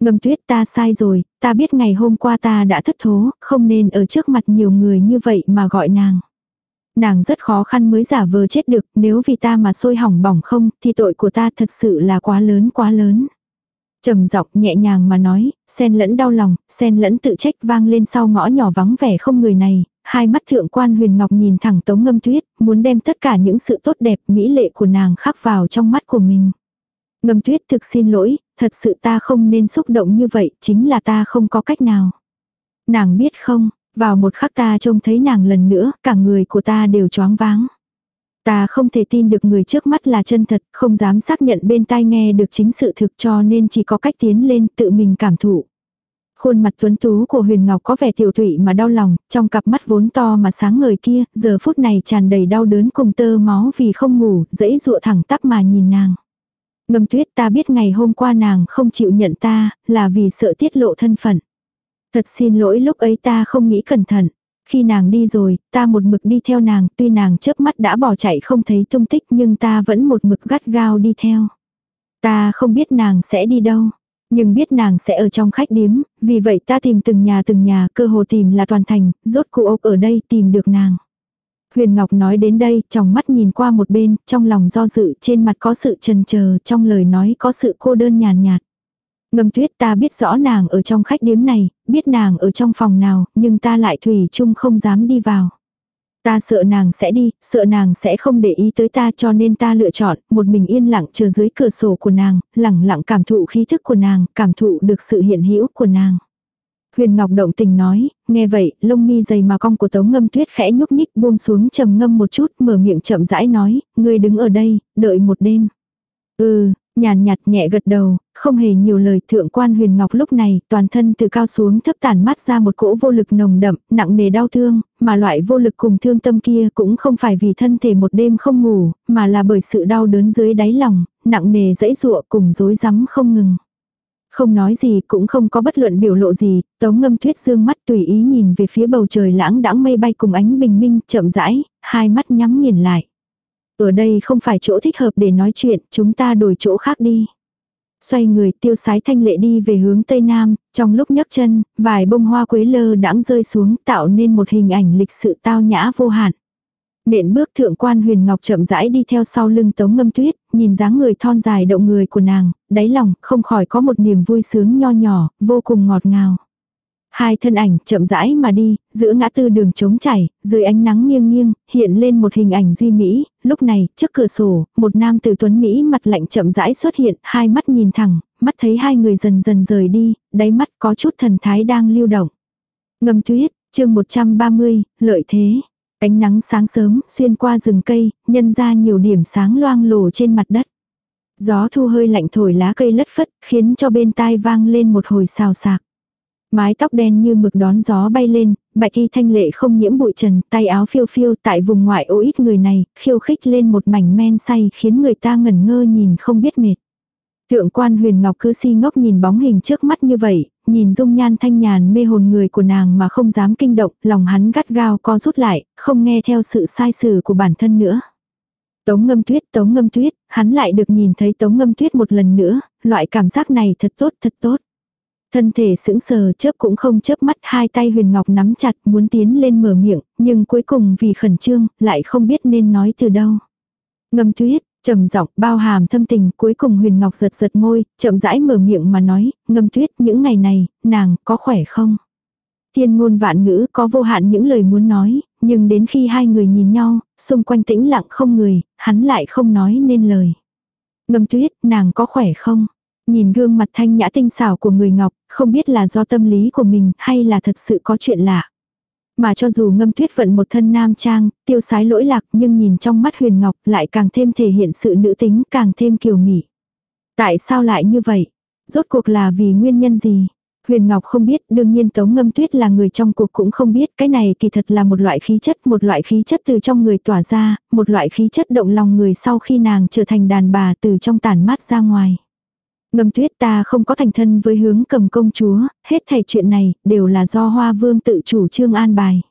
Ngâm tuyết ta sai rồi, ta biết ngày hôm qua ta đã thất thố, không nên ở trước mặt nhiều người như vậy mà gọi nàng. Nàng rất khó khăn mới giả vờ chết được, nếu vì ta mà sôi hỏng bỏng không, thì tội của ta thật sự là quá lớn quá lớn trầm giọng nhẹ nhàng mà nói, sen lẫn đau lòng, sen lẫn tự trách vang lên sau ngõ nhỏ vắng vẻ không người này, hai mắt thượng quan huyền ngọc nhìn thẳng tống ngâm tuyết, muốn đem tất cả những sự tốt đẹp mỹ lệ của nàng khắc vào trong mắt của mình. Ngâm tuyết thực xin lỗi, thật sự ta không nên xúc động như vậy, chính là ta không có cách nào. Nàng biết không, vào một khắc ta trông thấy nàng lần nữa, cả người của ta đều choáng váng. Ta không thể tin được người trước mắt là chân thật, không dám xác nhận bên tai nghe được chính sự thực cho nên chỉ có cách tiến lên tự mình cảm thụ. Khuôn mặt tuấn tú của Huyền Ngọc có vẻ tiểu thụy mà đau lòng, trong cặp mắt vốn to mà sáng ngời kia, giờ phút này tràn đầy đau đớn cùng tơ máu vì không ngủ, dẫy dụa thẳng tắp mà nhìn nàng. Ngâm tuyết ta biết ngày hôm qua nàng không chịu nhận ta, là vì sợ tiết lộ thân phận. Thật xin lỗi lúc ấy ta không nghĩ cẩn thận. Khi nàng đi rồi, ta một mực đi theo nàng, tuy nàng chớp mắt đã bỏ chạy không thấy tung tích nhưng ta vẫn một mực gắt gao đi theo. Ta không biết nàng sẽ đi đâu. Nhưng biết nàng sẽ ở trong khách điếm, vì vậy ta tìm từng nhà từng nhà, cơ hồ tìm là toàn thành, rốt cụ ốc ở đây tìm được nàng. Huyền Ngọc nói đến đây, trong mắt nhìn qua một bên, trong lòng do dự, trên mặt có sự trần chờ trong lời nói có sự cô đơn nhàn nhạt. Ngâm tuyết ta biết rõ nàng ở trong khách điếm này, biết nàng ở trong phòng nào, nhưng ta lại thủy chung không dám đi vào. Ta sợ nàng sẽ đi, sợ nàng sẽ không để ý tới ta cho nên ta lựa chọn một mình yên lặng chờ dưới cửa sổ của nàng, lặng lặng cảm thụ khí thức của nàng, cảm thụ được sự hiện hữu của nàng. Huyền Ngọc động tình nói, nghe vậy, lông mi dày mà cong của Tống Ngâm Tuyết khẽ nhúc nhích buông xuống trầm ngâm một chút, mở miệng chậm rãi nói, ngươi đứng ở đây, đợi một đêm. Ừ, nhàn nhạt nhẹ gật đầu, không hề nhiều lời thượng quan huyền ngọc lúc này, toàn thân từ cao xuống thấp tản mắt ra một cỗ vô lực nồng đậm, nặng nề đau thương, mà loại vô lực cùng thương tâm kia cũng không phải vì thân thể một đêm không ngủ, mà là bởi sự đau đớn dưới đáy lòng, nặng nề dãy dụa cùng rối rắm không ngừng. Không nói gì cũng không có bất luận biểu lộ gì, tống ngâm tuyết dương mắt tùy ý nhìn về phía bầu trời lãng đãng mây bay cùng ánh bình minh chậm rãi, hai mắt nhắm nghiền lại. Ở đây không phải chỗ thích hợp để nói chuyện, chúng ta đổi chỗ khác đi. Xoay người tiêu sái thanh lệ đi về hướng tây nam, trong lúc nhấc chân, vài bông hoa quế lơ đãng rơi xuống tạo nên một hình ảnh lịch sự tao nhã vô hạn. Nện bước thượng quan huyền ngọc chậm rãi đi theo sau lưng tống ngâm tuyết, nhìn dáng người thon dài động người của nàng, đáy lòng không khỏi có một niềm vui sướng nho nhỏ, vô cùng ngọt ngào. Hai thân ảnh chậm rãi mà đi, giữa ngã tư đường trống chảy, dưới ánh nắng nghiêng nghiêng, hiện lên một hình ảnh duy mỹ, lúc này, trước cửa sổ, một nam tử tuấn Mỹ mặt lạnh chậm rãi xuất hiện, hai mắt nhìn thẳng, mắt thấy hai người dần dần rời đi, đáy mắt có chút thần thái đang lưu động. Ngâm tuyết, chương 130, lợi thế. Ánh nắng sáng sớm, xuyên qua rừng cây, nhân ra nhiều điểm sáng loang lổ trên mặt đất. Gió thu hơi lạnh thổi lá cây lất phất, khiến cho bên tai vang lên một hồi xào sạc. Mái tóc đen như mực đón gió bay lên, bạch y thanh lệ không nhiễm bụi trần, tay áo phiêu phiêu tại vùng ngoại ô ít người này, khiêu khích lên một mảnh men say khiến người ta ngẩn ngơ nhìn không biết mệt. Thượng quan huyền ngọc cứ si ngốc nhìn bóng hình trước mắt như vậy, nhìn dung nhan thanh nhàn mê hồn người của nàng mà không dám kinh động, lòng hắn gắt gao co rút lại, không nghe theo sự sai sử của bản thân nữa. Tống ngâm tuyết, tống ngâm tuyết, hắn lại được nhìn thấy tống ngâm tuyết một lần nữa, loại cảm giác này thật tốt, thật tốt. Thân thể sững sờ chớp cũng không chớp mắt hai tay huyền ngọc nắm chặt muốn tiến lên mở miệng, nhưng cuối cùng vì khẩn trương, lại không biết nên nói từ đâu. Ngâm tuyết, trầm giọng bao hàm thâm tình cuối cùng huyền ngọc giật giật môi, chậm rãi mở miệng mà nói, ngâm tuyết những ngày này, nàng có khỏe không? Thiên ngôn vạn ngữ có vô hạn những lời muốn nói, nhưng đến khi hai người nhìn nhau, xung quanh tĩnh lặng không người, hắn lại không nói nên lời. Ngâm tuyết, nàng có khỏe không? Nhìn gương mặt thanh nhã tinh xảo của người Ngọc, không biết là do tâm lý của mình hay là thật sự có chuyện lạ. Mà cho dù ngâm tuyết vận một thân nam trang, tiêu sái lỗi lạc nhưng nhìn trong mắt huyền ngọc lại càng thêm thể hiện sự nữ tính càng thêm kiều mị. Tại sao lại như vậy? Rốt cuộc là vì nguyên nhân gì? Huyền Ngọc không biết, đương nhiên Tống Ngâm Tuyết là người trong cuộc cũng không biết, cái này kỳ thật là một loại khí chất, một loại khí chất từ trong người tỏa ra, một loại khí chất động lòng người sau khi nàng trở thành đàn bà từ trong tàn mát ra ngoài. Ngâm tuyết ta không có thành thân với hướng cầm công chúa, hết thảy chuyện này đều là do hoa vương tự chủ trương an bài.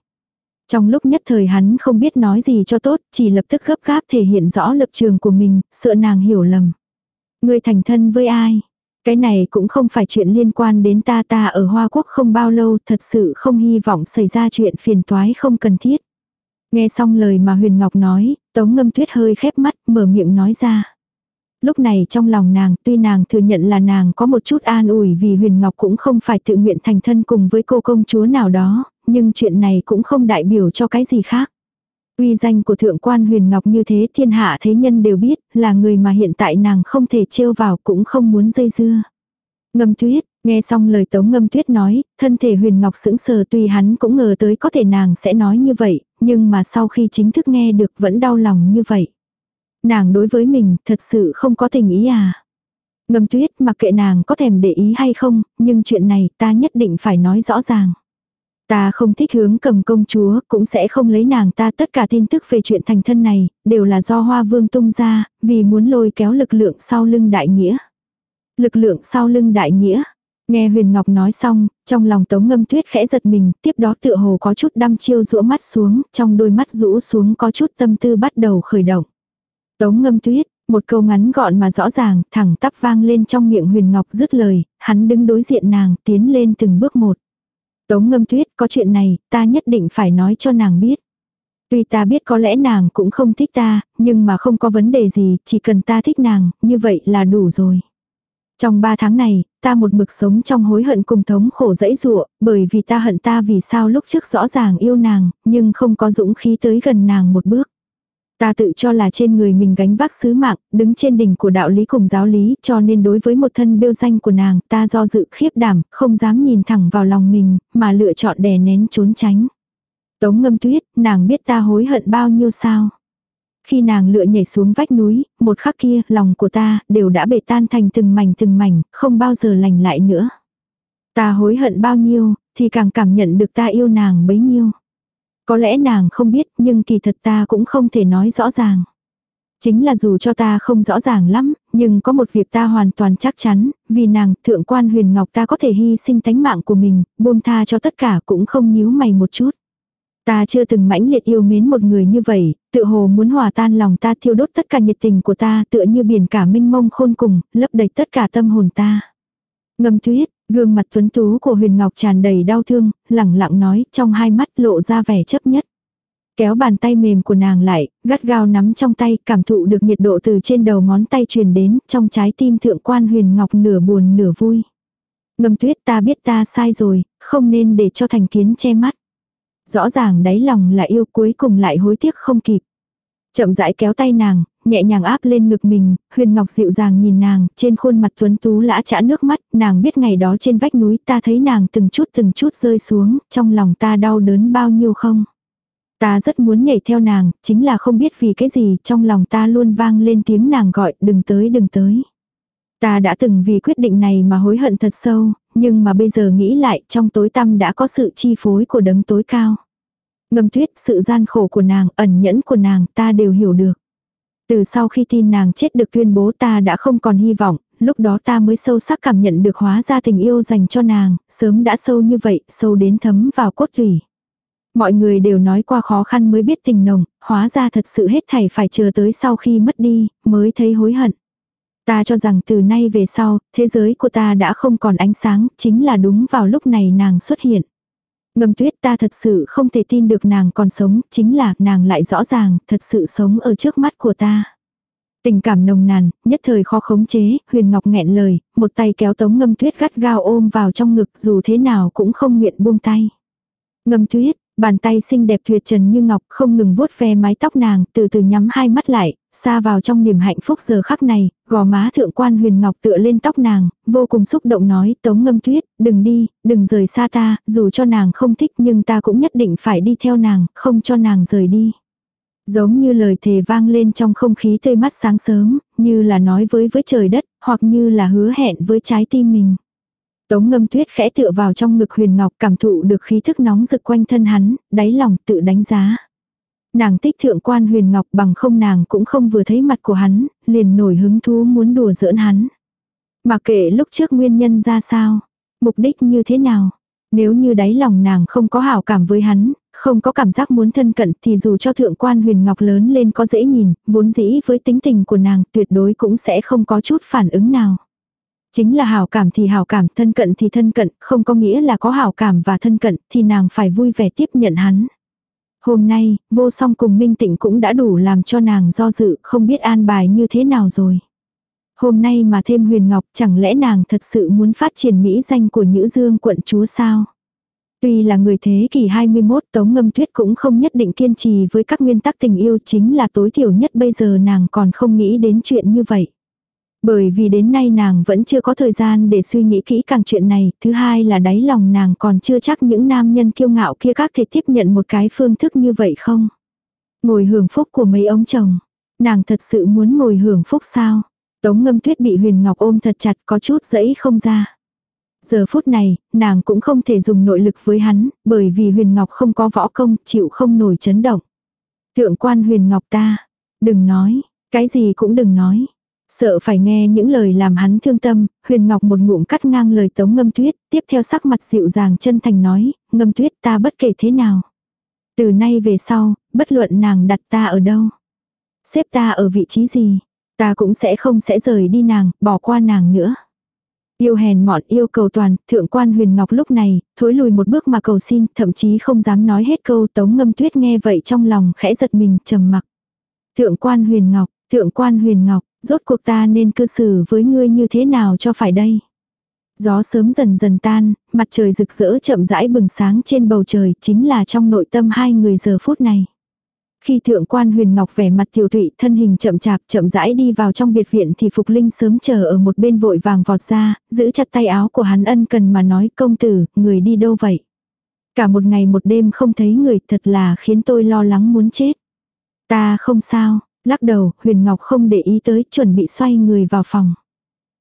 Trong lúc nhất thời hắn không biết nói gì cho tốt, chỉ lập tức gấp gáp thể hiện rõ lập trường của mình, sợ nàng hiểu lầm. Người thành thân với ai? Cái này cũng không phải chuyện liên quan đến ta ta ở Hoa Quốc không bao lâu, thật sự không hy vọng xảy ra chuyện phiền toái không cần thiết. Nghe xong lời mà Huyền Ngọc nói, Tống Ngâm Tuyết hơi khép mắt, mở miệng nói ra. Lúc này trong lòng nàng, tuy nàng thừa nhận là nàng có một chút an ủi vì Huyền Ngọc cũng không phải tự nguyện thành thân cùng với cô công chúa nào đó, nhưng chuyện này cũng không đại biểu cho cái gì khác. Uy danh của thượng quan Huyền Ngọc như thế thiên hạ thế nhân đều biết, là người mà hiện tại nàng không thể trêu vào cũng không muốn dây dưa. Ngâm tuyết, nghe xong lời tống ngâm tuyết nói, thân thể Huyền Ngọc sững sờ tuy hắn cũng ngờ tới có thể nàng sẽ nói như vậy, nhưng mà sau khi chính thức nghe được vẫn đau lòng như vậy. Nàng đối với mình thật sự không có tình ý à. Ngâm tuyết mặc kệ nàng có thèm để ý hay không, nhưng chuyện này ta nhất định phải nói rõ ràng. Ta không thích hướng cầm công chúa, cũng sẽ không lấy nàng ta tất cả tin tức về chuyện thành thân này, đều là do hoa vương tung ra, vì muốn lôi kéo lực lượng sau lưng đại nghĩa. Lực lượng sau lưng đại nghĩa. Nghe Huyền Ngọc nói xong, trong lòng tống ngâm tuyết khẽ giật mình, tiếp đó tựa hồ có chút đăm chiêu rũ mắt xuống, trong đôi mắt rũ xuống có chút tâm tư bắt đầu khởi động. Tống ngâm tuyết, một câu ngắn gọn mà rõ ràng, thẳng tắp vang lên trong miệng huyền ngọc dứt lời, hắn đứng đối diện nàng, tiến lên từng bước một. Tống ngâm tuyết, có chuyện này, ta nhất định phải nói cho nàng biết. Tuy ta biết có lẽ nàng cũng không thích ta, nhưng mà không có vấn đề gì, chỉ cần ta thích nàng, như vậy là đủ rồi. Trong ba tháng này, ta một mực sống trong hối hận cùng thống khổ dẫy dụa, bởi vì ta hận ta vì sao lúc trước rõ ràng yêu nàng, nhưng không có dũng khí tới gần nàng một bước. Ta tự cho là trên người mình gánh vác sứ mạng, đứng trên đỉnh của đạo lý cùng giáo lý, cho nên đối với một thân bêu danh của nàng, ta do dự khiếp đảm, không dám nhìn thẳng vào lòng mình, mà lựa chọn đè nén trốn tránh. Tống ngâm tuyết, nàng biết ta hối hận bao nhiêu sao. Khi nàng lựa nhảy xuống vách núi, một khắc kia, lòng của ta, đều đã bể tan thành từng mảnh từng mảnh, không bao giờ lành lại nữa. Ta hối hận bao nhiêu, thì càng cảm nhận được ta yêu nàng bấy nhiêu. Có lẽ nàng không biết nhưng kỳ thật ta cũng không thể nói rõ ràng. Chính là dù cho ta không rõ ràng lắm, nhưng có một việc ta hoàn toàn chắc chắn, vì nàng, thượng quan huyền ngọc ta có thể hy sinh tánh mạng của mình, buông tha cho tất cả cũng không nhíu mày một chút. Ta chưa từng mãnh liệt yêu mến một người như vậy, tự hồ muốn hòa tan lòng ta thiêu đốt tất cả nhiệt tình của ta tựa như biển cả minh mông khôn cùng, lấp đầy tất cả tâm hồn ta. Ngâm tuyết, Gương mặt tuấn tú của Huyền Ngọc tràn đầy đau thương, lẳng lặng nói, trong hai mắt lộ ra vẻ chấp nhất. Kéo bàn tay mềm của nàng lại, gắt gao nắm trong tay, cảm thụ được nhiệt độ từ trên đầu ngón tay truyền đến, trong trái tim thượng quan Huyền Ngọc nửa buồn nửa vui. Ngâm tuyết ta biết ta sai rồi, không nên để cho thành kiến che mắt. Rõ ràng đáy lòng là yêu cuối cùng lại hối tiếc không kịp. Chậm rãi kéo tay nàng, nhẹ nhàng áp lên ngực mình, huyền ngọc dịu dàng nhìn nàng, trên khuôn mặt tuấn tú lã chả nước mắt, nàng biết ngày đó trên vách núi ta thấy nàng từng chút từng chút rơi xuống, trong lòng ta đau đớn bao nhiêu không. Ta rất muốn nhảy theo nàng, chính là không biết vì cái gì, trong lòng ta luôn vang lên tiếng nàng gọi, đừng tới đừng tới. Ta đã từng vì quyết định này mà hối hận thật sâu, nhưng mà bây giờ nghĩ lại, trong tối tăm đã có sự chi phối của đấng tối cao. Ngâm tuyết, sự gian khổ của nàng, ẩn nhẫn của nàng, ta đều hiểu được. Từ sau khi tin nàng chết được tuyên bố ta đã không còn hy vọng, lúc đó ta mới sâu sắc cảm nhận được hóa ra tình yêu dành cho nàng, sớm đã sâu như vậy, sâu đến thấm vào cốt thủy. Mọi người đều nói qua khó khăn mới biết tình nồng, hóa ra thật sự hết thảy phải chờ tới sau khi mất đi, mới thấy hối hận. Ta cho rằng từ nay về sau, thế giới của ta đã không còn ánh sáng, chính là đúng vào lúc này nàng xuất hiện. Ngâm tuyết ta thật sự không thể tin được nàng còn sống, chính là nàng lại rõ ràng, thật sự sống ở trước mắt của ta. Tình cảm nồng nàn, nhất thời khó khống chế, huyền ngọc nghẹn lời, một tay kéo tống ngâm tuyết gắt gao ôm vào trong ngực dù thế nào cũng không nguyện buông tay. Ngâm tuyết, Bàn tay xinh đẹp tuyệt trần như ngọc không ngừng vuốt ve mái tóc nàng, từ từ nhắm hai mắt lại, xa vào trong niềm hạnh phúc giờ khắc này, gò má thượng quan huyền ngọc tựa lên tóc nàng, vô cùng xúc động nói tống ngâm tuyết, đừng đi, đừng rời xa ta, dù cho nàng không thích nhưng ta cũng nhất định phải đi theo nàng, không cho nàng rời đi. Giống như lời thề vang lên trong không khí tươi mắt sáng sớm, như là nói với với trời đất, hoặc như là hứa hẹn với trái tim mình. Tống ngâm tuyết khẽ tựa vào trong ngực huyền ngọc cảm thụ được khí thức nóng rực quanh thân hắn, đáy lòng tự đánh giá. Nàng tích thượng quan huyền ngọc bằng không nàng cũng không vừa thấy mặt của hắn, liền nổi hứng thú muốn đùa giỡn hắn. Mà kể lúc trước nguyên nhân ra sao, mục đích như thế nào. Nếu như đáy lòng nàng không có hảo cảm với hắn, không có cảm giác muốn thân cận thì dù cho thượng quan huyền ngọc lớn lên có dễ nhìn, vốn dĩ với tính tình của nàng tuyệt đối cũng sẽ không có chút phản ứng nào. Chính là hảo cảm thì hảo cảm, thân cận thì thân cận, không có nghĩa là có hảo cảm và thân cận thì nàng phải vui vẻ tiếp nhận hắn. Hôm nay, vô song cùng minh tịnh cũng đã đủ làm cho nàng do dự, không biết an bài như thế nào rồi. Hôm nay mà thêm huyền ngọc chẳng lẽ nàng thật sự muốn phát triển mỹ danh của Nhữ Dương quận chúa sao? Tuy là người thế kỷ 21 Tống Ngâm Tuyết cũng không nhất định kiên trì với các nguyên tắc tình yêu chính là tối thiểu nhất bây giờ nàng còn không nghĩ đến chuyện như vậy. Bởi vì đến nay nàng vẫn chưa có thời gian để suy nghĩ kỹ càng chuyện này, thứ hai là đáy lòng nàng còn chưa chắc những nam nhân kiêu ngạo kia các thể tiếp nhận một cái phương thức như vậy không. Ngồi hưởng phúc của mấy ông chồng, nàng thật sự muốn ngồi hưởng phúc sao? Tống ngâm tuyết bị huyền ngọc ôm thật chặt có chút dẫy không ra. Giờ phút này, nàng cũng không thể dùng nội lực với hắn, bởi vì huyền ngọc không có võ công, chịu không nổi chấn động. Thượng quan huyền ngọc ta, đừng nói, cái gì cũng đừng nói. Sợ phải nghe những lời làm hắn thương tâm, huyền ngọc một ngụm cắt ngang lời tống ngâm tuyết, tiếp theo sắc mặt dịu dàng chân thành nói, ngâm tuyết ta bất kể thế nào. Từ nay về sau, bất luận nàng đặt ta ở đâu. Xếp ta ở vị trí gì, ta cũng sẽ không sẽ rời đi nàng, bỏ qua nàng nữa. Yêu hèn mọn yêu cầu toàn, thượng quan huyền ngọc lúc này, thối lùi một bước mà cầu xin, thậm chí không dám nói hết câu tống ngâm tuyết nghe vậy trong lòng khẽ giật mình trầm mặc. Thượng quan huyền ngọc, thượng quan huyền ngọc, Rốt cuộc ta nên cư xử với ngươi như thế nào cho phải đây? Gió sớm dần dần tan, mặt trời rực rỡ chậm rãi bừng sáng trên bầu trời, chính là trong nội tâm hai người giờ phút này. Khi thượng quan huyền ngọc vẻ mặt tiểu thụy thân hình chậm chạp chậm rãi đi vào trong biệt viện thì Phục Linh sớm chờ ở một bên vội vàng vọt ra, giữ chặt tay áo của hắn ân cần mà nói công tử, người đi đâu vậy? Cả một ngày một đêm không thấy người thật là khiến tôi lo lắng muốn chết. Ta không sao, lắc đầu, huyền ngọc không để ý tới chuẩn bị xoay người vào phòng.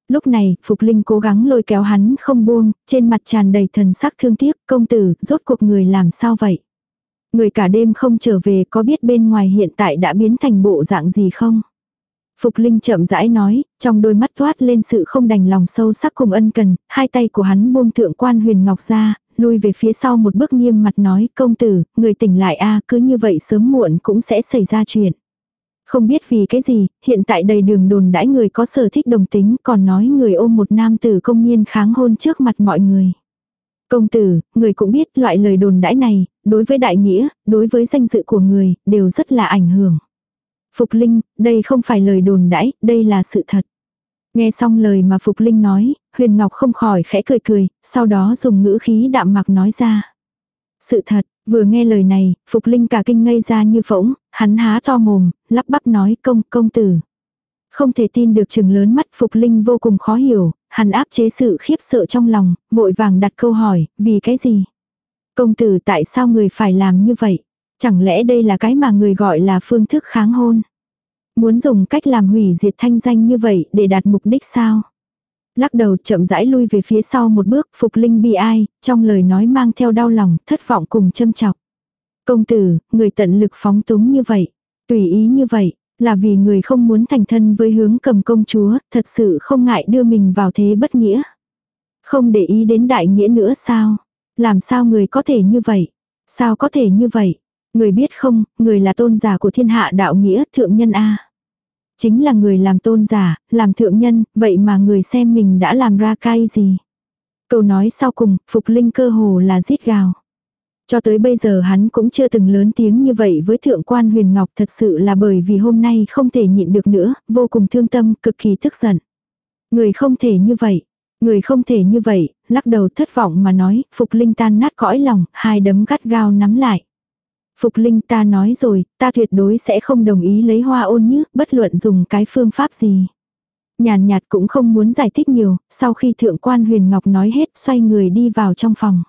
Lúc này, Phục Linh cố gắng lôi kéo hắn không buông, trên mặt tràn đầy thần sắc thương tiếc, công tử, rốt cuộc người làm sao vậy? Người cả đêm không trở về có biết bên ngoài hiện tại đã biến thành bộ dạng gì không? Phục Linh chậm rãi nói, trong đôi mắt thoát lên sự không đành lòng sâu sắc cùng ân cần, hai tay của hắn buông thượng quan huyền ngọc ra, lui về phía sau một bước nghiêm mặt nói, công tử, người tỉnh lại a cứ như vậy sớm muộn cũng sẽ xảy ra chuyện. Không biết vì cái gì, hiện tại đầy đường đồn đãi người có sở thích đồng tính còn nói người ôm một nam tử công nhiên kháng hôn trước mặt mọi người. Công tử, người cũng biết loại lời đồn đãi này, đối với đại nghĩa, đối với danh dự của người, đều rất là ảnh hưởng. Phục Linh, đây không phải lời đồn đãi, đây là sự thật. Nghe xong lời mà Phục Linh nói, Huyền Ngọc không khỏi khẽ cười cười, sau đó dùng ngữ khí đạm mạc nói ra. Sự thật, vừa nghe lời này, Phục Linh cả kinh ngây ra như phỗng, hắn há to mồm, lắp bắp nói công, công tử. Không thể tin được chừng lớn mắt Phục Linh vô cùng khó hiểu, hắn áp chế sự khiếp sợ trong lòng, vội vàng đặt câu hỏi, vì cái gì? Công tử tại sao người phải làm như vậy? Chẳng lẽ đây là cái mà người gọi là phương thức kháng hôn? Muốn dùng cách làm hủy diệt thanh danh như vậy để đạt mục đích sao? Lắc đầu chậm rãi lui về phía sau một bước, Phục Linh bi ai, trong lời nói mang theo đau lòng, thất vọng cùng châm chọc. Công tử, người tận lực phóng túng như vậy, tùy ý như vậy, là vì người không muốn thành thân với hướng cầm công chúa, thật sự không ngại đưa mình vào thế bất nghĩa. Không để ý đến đại nghĩa nữa sao? Làm sao người có thể như vậy? Sao có thể như vậy? Người biết không, người là tôn giả của thiên hạ đạo nghĩa thượng nhân A. Chính là người làm tôn giả, làm thượng nhân, vậy mà người xem mình đã làm ra cái gì? Câu nói sau cùng, Phục Linh cơ hồ là giết gào. Cho tới bây giờ hắn cũng chưa từng lớn tiếng như vậy với thượng quan huyền ngọc thật sự là bởi vì hôm nay không thể nhịn được nữa, vô cùng thương tâm, cực kỳ tức giận. Người không thể như vậy, người không thể như vậy, lắc đầu thất vọng mà nói, Phục Linh tan nát cõi lòng, hai đấm gắt gao nắm lại. Phục Linh ta nói rồi, ta tuyệt đối sẽ không đồng ý lấy hoa ôn như, bất luận dùng cái phương pháp gì. Nhàn nhạt cũng không muốn giải thích nhiều, sau khi thượng quan huyền ngọc nói hết xoay người đi vào trong phòng.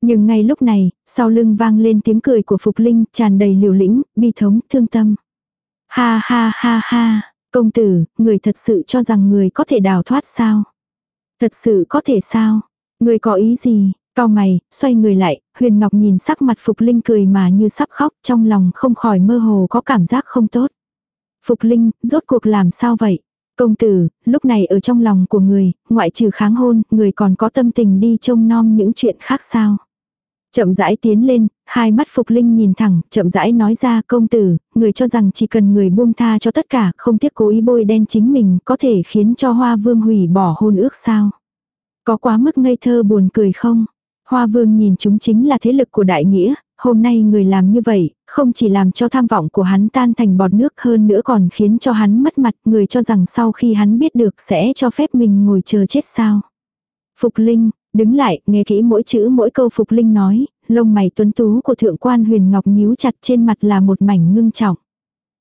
Nhưng ngay lúc này, sau lưng vang lên tiếng cười của Phục Linh tràn đầy liều lĩnh, bi thống, thương tâm. Ha ha ha ha, công tử, người thật sự cho rằng người có thể đào thoát sao? Thật sự có thể sao? Người có ý gì? Cao mày, xoay người lại, Huyền Ngọc nhìn sắc mặt Phục Linh cười mà như sắp khóc, trong lòng không khỏi mơ hồ có cảm giác không tốt. Phục Linh, rốt cuộc làm sao vậy? Công tử, lúc này ở trong lòng của người, ngoại trừ kháng hôn, người còn có tâm tình đi trông nom những chuyện khác sao? Chậm rãi tiến lên, hai mắt Phục Linh nhìn thẳng, chậm rãi nói ra công tử, người cho rằng chỉ cần người buông tha cho tất cả, không tiếc cố ý bôi đen chính mình, có thể khiến cho hoa vương hủy bỏ hôn ước sao? Có quá mức ngây thơ buồn cười không? Hoa vương nhìn chúng chính là thế lực của đại nghĩa, hôm nay người làm như vậy, không chỉ làm cho tham vọng của hắn tan thành bọt nước hơn nữa còn khiến cho hắn mất mặt, người cho rằng sau khi hắn biết được sẽ cho phép mình ngồi chờ chết sao. Phục Linh, đứng lại, nghe kỹ mỗi chữ mỗi câu Phục Linh nói, lông mày tuấn tú của thượng quan huyền ngọc nhíu chặt trên mặt là một mảnh ngưng trọng.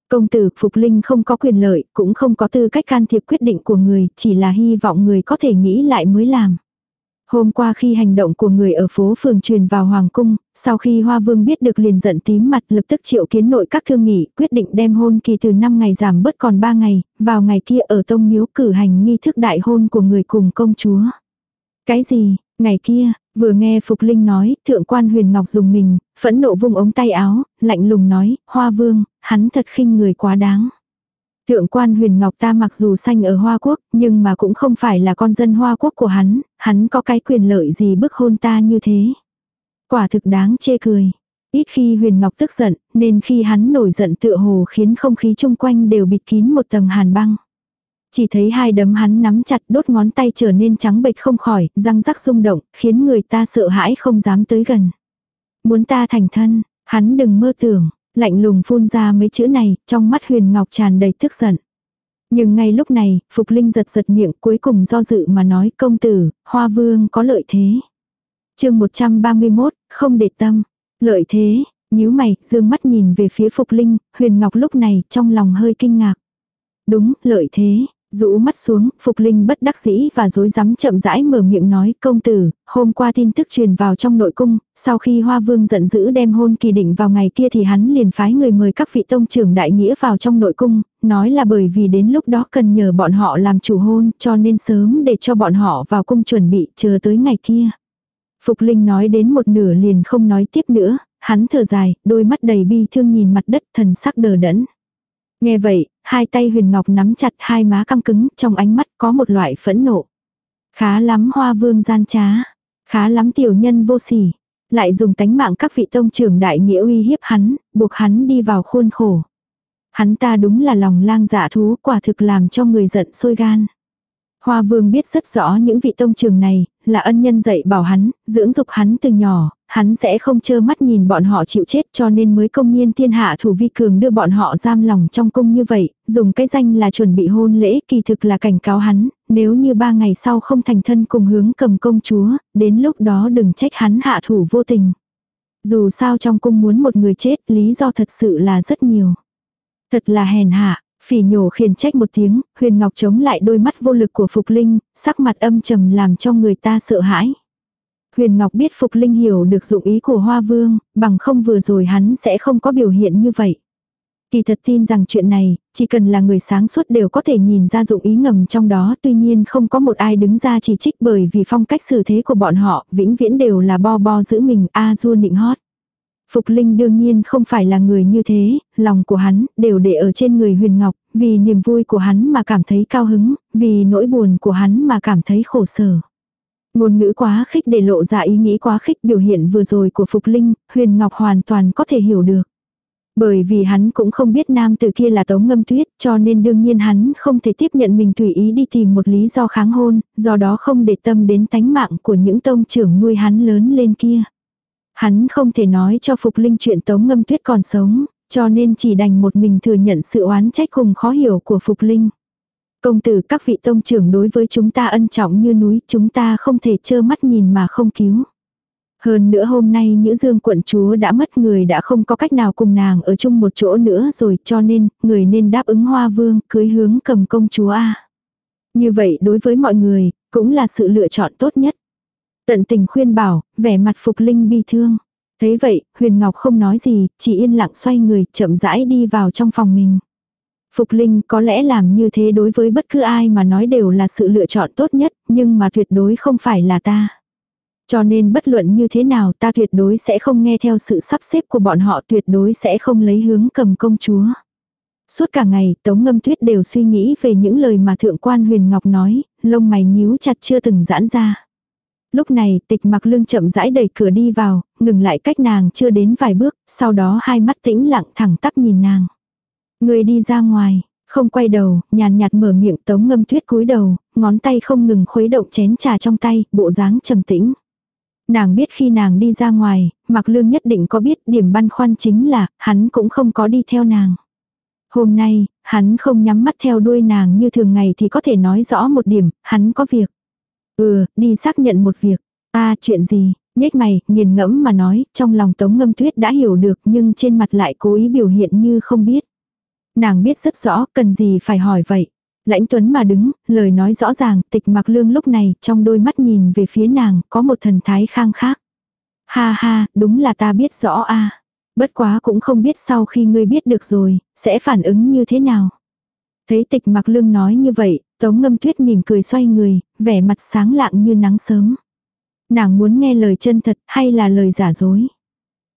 Công tử Phục Linh không có quyền lợi, cũng không có tư cách can thiệp quyết định của người, chỉ là hy vọng người có thể nghĩ lại mới làm. Hôm qua khi hành động của người ở phố phường truyền vào Hoàng cung, sau khi Hoa Vương biết được liền giận tím mặt lập tức triệu kiến nội các thương nghị quyết định đem hôn kỳ từ 5 ngày giảm bớt còn 3 ngày, vào ngày kia ở tông miếu cử hành nghi thức đại hôn của người cùng công chúa. Cái gì, ngày kia, vừa nghe Phục Linh nói, thượng quan huyền ngọc dùng mình, phẫn nộ vung ống tay áo, lạnh lùng nói, Hoa Vương, hắn thật khinh người quá đáng. Thượng quan huyền ngọc ta mặc dù sanh ở Hoa Quốc, nhưng mà cũng không phải là con dân Hoa Quốc của hắn, hắn có cái quyền lợi gì bức hôn ta như thế. Quả thực đáng chê cười. Ít khi huyền ngọc tức giận, nên khi hắn nổi giận tựa hồ khiến không khí chung quanh đều bịt kín một tầng hàn băng. Chỉ thấy hai đấm hắn nắm chặt đốt ngón tay trở nên trắng bệch không khỏi, răng rắc rung động, khiến người ta sợ hãi không dám tới gần. Muốn ta thành thân, hắn đừng mơ tưởng, Lạnh lùng phun ra mấy chữ này, trong mắt huyền ngọc tràn đầy tức giận. Nhưng ngay lúc này, Phục Linh giật giật miệng cuối cùng do dự mà nói công tử, hoa vương có lợi thế. chương 131, không để tâm. Lợi thế, nhíu mày, dương mắt nhìn về phía Phục Linh, Huyền Ngọc lúc này trong lòng hơi kinh ngạc. Đúng, lợi thế, rũ mắt xuống, Phục Linh bất đắc dĩ và dối rắm chậm rãi mở miệng nói, công tử, hôm qua tin tức truyền vào trong nội cung, sau khi Hoa Vương giận dữ đem hôn kỳ định vào ngày kia thì hắn liền phái người mời các vị tông trưởng đại nghĩa vào trong nội cung, nói là bởi vì đến lúc đó cần nhờ bọn họ làm chủ hôn, cho nên sớm để cho bọn họ vào cung chuẩn bị chờ tới ngày kia. Phục Linh nói đến một nửa liền không nói tiếp nữa, hắn thở dài, đôi mắt đầy bi thương nhìn mặt đất thần sắc đờ đẫn. Nghe vậy, hai tay huyền ngọc nắm chặt hai má căng cứng, trong ánh mắt có một loại phẫn nộ. Khá lắm hoa vương gian trá, khá lắm tiểu nhân vô sỉ, lại dùng tánh mạng các vị tông trưởng đại nghĩa uy hiếp hắn, buộc hắn đi vào khuôn khổ. Hắn ta đúng là lòng lang dạ thú quả thực làm cho người giận sôi gan. Hoa vương biết rất rõ những vị tông trường này, là ân nhân dạy bảo hắn, dưỡng dục hắn từ nhỏ, hắn sẽ không chơ mắt nhìn bọn họ chịu chết cho nên mới công nhiên thiên hạ thủ vi cường đưa bọn họ giam lòng trong cung như vậy, dùng cái danh là chuẩn bị hôn lễ kỳ thực là cảnh cáo hắn, nếu như ba ngày sau không thành thân cùng hướng cầm công chúa, đến lúc đó đừng trách hắn hạ thủ vô tình. Dù sao trong cung muốn một người chết, lý do thật sự là rất nhiều. Thật là hèn hạ, Phỉ nhổ khiển trách một tiếng, Huyền Ngọc chống lại đôi mắt vô lực của Phục Linh, sắc mặt âm trầm làm cho người ta sợ hãi. Huyền Ngọc biết Phục Linh hiểu được dụng ý của Hoa Vương, bằng không vừa rồi hắn sẽ không có biểu hiện như vậy. Kỳ thật tin rằng chuyện này, chỉ cần là người sáng suốt đều có thể nhìn ra dụng ý ngầm trong đó tuy nhiên không có một ai đứng ra chỉ trích bởi vì phong cách xử thế của bọn họ vĩnh viễn đều là bo bo giữ mình a du nịnh hót. Phục Linh đương nhiên không phải là người như thế, lòng của hắn đều để ở trên người Huyền Ngọc, vì niềm vui của hắn mà cảm thấy cao hứng, vì nỗi buồn của hắn mà cảm thấy khổ sở. Ngôn ngữ quá khích để lộ ra ý nghĩ quá khích biểu hiện vừa rồi của Phục Linh, Huyền Ngọc hoàn toàn có thể hiểu được. Bởi vì hắn cũng không biết nam từ kia là tống ngâm tuyết cho nên đương nhiên hắn không thể tiếp nhận mình tùy ý đi tìm một lý do kháng hôn, do đó không để tâm đến tánh mạng của những tông trưởng nuôi hắn lớn lên kia. Hắn không thể nói cho Phục Linh chuyện Tống Ngâm Tuyết còn sống, cho nên chỉ đành một mình thừa nhận sự oán trách cùng khó hiểu của Phục Linh. Công tử các vị tông trưởng đối với chúng ta ân trọng như núi, chúng ta không thể trơ mắt nhìn mà không cứu. Hơn nữa hôm nay Nhữ Dương quận chúa đã mất người đã không có cách nào cùng nàng ở chung một chỗ nữa rồi cho nên người nên đáp ứng hoa vương cưới hướng cầm công chúa A. Như vậy đối với mọi người cũng là sự lựa chọn tốt nhất. Tận tình khuyên bảo, vẻ mặt Phục Linh bi thương. Thế vậy, Huyền Ngọc không nói gì, chỉ yên lặng xoay người, chậm rãi đi vào trong phòng mình. Phục Linh có lẽ làm như thế đối với bất cứ ai mà nói đều là sự lựa chọn tốt nhất, nhưng mà tuyệt đối không phải là ta. Cho nên bất luận như thế nào ta tuyệt đối sẽ không nghe theo sự sắp xếp của bọn họ tuyệt đối sẽ không lấy hướng cầm công chúa. Suốt cả ngày, Tống Ngâm Tuyết đều suy nghĩ về những lời mà Thượng quan Huyền Ngọc nói, lông mày nhíu chặt chưa từng giãn ra. Lúc này tịch mặc lương chậm rãi đẩy cửa đi vào, ngừng lại cách nàng chưa đến vài bước, sau đó hai mắt tĩnh lặng thẳng tắp nhìn nàng. Người đi ra ngoài, không quay đầu, nhàn nhạt mở miệng tống ngâm tuyết cúi đầu, ngón tay không ngừng khuấy động chén trà trong tay, bộ dáng trầm tĩnh. Nàng biết khi nàng đi ra ngoài, mặc lương nhất định có biết điểm băn khoăn chính là, hắn cũng không có đi theo nàng. Hôm nay, hắn không nhắm mắt theo đuôi nàng như thường ngày thì có thể nói rõ một điểm, hắn có việc. Ừ, đi xác nhận một việc. ta chuyện gì? Nhếch mày, nghiền ngẫm mà nói, trong lòng tống ngâm tuyết đã hiểu được nhưng trên mặt lại cố ý biểu hiện như không biết. Nàng biết rất rõ, cần gì phải hỏi vậy. Lãnh Tuấn mà đứng, lời nói rõ ràng, tịch mặc lương lúc này, trong đôi mắt nhìn về phía nàng, có một thần thái khang khác. Ha ha, đúng là ta biết rõ a Bất quá cũng không biết sau khi ngươi biết được rồi, sẽ phản ứng như thế nào. Thấy tịch mặc lương nói như vậy, Tống ngâm tuyết mỉm cười xoay người, vẻ mặt sáng lạng như nắng sớm. Nàng muốn nghe lời chân thật hay là lời giả dối.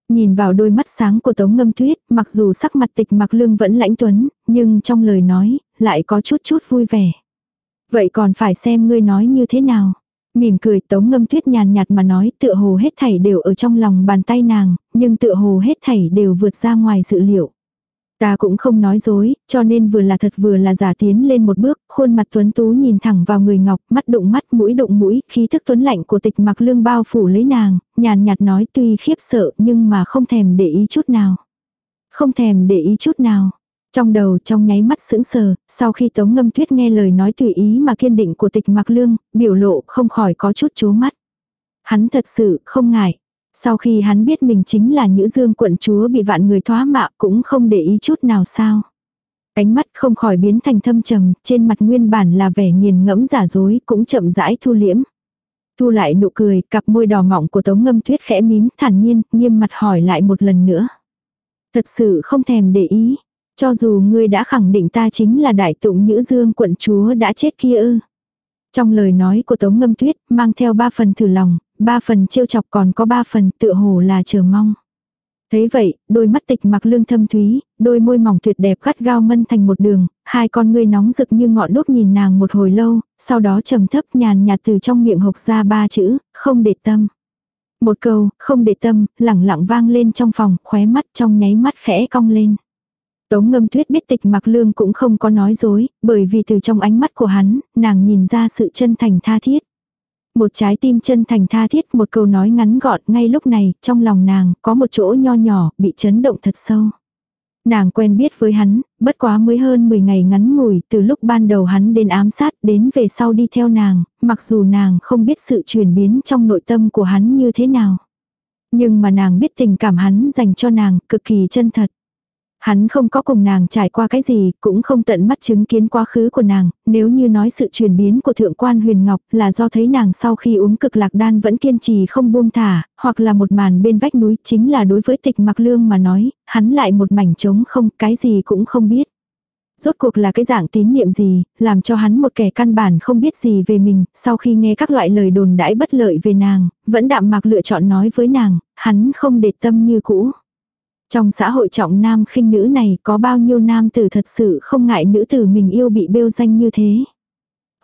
Nhìn vào đôi mắt sáng của Tống Ngâm Tuyết, mặc dù sắc mặt tịch mặc lương vẫn lãnh tuấn, nhưng trong lời nói, lại có chút chút vui vẻ. Vậy còn phải xem ngươi nói như thế nào. Mỉm cười Tống Ngâm Tuyết nhàn nhạt mà nói tựa hồ hết thảy đều ở trong lòng bàn tay nàng, nhưng tựa hồ hết thảy đều vượt ra ngoài dự liệu. Ta cũng không nói dối, cho nên vừa là thật vừa là giả tiến lên một bước, khuôn mặt tuấn tú nhìn thẳng vào người ngọc, mắt đụng mắt, mũi đụng mũi, khí thức tuấn lạnh của tịch mặc lương bao phủ lấy nàng, nhàn nhạt nói tuy khiếp sợ nhưng mà không thèm để ý chút nào. Không thèm để ý chút nào. Trong đầu trong nháy mắt sững sờ, sau khi tống ngâm tuyết nghe lời nói tùy ý mà kiên định của tịch mặc lương, biểu lộ không khỏi có chút chố mắt. Hắn thật sự không ngại, sau khi hắn biết mình chính là nữ dương quận chúa bị vạn người thoá mạ cũng không để ý chút nào sao. Ánh mắt không khỏi biến thành thâm trầm, trên mặt nguyên bản là vẻ nghiền ngẫm giả dối cũng chậm rãi thu liễm. Thu lại nụ cười, cặp môi đỏ mọng của tống ngâm tuyết khẽ mím thản nhiên, nghiêm mặt hỏi lại một lần nữa. Thật sự không thèm để ý, cho dù ngươi đã khẳng định ta chính là đại tụng nữ dương quận chúa đã chết kia ư. Trong lời nói của Tống Ngâm Tuyết, mang theo ba phần thử lòng, ba phần trêu chọc còn có ba phần tựa hồ là chờ mong. Thế vậy, đôi mắt tịch mặc lương thâm thúy, đôi môi mỏng tuyệt đẹp gắt gao mân thành một đường, hai con ngươi nóng rực như ngọn đốt nhìn nàng một hồi lâu, sau đó trầm thấp nhàn nhạt từ trong miệng hộc ra ba chữ, không để tâm. Một câu, không để tâm, lẳng lặng vang lên trong phòng, khóe mắt trong nháy mắt khẽ cong lên. Tống ngâm tuyết biết tịch mặc lương cũng không có nói dối, bởi vì từ trong ánh mắt của hắn, nàng nhìn ra sự chân thành tha thiết. Một trái tim chân thành tha thiết một câu nói ngắn gọn ngay lúc này, trong lòng nàng có một chỗ nho nhỏ, bị chấn động thật sâu. Nàng quen biết với hắn, bất quá mới hơn 10 ngày ngắn ngủi từ lúc ban đầu hắn đến ám sát đến về sau đi theo nàng, mặc dù nàng không biết sự chuyển biến trong nội tâm của hắn như thế nào. Nhưng mà nàng biết tình cảm hắn dành cho nàng cực kỳ chân thật. Hắn không có cùng nàng trải qua cái gì, cũng không tận mắt chứng kiến quá khứ của nàng, nếu như nói sự chuyển biến của thượng quan huyền ngọc là do thấy nàng sau khi uống cực lạc đan vẫn kiên trì không buông thả, hoặc là một màn bên vách núi chính là đối với tịch mặc lương mà nói, hắn lại một mảnh trống không, cái gì cũng không biết. Rốt cuộc là cái dạng tín niệm gì, làm cho hắn một kẻ căn bản không biết gì về mình, sau khi nghe các loại lời đồn đãi bất lợi về nàng, vẫn đạm mạc lựa chọn nói với nàng, hắn không để tâm như cũ. Trong xã hội trọng nam khinh nữ này có bao nhiêu nam tử thật sự không ngại nữ tử mình yêu bị bêu danh như thế.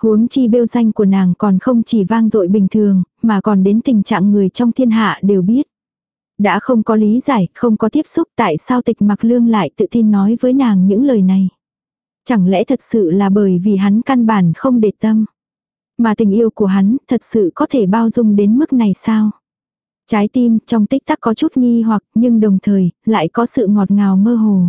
Huống chi bêu danh của nàng còn không chỉ vang dội bình thường, mà còn đến tình trạng người trong thiên hạ đều biết. Đã không có lý giải, không có tiếp xúc tại sao tịch mặc lương lại tự tin nói với nàng những lời này. Chẳng lẽ thật sự là bởi vì hắn căn bản không để tâm. Mà tình yêu của hắn thật sự có thể bao dung đến mức này sao? Trái tim trong tích tắc có chút nghi hoặc nhưng đồng thời lại có sự ngọt ngào mơ hồ.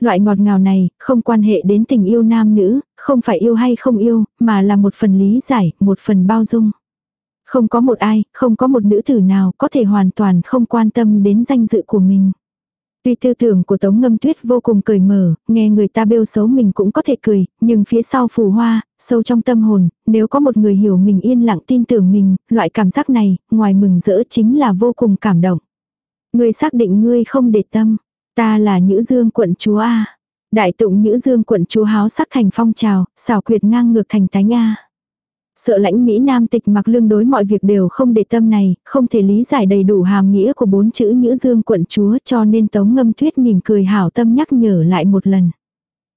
Loại ngọt ngào này không quan hệ đến tình yêu nam nữ, không phải yêu hay không yêu, mà là một phần lý giải, một phần bao dung. Không có một ai, không có một nữ tử nào có thể hoàn toàn không quan tâm đến danh dự của mình. Tuy tư tưởng của Tống Ngâm Tuyết vô cùng cởi mở, nghe người ta bêu xấu mình cũng có thể cười, nhưng phía sau phù hoa, sâu trong tâm hồn, nếu có một người hiểu mình yên lặng tin tưởng mình, loại cảm giác này, ngoài mừng rỡ chính là vô cùng cảm động. Ngươi xác định ngươi không để tâm, ta là Nhữ Dương quận chúa A. Đại tụng Nhữ Dương quận chúa háo sắc thành phong trào, xảo quyệt ngang ngược thành tánh A. Sợ lãnh Mỹ Nam tịch mặc lương đối mọi việc đều không để tâm này, không thể lý giải đầy đủ hàm nghĩa của bốn chữ Nhữ Dương quận chúa cho nên tống ngâm tuyết mỉm cười hảo tâm nhắc nhở lại một lần.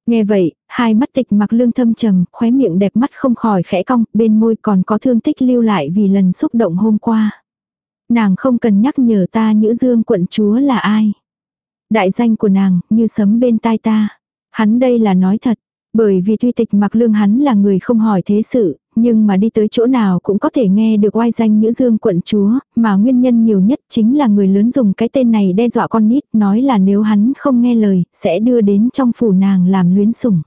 Nghe vậy, hai mắt tịch mặc lương thâm trầm, khóe miệng đẹp mắt không khỏi khẽ cong, bên môi còn có thương tích lưu lại vì lần xúc động hôm qua. Nàng không cần nhắc nhở ta Nhữ Dương quận chúa là ai. Đại danh của nàng, như sấm bên tai ta. Hắn đây là nói thật, bởi vì tuy tịch mặc lương hắn là người không hỏi thế sự, nhưng mà đi tới chỗ nào cũng có thể nghe được oai danh Nhữ Dương quận chúa, mà nguyên nhân nhiều nhất chính là người lớn dùng cái tên này đe dọa con nít, nói là nếu hắn không nghe lời, sẽ đưa đến trong phủ nàng làm luyến sủng.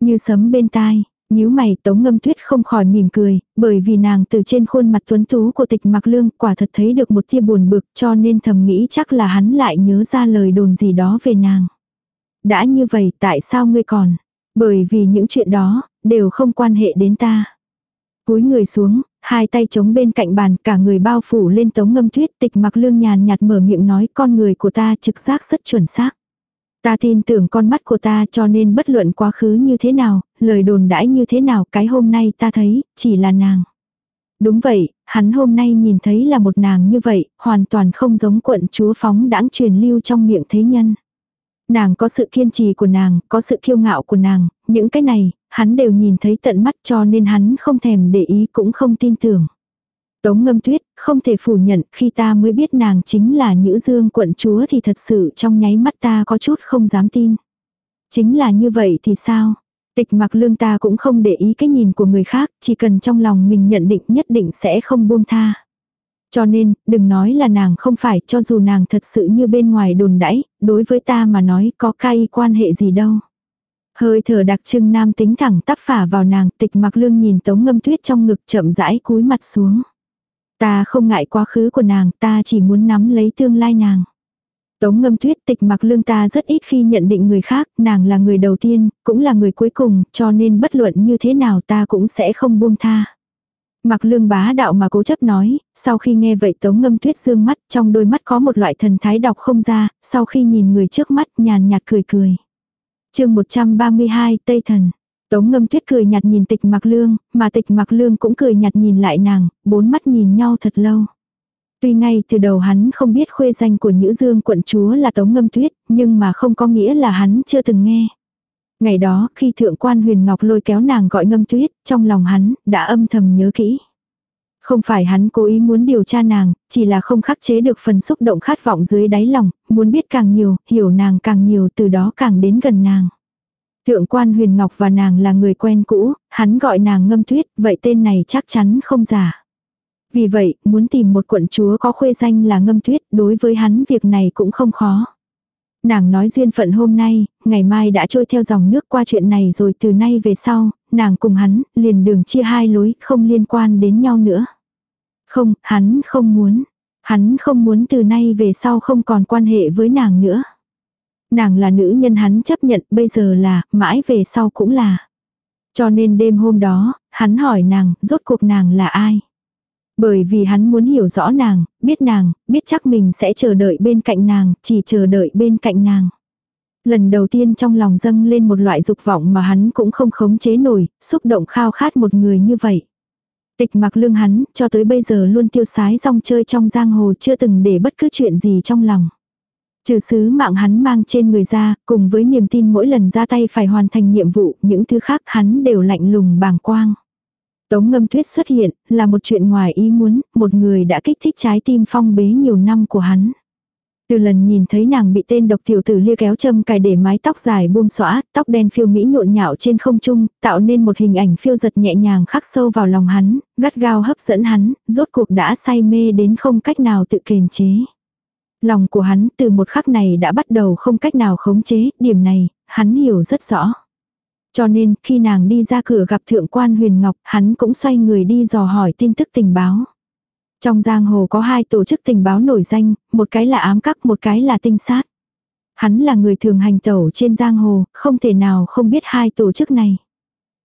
Như sấm bên tai, nhíu mày tống ngâm tuyết không khỏi mỉm cười, bởi vì nàng từ trên khuôn mặt tuấn tú của tịch mặc lương quả thật thấy được một tia buồn bực cho nên thầm nghĩ chắc là hắn lại nhớ ra lời đồn gì đó về nàng. Đã như vậy tại sao ngươi còn? Bởi vì những chuyện đó, đều không quan hệ đến ta. Cúi người xuống, hai tay chống bên cạnh bàn cả người bao phủ lên tống ngâm tuyết tịch mặc lương nhàn nhạt mở miệng nói con người của ta trực giác rất chuẩn xác. Ta tin tưởng con mắt của ta cho nên bất luận quá khứ như thế nào, lời đồn đãi như thế nào cái hôm nay ta thấy, chỉ là nàng. Đúng vậy, hắn hôm nay nhìn thấy là một nàng như vậy, hoàn toàn không giống quận chúa phóng đãng truyền lưu trong miệng thế nhân. Nàng có sự kiên trì của nàng, có sự kiêu ngạo của nàng, những cái này, hắn đều nhìn thấy tận mắt cho nên hắn không thèm để ý cũng không tin tưởng. Tống ngâm tuyết, không thể phủ nhận khi ta mới biết nàng chính là nữ dương quận chúa thì thật sự trong nháy mắt ta có chút không dám tin. Chính là như vậy thì sao? Tịch mặc lương ta cũng không để ý cái nhìn của người khác, chỉ cần trong lòng mình nhận định nhất định sẽ không buông tha. Cho nên, đừng nói là nàng không phải cho dù nàng thật sự như bên ngoài đồn đãi, đối với ta mà nói có cay quan hệ gì đâu. Hơi thở đặc trưng nam tính thẳng tắp phả vào nàng tịch mặc lương nhìn tống ngâm tuyết trong ngực chậm rãi cúi mặt xuống. Ta không ngại quá khứ của nàng, ta chỉ muốn nắm lấy tương lai nàng. Tống ngâm tuyết tịch mặc lương ta rất ít khi nhận định người khác, nàng là người đầu tiên, cũng là người cuối cùng, cho nên bất luận như thế nào ta cũng sẽ không buông tha. Mặc lương bá đạo mà cố chấp nói, sau khi nghe vậy tống ngâm tuyết dương mắt, trong đôi mắt có một loại thần thái đọc không ra, sau khi nhìn người trước mắt nhàn nhạt cười cười chương 132 Tây Thần Tống ngâm tuyết cười nhạt nhìn tịch mặc lương, mà tịch mặc lương cũng cười nhạt nhìn lại nàng, bốn mắt nhìn nhau thật lâu. Tuy ngay từ đầu hắn không biết khuê danh của Nhữ Dương quận chúa là Tống Ngâm Tuyết, nhưng mà không có nghĩa là hắn chưa từng nghe. Ngày đó, khi thượng quan huyền ngọc lôi kéo nàng gọi Ngâm Tuyết, trong lòng hắn, đã âm thầm nhớ kỹ. Không phải hắn cố ý muốn điều tra nàng, chỉ là không khắc chế được phần xúc động khát vọng dưới đáy lòng, muốn biết càng nhiều, hiểu nàng càng nhiều từ đó càng đến gần nàng. Thượng quan huyền ngọc và nàng là người quen cũ, hắn gọi nàng ngâm tuyết, vậy tên này chắc chắn không giả. Vì vậy, muốn tìm một quận chúa có khuê danh là ngâm tuyết, đối với hắn việc này cũng không khó. Nàng nói duyên phận hôm nay, ngày mai đã trôi theo dòng nước qua chuyện này rồi từ nay về sau, nàng cùng hắn, liền đường chia hai lối, không liên quan đến nhau nữa. Không, hắn không muốn. Hắn không muốn từ nay về sau không còn quan hệ với nàng nữa. Nàng là nữ nhân hắn chấp nhận, bây giờ là, mãi về sau cũng là. Cho nên đêm hôm đó, hắn hỏi nàng, rốt cuộc nàng là ai? Bởi vì hắn muốn hiểu rõ nàng, biết nàng, biết chắc mình sẽ chờ đợi bên cạnh nàng, chỉ chờ đợi bên cạnh nàng. Lần đầu tiên trong lòng dâng lên một loại dục vọng mà hắn cũng không khống chế nổi, xúc động khao khát một người như vậy. Tịch mặc lương hắn, cho tới bây giờ luôn tiêu sái rong chơi trong giang hồ chưa từng để bất cứ chuyện gì trong lòng. Trừ sứ mạng hắn mang trên người ra, cùng với niềm tin mỗi lần ra tay phải hoàn thành nhiệm vụ, những thứ khác hắn đều lạnh lùng bàng quang. Tống ngâm tuyết xuất hiện, là một chuyện ngoài ý muốn, một người đã kích thích trái tim phong bế nhiều năm của hắn. Từ lần nhìn thấy nàng bị tên độc tiểu tử lia kéo châm cài để mái tóc dài buông xõa, tóc đen phiêu mỹ nhộn nhạo trên không trung, tạo nên một hình ảnh phiêu giật nhẹ nhàng khắc sâu vào lòng hắn, gắt gao hấp dẫn hắn, rốt cuộc đã say mê đến không cách nào tự kiềm chế. Lòng của hắn từ một khắc này đã bắt đầu không cách nào khống chế, điểm này, hắn hiểu rất rõ. Cho nên, khi nàng đi ra cửa gặp thượng quan huyền ngọc, hắn cũng xoay người đi dò hỏi tin tức tình báo. Trong giang hồ có hai tổ chức tình báo nổi danh, một cái là ám các, một cái là tinh sát. Hắn là người thường hành tẩu trên giang hồ, không thể nào không biết hai tổ chức này.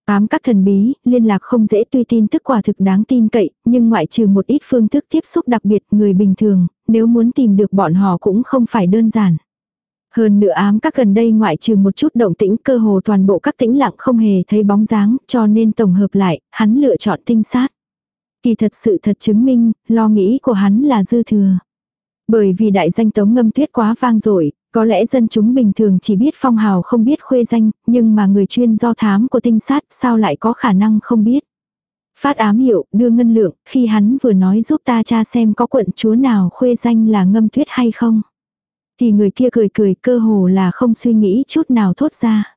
Ám các thần bí, liên lạc không dễ tuy tin tức quả thực đáng tin cậy, nhưng ngoại trừ một ít phương thức tiếp xúc đặc biệt người bình thường, nếu muốn tìm được bọn họ cũng không phải đơn giản. Hơn nữa ám các gần đây ngoại trừ một chút động tĩnh cơ hồ toàn bộ các tĩnh lặng không hề thấy bóng dáng, cho nên tổng hợp lại, hắn lựa chọn tinh sát. Kỳ thật sự thật chứng minh, lo nghĩ của hắn là dư thừa. Bởi vì đại danh tống ngâm tuyết quá vang dội có lẽ dân chúng bình thường chỉ biết phong hào không biết khuê danh, nhưng mà người chuyên do thám của tinh sát sao lại có khả năng không biết. Phát ám hiệu, đưa ngân lượng, khi hắn vừa nói giúp ta cha xem có quận chúa nào khuê danh là ngâm tuyết hay không. Thì người kia cười cười cơ hồ là không suy nghĩ chút nào thốt ra.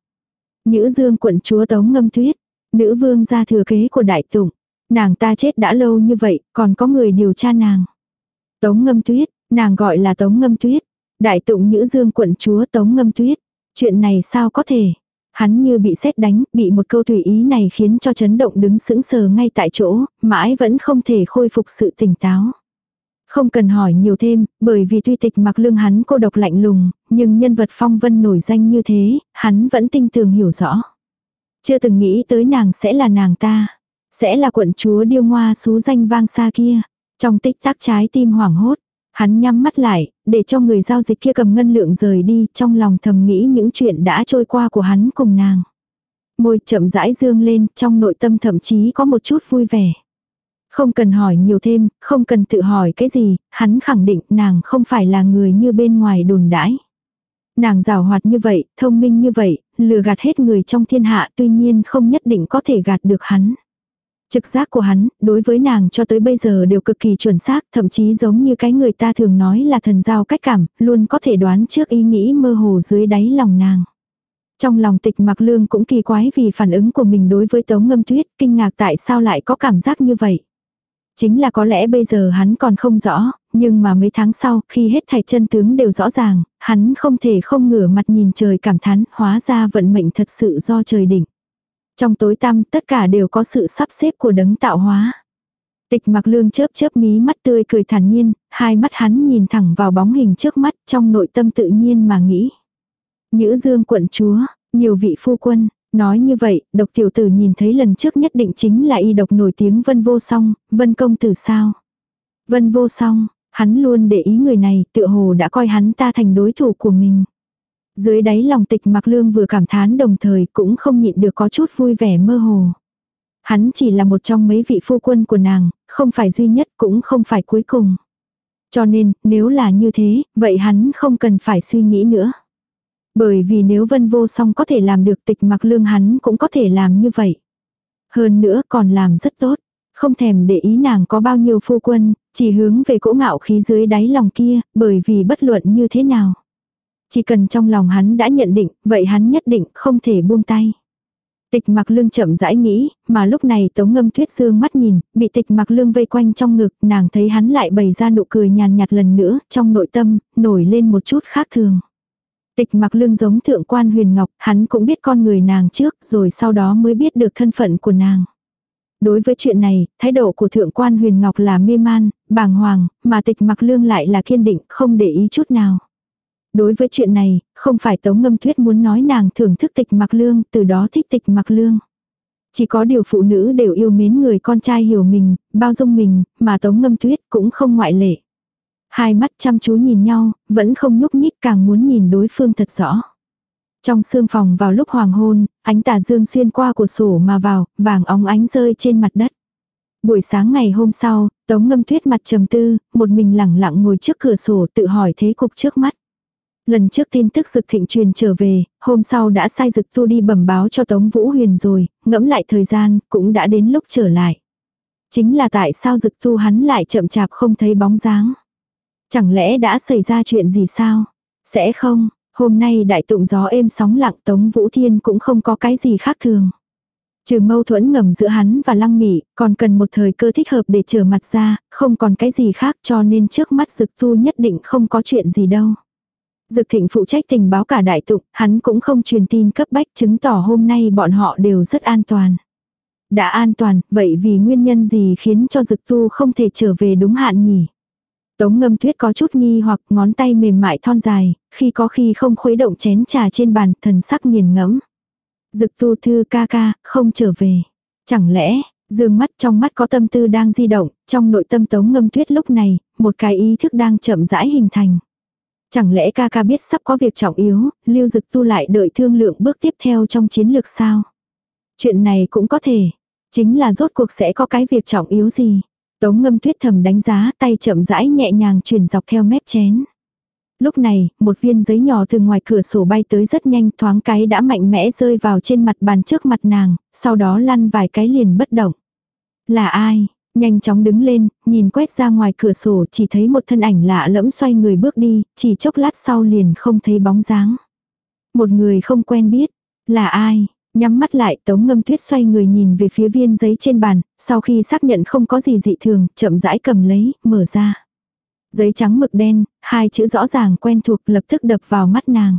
Nhữ dương quận chúa tống ngâm tuyết, nữ vương gia thừa kế của đại tụng. Nàng ta chết đã lâu như vậy, còn có người điều tra nàng. Tống ngâm tuyết, nàng gọi là tống ngâm tuyết. Đại tụng Nữ dương quận chúa tống ngâm tuyết. Chuyện này sao có thể? Hắn như bị xét đánh, bị một câu tùy ý này khiến cho chấn động đứng sững sờ ngay tại chỗ, mãi vẫn không thể khôi phục sự tỉnh táo. Không cần hỏi nhiều thêm, bởi vì tuy tịch mặc lương hắn cô độc lạnh lùng, nhưng nhân vật phong vân nổi danh như thế, hắn vẫn tinh tường hiểu rõ. Chưa từng nghĩ tới nàng sẽ là nàng ta. Sẽ là quận chúa điêu ngoa xú danh vang xa kia. Trong tích tắc trái tim hoảng hốt. Hắn nhắm mắt lại, để cho người giao dịch kia cầm ngân lượng rời đi, trong lòng thầm nghĩ những chuyện đã trôi qua của hắn cùng nàng. Môi chậm rãi dương lên, trong nội tâm thậm chí có một chút vui vẻ. Không cần hỏi nhiều thêm, không cần tự hỏi cái gì, hắn khẳng định nàng không phải là người như bên ngoài đồn đãi. Nàng rào hoạt như vậy, thông minh như vậy, lừa gạt hết người trong thiên hạ tuy nhiên không nhất định có thể gạt được hắn. Trực giác của hắn, đối với nàng cho tới bây giờ đều cực kỳ chuẩn xác, thậm chí giống như cái người ta thường nói là thần giao cách cảm, luôn có thể đoán trước ý nghĩ mơ hồ dưới đáy lòng nàng. Trong lòng tịch mặc lương cũng kỳ quái vì phản ứng của mình đối với tống ngâm tuyết, kinh ngạc tại sao lại có cảm giác như vậy. Chính là có lẽ bây giờ hắn còn không rõ, nhưng mà mấy tháng sau, khi hết thảy chân tướng đều rõ ràng, hắn không thể không ngửa mặt nhìn trời cảm thán, hóa ra vận mệnh thật sự do trời định. Trong tối tăm, tất cả đều có sự sắp xếp của đấng tạo hóa. Tịch mặc lương chớp chớp mí mắt tươi cười thản nhiên, hai mắt hắn nhìn thẳng vào bóng hình trước mắt trong nội tâm tự nhiên mà nghĩ. Nhữ dương quận chúa, nhiều vị phu quân, nói như vậy, độc tiểu tử nhìn thấy lần trước nhất định chính là y độc nổi tiếng vân vô song, vân công tử sao. Vân vô song, hắn luôn để ý người này, tựa hồ đã coi hắn ta thành đối thủ của mình. Dưới đáy lòng tịch mặc lương vừa cảm thán đồng thời cũng không nhịn được có chút vui vẻ mơ hồ. Hắn chỉ là một trong mấy vị phu quân của nàng, không phải duy nhất cũng không phải cuối cùng. Cho nên, nếu là như thế, vậy hắn không cần phải suy nghĩ nữa. Bởi vì nếu vân vô song có thể làm được tịch mặc lương hắn cũng có thể làm như vậy. Hơn nữa còn làm rất tốt. Không thèm để ý nàng có bao nhiêu phu quân, chỉ hướng về cỗ ngạo khí dưới đáy lòng kia, bởi vì bất luận như thế nào. Chỉ cần trong lòng hắn đã nhận định, vậy hắn nhất định không thể buông tay. Tịch mặc lương chậm rãi nghĩ, mà lúc này tống ngâm tuyết dương mắt nhìn, bị tịch mặc lương vây quanh trong ngực, nàng thấy hắn lại bày ra nụ cười nhàn nhạt lần nữa, trong nội tâm, nổi lên một chút khác thường. Tịch mặc lương giống thượng quan huyền ngọc, hắn cũng biết con người nàng trước, rồi sau đó mới biết được thân phận của nàng. Đối với chuyện này, thái độ của thượng quan huyền ngọc là mê man, bàng hoàng, mà tịch mặc lương lại là kiên định, không để ý chút nào. Đối với chuyện này, không phải Tống Ngâm Tuyết muốn nói nàng thưởng thức tịch mặc lương, từ đó thích tịch mặc lương. Chỉ có điều phụ nữ đều yêu mến người con trai hiểu mình, bao dung mình, mà Tống Ngâm Tuyết cũng không ngoại lệ. Hai mắt chăm chú nhìn nhau, vẫn không nhúc nhích càng muốn nhìn đối phương thật rõ. Trong sương phòng vào lúc hoàng hôn, ánh tà dương xuyên qua của sổ mà vào, vàng óng ánh rơi trên mặt đất. Buổi sáng ngày hôm sau, Tống Ngâm Tuyết mặt trầm tư, một mình lẳng lặng ngồi trước cửa sổ tự hỏi thế cục trước mắt. Lần trước tin tức dực thịnh truyền trở về, hôm sau đã sai dực tu đi bẩm báo cho Tống Vũ Huyền rồi, ngẫm lại thời gian, cũng đã đến lúc trở lại. Chính là tại sao dực tu hắn lại chậm chạp không thấy bóng dáng. Chẳng lẽ đã xảy ra chuyện gì sao? Sẽ không, hôm nay đại tụng gió êm sóng lặng Tống Vũ Thiên cũng không có cái gì khác thường. Trừ mâu thuẫn ngầm giữa hắn và lăng mị, còn cần một thời cơ thích hợp để trở mặt ra, không còn cái gì khác cho nên trước mắt dực tu nhất định không có chuyện gì đâu. Dực thịnh phụ trách tình báo cả đại tục, hắn cũng không truyền tin cấp bách chứng tỏ hôm nay bọn họ đều rất an toàn. Đã an toàn, vậy vì nguyên nhân gì khiến cho dực tu không thể trở về đúng hạn nhỉ? Tống ngâm tuyết có chút nghi hoặc ngón tay mềm mại thon dài, khi có khi không khuấy động chén trà trên bàn, thần sắc nghiền ngẫm. Dực tu thư ca ca, không trở về. Chẳng lẽ, dương mắt trong mắt có tâm tư đang di động, trong nội tâm tống ngâm tuyết lúc này, một cái ý thức đang chậm rãi hình thành. Chẳng lẽ ca ca biết sắp có việc trọng yếu, lưu dực tu lại đợi thương lượng bước tiếp theo trong chiến lược sao? Chuyện này cũng có thể. Chính là rốt cuộc sẽ có cái việc trọng yếu gì? Tống ngâm tuyết thầm đánh giá tay chậm rãi nhẹ nhàng chuyển dọc theo mép chén. Lúc này, một viên giấy nhỏ từ ngoài cửa sổ bay tới rất nhanh thoáng cái đã mạnh mẽ rơi vào trên mặt bàn trước mặt nàng, sau đó lăn vài cái liền bất động. Là ai? Nhanh chóng đứng lên, nhìn quét ra ngoài cửa sổ chỉ thấy một thân ảnh lạ lẫm xoay người bước đi, chỉ chốc lát sau liền không thấy bóng dáng. Một người không quen biết, là ai? Nhắm mắt lại tống ngâm tuyết xoay người nhìn về phía viên giấy trên bàn, sau khi xác nhận không có gì dị thường, chậm rãi cầm lấy, mở ra. Giấy trắng mực đen, hai chữ rõ ràng quen thuộc lập tức đập vào mắt nàng.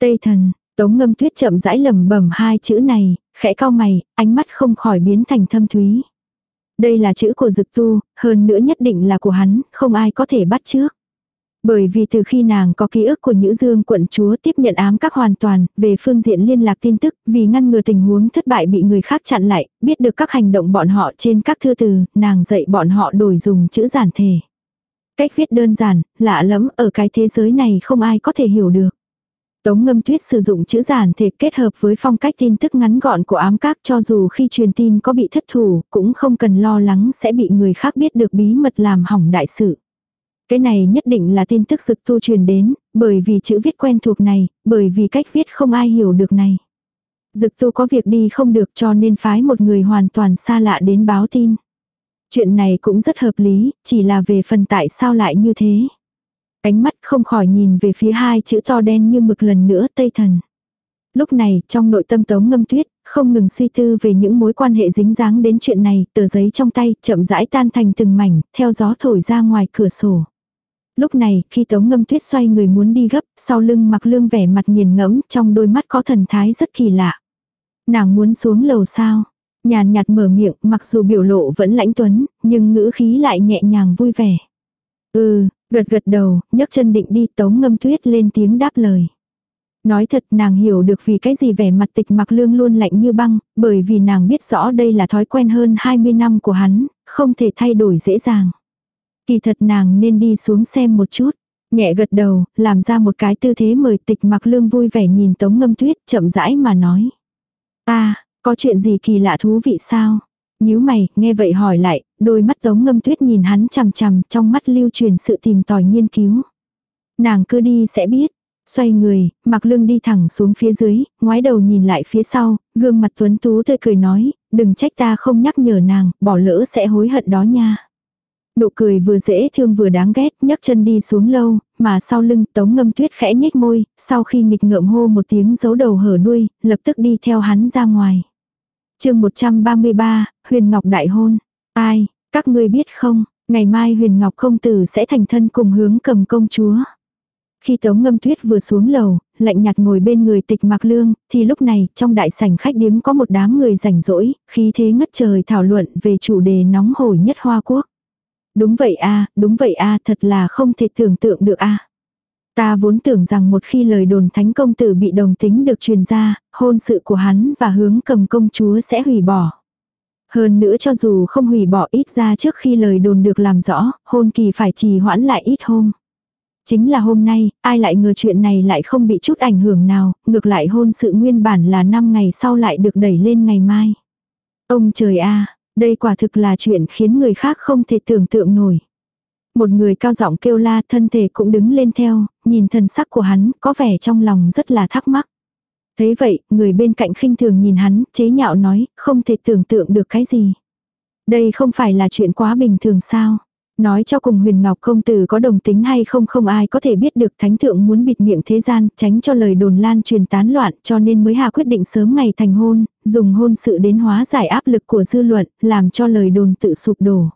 Tây thần, tống ngâm tuyết chậm rãi lẩm bẩm hai chữ này, khẽ cao mày, ánh mắt không khỏi biến thành thâm thúy. Đây là chữ của dực tu, hơn nữa nhất định là của hắn, không ai có thể bắt trước. Bởi vì từ khi nàng có ký ức của Nhữ Dương quận chúa tiếp nhận ám các hoàn toàn, về phương diện liên lạc tin tức, vì ngăn ngừa tình huống thất bại bị người khác chặn lại, biết được các hành động bọn họ trên các thư từ, nàng dạy bọn họ đổi dùng chữ giản thể. Cách viết đơn giản, lạ lẫm, ở cái thế giới này không ai có thể hiểu được. Tống ngâm tuyết sử dụng chữ giản thể kết hợp với phong cách tin tức ngắn gọn của ám các cho dù khi truyền tin có bị thất thủ, cũng không cần lo lắng sẽ bị người khác biết được bí mật làm hỏng đại sự. Cái này nhất định là tin tức dực tu truyền đến, bởi vì chữ viết quen thuộc này, bởi vì cách viết không ai hiểu được này. Dực tu có việc đi không được cho nên phái một người hoàn toàn xa lạ đến báo tin. Chuyện này cũng rất hợp lý, chỉ là về phần tại sao lại như thế. Ánh mắt không khỏi nhìn về phía hai chữ to đen như mực lần nữa Tây Thần. Lúc này, trong nội tâm tống ngâm tuyết, không ngừng suy tư về những mối quan hệ dính dáng đến chuyện này, tờ giấy trong tay, chậm rãi tan thành từng mảnh, theo gió thổi ra ngoài cửa sổ. Lúc này, khi tống ngâm tuyết xoay người muốn đi gấp, sau lưng mặc lương vẻ mặt nghiền ngẫm, trong đôi mắt có thần thái rất kỳ lạ. Nàng muốn xuống lầu sao? Nhàn nhạt mở miệng, mặc dù biểu lộ vẫn lãnh tuấn, nhưng ngữ khí lại nhẹ nhàng vui vẻ. Ừ, gật gật đầu, nhấc chân định đi tống ngâm tuyết lên tiếng đáp lời. Nói thật nàng hiểu được vì cái gì vẻ mặt tịch mặc lương luôn lạnh như băng, bởi vì nàng biết rõ đây là thói quen hơn 20 năm của hắn, không thể thay đổi dễ dàng. Kỳ thật nàng nên đi xuống xem một chút. Nhẹ gật đầu, làm ra một cái tư thế mời tịch mặc lương vui vẻ nhìn tống ngâm tuyết chậm rãi mà nói. ta có chuyện gì kỳ lạ thú vị sao? Nhíu mày, nghe vậy hỏi lại, đôi mắt tống ngâm tuyết nhìn hắn chằm chằm trong mắt lưu truyền sự tìm tòi nghiên cứu. Nàng cứ đi sẽ biết. Xoay người, mặc lương đi thẳng xuống phía dưới, ngoái đầu nhìn lại phía sau, gương mặt tuấn tú tươi cười nói, đừng trách ta không nhắc nhở nàng, bỏ lỡ sẽ hối hận đó nha. Nụ cười vừa dễ thương vừa đáng ghét, nhấc chân đi xuống lâu, mà sau lưng tống ngâm tuyết khẽ nhếch môi, sau khi nghịch ngợm hô một tiếng giấu đầu hở đuôi, lập tức đi theo hắn ra ngoài chương 133, Huyền Ngọc Đại Hôn. Ai, các ngươi biết không, ngày mai Huyền Ngọc công tử sẽ thành thân cùng hướng cầm công chúa. Khi Tống Ngâm Tuyết vừa xuống lầu, lạnh nhạt ngồi bên người tịch mặc lương, thì lúc này, trong đại sảnh khách điếm có một đám người rảnh rỗi, khí thế ngất trời thảo luận về chủ đề nóng hổi nhất Hoa Quốc. Đúng vậy a đúng vậy a thật là không thể tưởng tượng được a Ta vốn tưởng rằng một khi lời đồn thánh công tử bị đồng tính được truyền ra, hôn sự của hắn và hướng cầm công chúa sẽ hủy bỏ. Hơn nữa cho dù không hủy bỏ ít ra trước khi lời đồn được làm rõ, hôn kỳ phải trì hoãn lại ít hôm. Chính là hôm nay, ai lại ngờ chuyện này lại không bị chút ảnh hưởng nào, ngược lại hôn sự nguyên bản là 5 ngày sau lại được đẩy lên ngày mai. Ông trời a đây quả thực là chuyện khiến người khác không thể tưởng tượng nổi. Một người cao giọng kêu la thân thể cũng đứng lên theo, nhìn thần sắc của hắn có vẻ trong lòng rất là thắc mắc. Thế vậy, người bên cạnh khinh thường nhìn hắn, chế nhạo nói, không thể tưởng tượng được cái gì. Đây không phải là chuyện quá bình thường sao. Nói cho cùng huyền ngọc công tử có đồng tính hay không không ai có thể biết được thánh thượng muốn bịt miệng thế gian, tránh cho lời đồn lan truyền tán loạn cho nên mới hà quyết định sớm ngày thành hôn, dùng hôn sự đến hóa giải áp lực của dư luận, làm cho lời đồn tự sụp đổ.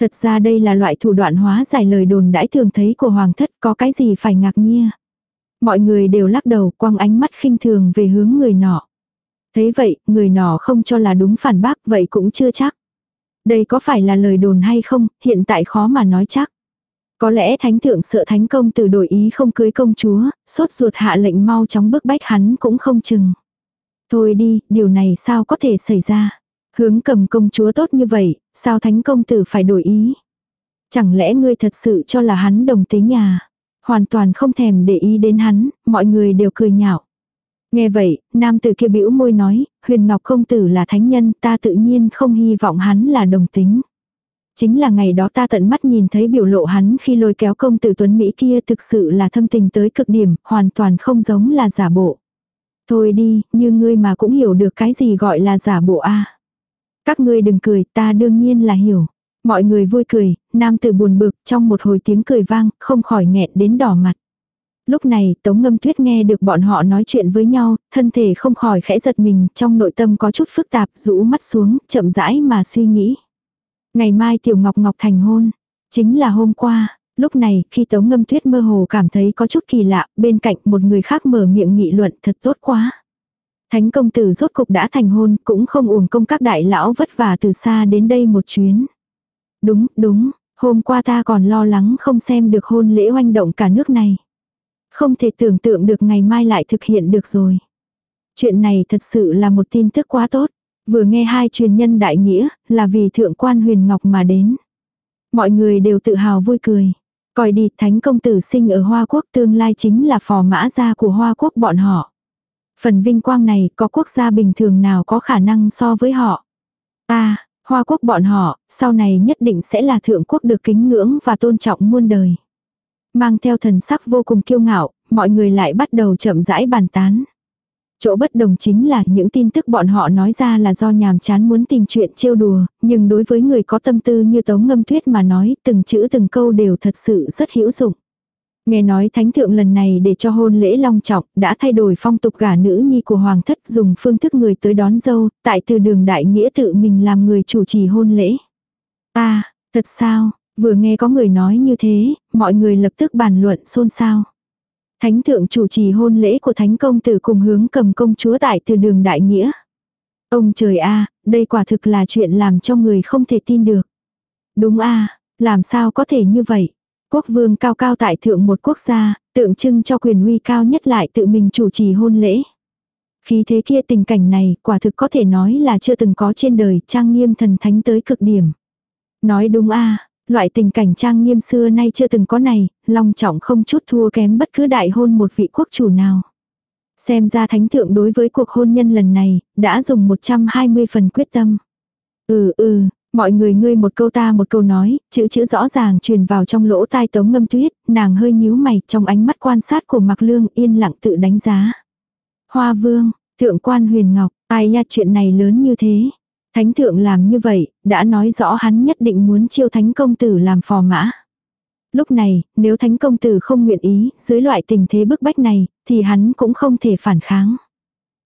Thật ra đây là loại thủ đoạn hóa giải lời đồn đãi thường thấy của hoàng thất có cái gì phải ngạc nhiên. Mọi người đều lắc đầu quăng ánh mắt khinh thường về hướng người nọ. Thế vậy, người nọ không cho là đúng phản bác vậy cũng chưa chắc. Đây có phải là lời đồn hay không, hiện tại khó mà nói chắc. Có lẽ thánh thượng sợ thánh công từ đổi ý không cưới công chúa, sốt ruột hạ lệnh mau chóng bức bách hắn cũng không chừng. Thôi đi, điều này sao có thể xảy ra. Hướng cầm công chúa tốt như vậy, sao thánh công tử phải đổi ý. Chẳng lẽ ngươi thật sự cho là hắn đồng tính nhà Hoàn toàn không thèm để ý đến hắn, mọi người đều cười nhạo. Nghe vậy, nam tử kia bĩu môi nói, huyền ngọc công tử là thánh nhân, ta tự nhiên không hy vọng hắn là đồng tính. Chính là ngày đó ta tận mắt nhìn thấy biểu lộ hắn khi lôi kéo công tử tuấn Mỹ kia thực sự là thâm tình tới cực điểm, hoàn toàn không giống là giả bộ. Thôi đi, như ngươi mà cũng hiểu được cái gì gọi là giả bộ a các ngươi đừng cười, ta đương nhiên là hiểu. Mọi người vui cười, nam tử buồn bực trong một hồi tiếng cười vang, không khỏi nghẹn đến đỏ mặt. Lúc này Tống Ngâm Tuyết nghe được bọn họ nói chuyện với nhau, thân thể không khỏi khẽ giật mình, trong nội tâm có chút phức tạp, rũ mắt xuống, chậm rãi mà suy nghĩ. Ngày mai Tiểu Ngọc Ngọc thành hôn, chính là hôm qua, lúc này khi Tống Ngâm Tuyết mơ hồ cảm thấy có chút kỳ lạ, bên cạnh một người khác mở miệng nghị luận thật tốt quá. Thánh công tử rốt cục đã thành hôn, cũng không uổng công các đại lão vất vả từ xa đến đây một chuyến. Đúng, đúng, hôm qua ta còn lo lắng không xem được hôn lễ oanh động cả nước này. Không thể tưởng tượng được ngày mai lại thực hiện được rồi. Chuyện này thật sự là một tin tức quá tốt. Vừa nghe hai truyền nhân đại nghĩa, là vì thượng quan huyền ngọc mà đến. Mọi người đều tự hào vui cười. Coi đi thánh công tử sinh ở Hoa Quốc tương lai chính là phò mã gia của Hoa Quốc bọn họ. Phần vinh quang này có quốc gia bình thường nào có khả năng so với họ. Ta, Hoa Quốc bọn họ, sau này nhất định sẽ là thượng quốc được kính ngưỡng và tôn trọng muôn đời. Mang theo thần sắc vô cùng kiêu ngạo, mọi người lại bắt đầu chậm rãi bàn tán. Chỗ bất đồng chính là những tin tức bọn họ nói ra là do nhàm chán muốn tìm chuyện trêu đùa, nhưng đối với người có tâm tư như Tống Ngâm Tuyết mà nói, từng chữ từng câu đều thật sự rất hữu dụng. Nghe nói thánh thượng lần này để cho hôn lễ long trọng, đã thay đổi phong tục gả nữ nhi của hoàng thất dùng phương thức người tới đón dâu, tại từ đường đại nghĩa tự mình làm người chủ trì hôn lễ. À, thật sao, Vừa nghe có người nói như thế, mọi người lập tức bàn luận xôn xao. Thánh thượng chủ trì hôn lễ của thánh công tử cùng hướng cầm công chúa tại từ đường đại nghĩa. Ông trời a đây quả thực là chuyện làm cho người không thể tin được. Đúng a làm sao có thể như vậy? Quốc vương cao cao tại thượng một quốc gia, tượng trưng cho quyền uy cao nhất lại tự mình chủ trì hôn lễ. Khí thế kia tình cảnh này quả thực có thể nói là chưa từng có trên đời trang nghiêm thần thánh tới cực điểm. Nói đúng a loại tình cảnh trang nghiêm xưa nay chưa từng có này, long trọng không chút thua kém bất cứ đại hôn một vị quốc chủ nào. Xem ra thánh thượng đối với cuộc hôn nhân lần này, đã dùng 120 phần quyết tâm. Ừ ừ, mọi người ngươi một câu ta một câu nói, chữ chữ rõ ràng truyền vào trong lỗ tai tống ngâm tuyết, nàng hơi nhíu mày trong ánh mắt quan sát của Mạc Lương yên lặng tự đánh giá. Hoa vương, thượng quan huyền ngọc, ai nha chuyện này lớn như thế. Thánh thượng làm như vậy, đã nói rõ hắn nhất định muốn chiêu thánh công tử làm phò mã. Lúc này, nếu thánh công tử không nguyện ý, dưới loại tình thế bức bách này, thì hắn cũng không thể phản kháng.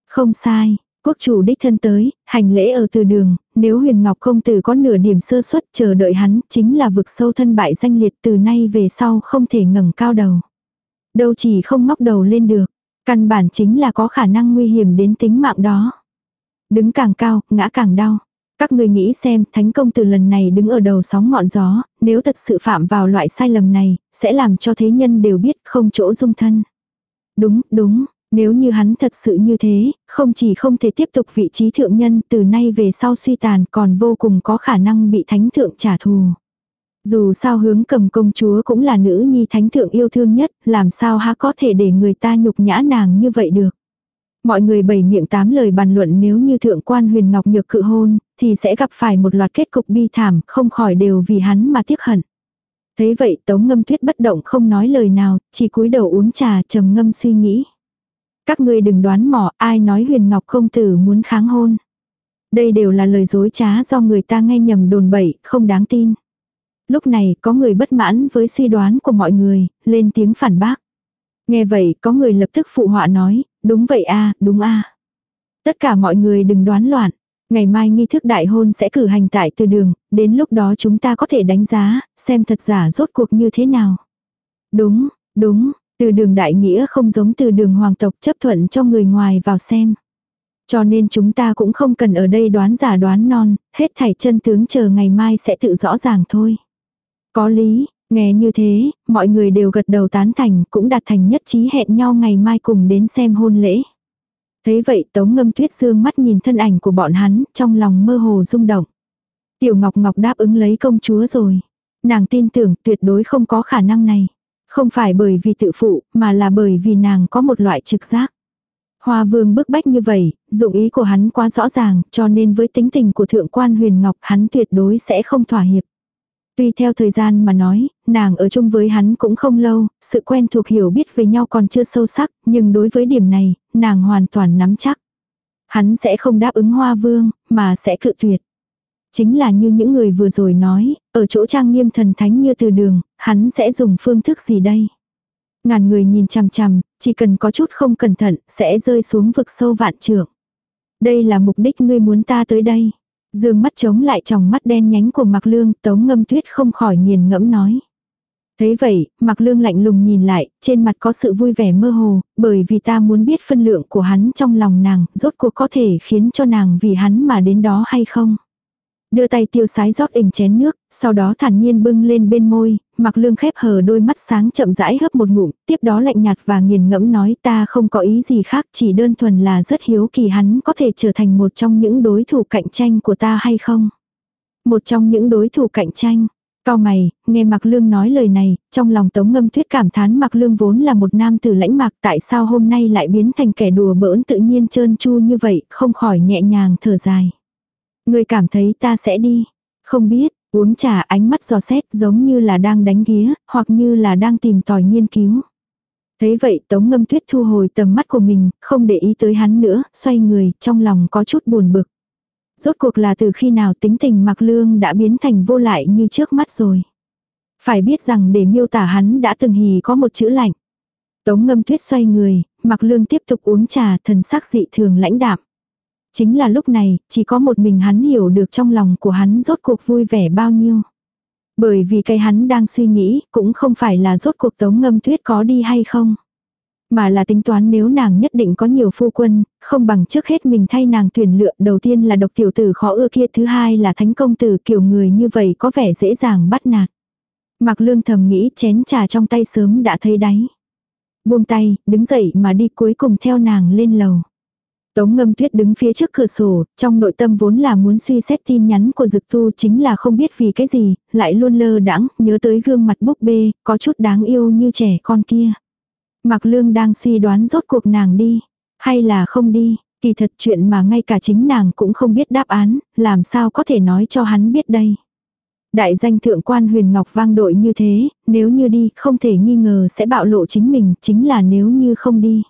Không sai, quốc chủ đích thân tới, hành lễ ở từ đường, nếu huyền ngọc công tử có nửa điểm sơ suất chờ đợi hắn, chính là vực sâu thân bại danh liệt từ nay về sau không thể ngẩng cao đầu. Đâu chỉ không ngóc đầu lên được, căn bản chính là có khả năng nguy hiểm đến tính mạng đó. Đứng càng cao, ngã càng đau. Các người nghĩ xem, thánh công từ lần này đứng ở đầu sóng ngọn gió, nếu thật sự phạm vào loại sai lầm này, sẽ làm cho thế nhân đều biết không chỗ dung thân. Đúng, đúng, nếu như hắn thật sự như thế, không chỉ không thể tiếp tục vị trí thượng nhân từ nay về sau suy tàn còn vô cùng có khả năng bị thánh thượng trả thù. Dù sao hướng cầm công chúa cũng là nữ nhi thánh thượng yêu thương nhất, làm sao há có thể để người ta nhục nhã nàng như vậy được. Mọi người bảy miệng tám lời bàn luận nếu như thượng quan huyền ngọc nhược cự hôn, thì sẽ gặp phải một loạt kết cục bi thảm, không khỏi đều vì hắn mà tiếc hận. Thế vậy tống ngâm tuyết bất động không nói lời nào, chỉ cúi đầu uống trà trầm ngâm suy nghĩ. Các ngươi đừng đoán mò ai nói huyền ngọc không tử muốn kháng hôn. Đây đều là lời dối trá do người ta nghe nhầm đồn bậy, không đáng tin. Lúc này có người bất mãn với suy đoán của mọi người, lên tiếng phản bác. Nghe vậy có người lập tức phụ họa nói, đúng vậy a đúng a Tất cả mọi người đừng đoán loạn. Ngày mai nghi thức đại hôn sẽ cử hành tại từ đường, đến lúc đó chúng ta có thể đánh giá, xem thật giả rốt cuộc như thế nào. Đúng, đúng, từ đường đại nghĩa không giống từ đường hoàng tộc chấp thuận cho người ngoài vào xem. Cho nên chúng ta cũng không cần ở đây đoán giả đoán non, hết thảy chân tướng chờ ngày mai sẽ tự rõ ràng thôi. Có lý, nghe như thế, mọi người đều gật đầu tán thành cũng đạt thành nhất trí hẹn nhau ngày mai cùng đến xem hôn lễ. Thấy vậy Tống Ngâm Tuyết dương mắt nhìn thân ảnh của bọn hắn, trong lòng mơ hồ rung động. Tiểu Ngọc Ngọc đáp ứng lấy công chúa rồi. Nàng tin tưởng tuyệt đối không có khả năng này. Không phải bởi vì tự phụ, mà là bởi vì nàng có một loại trực giác. Hoa vương bức bách như vậy, dụng ý của hắn quá rõ ràng, cho nên với tính tình của thượng quan huyền ngọc hắn tuyệt đối sẽ không thỏa hiệp. Tuy theo thời gian mà nói, nàng ở chung với hắn cũng không lâu, sự quen thuộc hiểu biết về nhau còn chưa sâu sắc, nhưng đối với điểm này, nàng hoàn toàn nắm chắc. Hắn sẽ không đáp ứng hoa vương, mà sẽ cự tuyệt. Chính là như những người vừa rồi nói, ở chỗ trang nghiêm thần thánh như từ đường, hắn sẽ dùng phương thức gì đây? Ngàn người nhìn chằm chằm, chỉ cần có chút không cẩn thận, sẽ rơi xuống vực sâu vạn trượng. Đây là mục đích ngươi muốn ta tới đây. Dương mắt trống lại tròng mắt đen nhánh của Mạc Lương, Tống Ngâm Tuyết không khỏi nghiền ngẫm nói. Thế vậy, Mạc Lương lạnh lùng nhìn lại, trên mặt có sự vui vẻ mơ hồ, bởi vì ta muốn biết phân lượng của hắn trong lòng nàng, rốt cuộc có thể khiến cho nàng vì hắn mà đến đó hay không. Đưa tay tiêu sái rót ỉnh chén nước, sau đó thản nhiên bưng lên bên môi, mặc lương khép hờ đôi mắt sáng chậm rãi hấp một ngụm, tiếp đó lạnh nhạt và nghiền ngẫm nói ta không có ý gì khác chỉ đơn thuần là rất hiếu kỳ hắn có thể trở thành một trong những đối thủ cạnh tranh của ta hay không. Một trong những đối thủ cạnh tranh. Cao mày, nghe Mạc Lương nói lời này, trong lòng Tống Ngâm Tuyết cảm thán Mạc Lương vốn là một nam tử lãnh mạc tại sao hôm nay lại biến thành kẻ đùa bỡn tự nhiên trơn chu như vậy, không khỏi nhẹ nhàng thở dài. Người cảm thấy ta sẽ đi. Không biết, uống trà ánh mắt giò xét giống như là đang đánh ghía, hoặc như là đang tìm tòi nghiên cứu. Thế vậy Tống Ngâm Tuyết thu hồi tầm mắt của mình, không để ý tới hắn nữa, xoay người, trong lòng có chút buồn bực. Rốt cuộc là từ khi nào tính tình mặc lương đã biến thành vô lại như trước mắt rồi. Phải biết rằng để miêu tả hắn đã từng hì có một chữ lạnh. Tống ngâm tuyết xoay người, mặc lương tiếp tục uống trà thần sắc dị thường lãnh đạm. Chính là lúc này, chỉ có một mình hắn hiểu được trong lòng của hắn rốt cuộc vui vẻ bao nhiêu. Bởi vì cái hắn đang suy nghĩ, cũng không phải là rốt cuộc tống ngâm tuyết có đi hay không. Mà là tính toán nếu nàng nhất định có nhiều phu quân, không bằng trước hết mình thay nàng tuyển lựa. Đầu tiên là độc tiểu tử khó ưa kia, thứ hai là thánh công tử kiểu người như vậy có vẻ dễ dàng bắt nạt. Mặc lương thầm nghĩ chén trà trong tay sớm đã thấy đáy. Buông tay, đứng dậy mà đi cuối cùng theo nàng lên lầu. Tống ngâm tuyết đứng phía trước cửa sổ, trong nội tâm vốn là muốn suy xét tin nhắn của dực tu chính là không biết vì cái gì, lại luôn lơ đãng nhớ tới gương mặt búp bê, có chút đáng yêu như trẻ con kia. Mạc Lương đang suy đoán rốt cuộc nàng đi, hay là không đi, kỳ thật chuyện mà ngay cả chính nàng cũng không biết đáp án, làm sao có thể nói cho hắn biết đây. Đại danh thượng quan huyền ngọc vang đội như thế, nếu như đi không thể nghi ngờ sẽ bạo lộ chính mình, chính là nếu như không đi.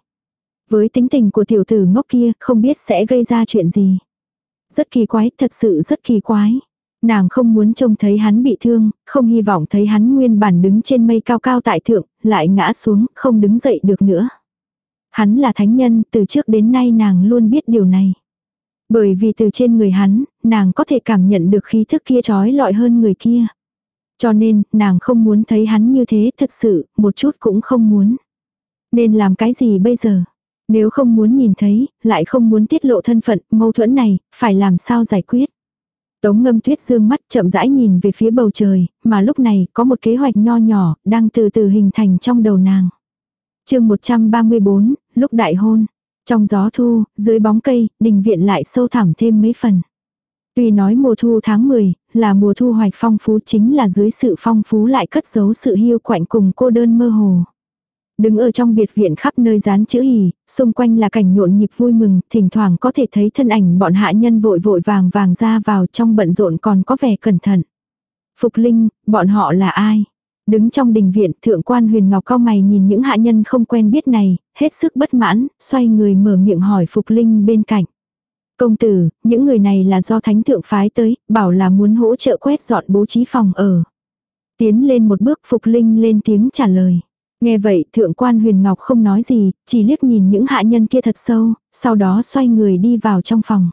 Với tính tình của tiểu tử ngốc kia, không biết sẽ gây ra chuyện gì. Rất kỳ quái, thật sự rất kỳ quái. Nàng không muốn trông thấy hắn bị thương, không hy vọng thấy hắn nguyên bản đứng trên mây cao cao tại thượng, lại ngã xuống, không đứng dậy được nữa. Hắn là thánh nhân, từ trước đến nay nàng luôn biết điều này. Bởi vì từ trên người hắn, nàng có thể cảm nhận được khí thức kia trói lọi hơn người kia. Cho nên, nàng không muốn thấy hắn như thế thật sự, một chút cũng không muốn. Nên làm cái gì bây giờ? Nếu không muốn nhìn thấy, lại không muốn tiết lộ thân phận, mâu thuẫn này, phải làm sao giải quyết? Tống ngâm tuyết dương mắt chậm rãi nhìn về phía bầu trời, mà lúc này có một kế hoạch nho nhỏ, đang từ từ hình thành trong đầu nàng. chương 134, lúc đại hôn. Trong gió thu, dưới bóng cây, đình viện lại sâu thẳm thêm mấy phần. Tuy nói mùa thu tháng 10, là mùa thu hoạch phong phú chính là dưới sự phong phú lại cất giấu sự hiu quạnh cùng cô đơn mơ hồ. Đứng ở trong biệt viện khắp nơi dán chữ hì, xung quanh là cảnh nhộn nhịp vui mừng, thỉnh thoảng có thể thấy thân ảnh bọn hạ nhân vội vội vàng vàng ra vào trong bận rộn còn có vẻ cẩn thận. Phục Linh, bọn họ là ai? Đứng trong đình viện, thượng quan huyền ngọc cao mày nhìn những hạ nhân không quen biết này, hết sức bất mãn, xoay người mở miệng hỏi Phục Linh bên cạnh. Công tử, những người này là do thánh thượng phái tới, bảo là muốn hỗ trợ quét dọn bố trí phòng ở. Tiến lên một bước Phục Linh lên tiếng trả lời. Nghe vậy thượng quan huyền ngọc không nói gì, chỉ liếc nhìn những hạ nhân kia thật sâu, sau đó xoay người đi vào trong phòng.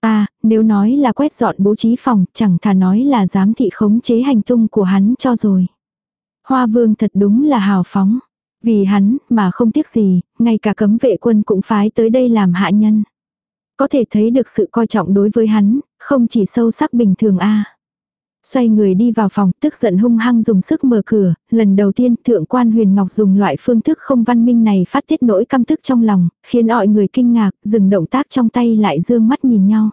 À, nếu nói là quét dọn bố trí phòng, chẳng thà nói là giám thị khống chế hành tung của hắn cho rồi. Hoa vương thật đúng là hào phóng. Vì hắn, mà không tiếc gì, ngay cả cấm vệ quân cũng phái tới đây làm hạ nhân. Có thể thấy được sự coi trọng đối với hắn, không chỉ sâu sắc bình thường a Xoay người đi vào phòng, tức giận hung hăng dùng sức mở cửa, lần đầu tiên thượng quan huyền ngọc dùng loại phương thức không văn minh này phát tiết nỗi căm tức trong lòng, khiến mọi người kinh ngạc, dừng động tác trong tay lại dương mắt nhìn nhau.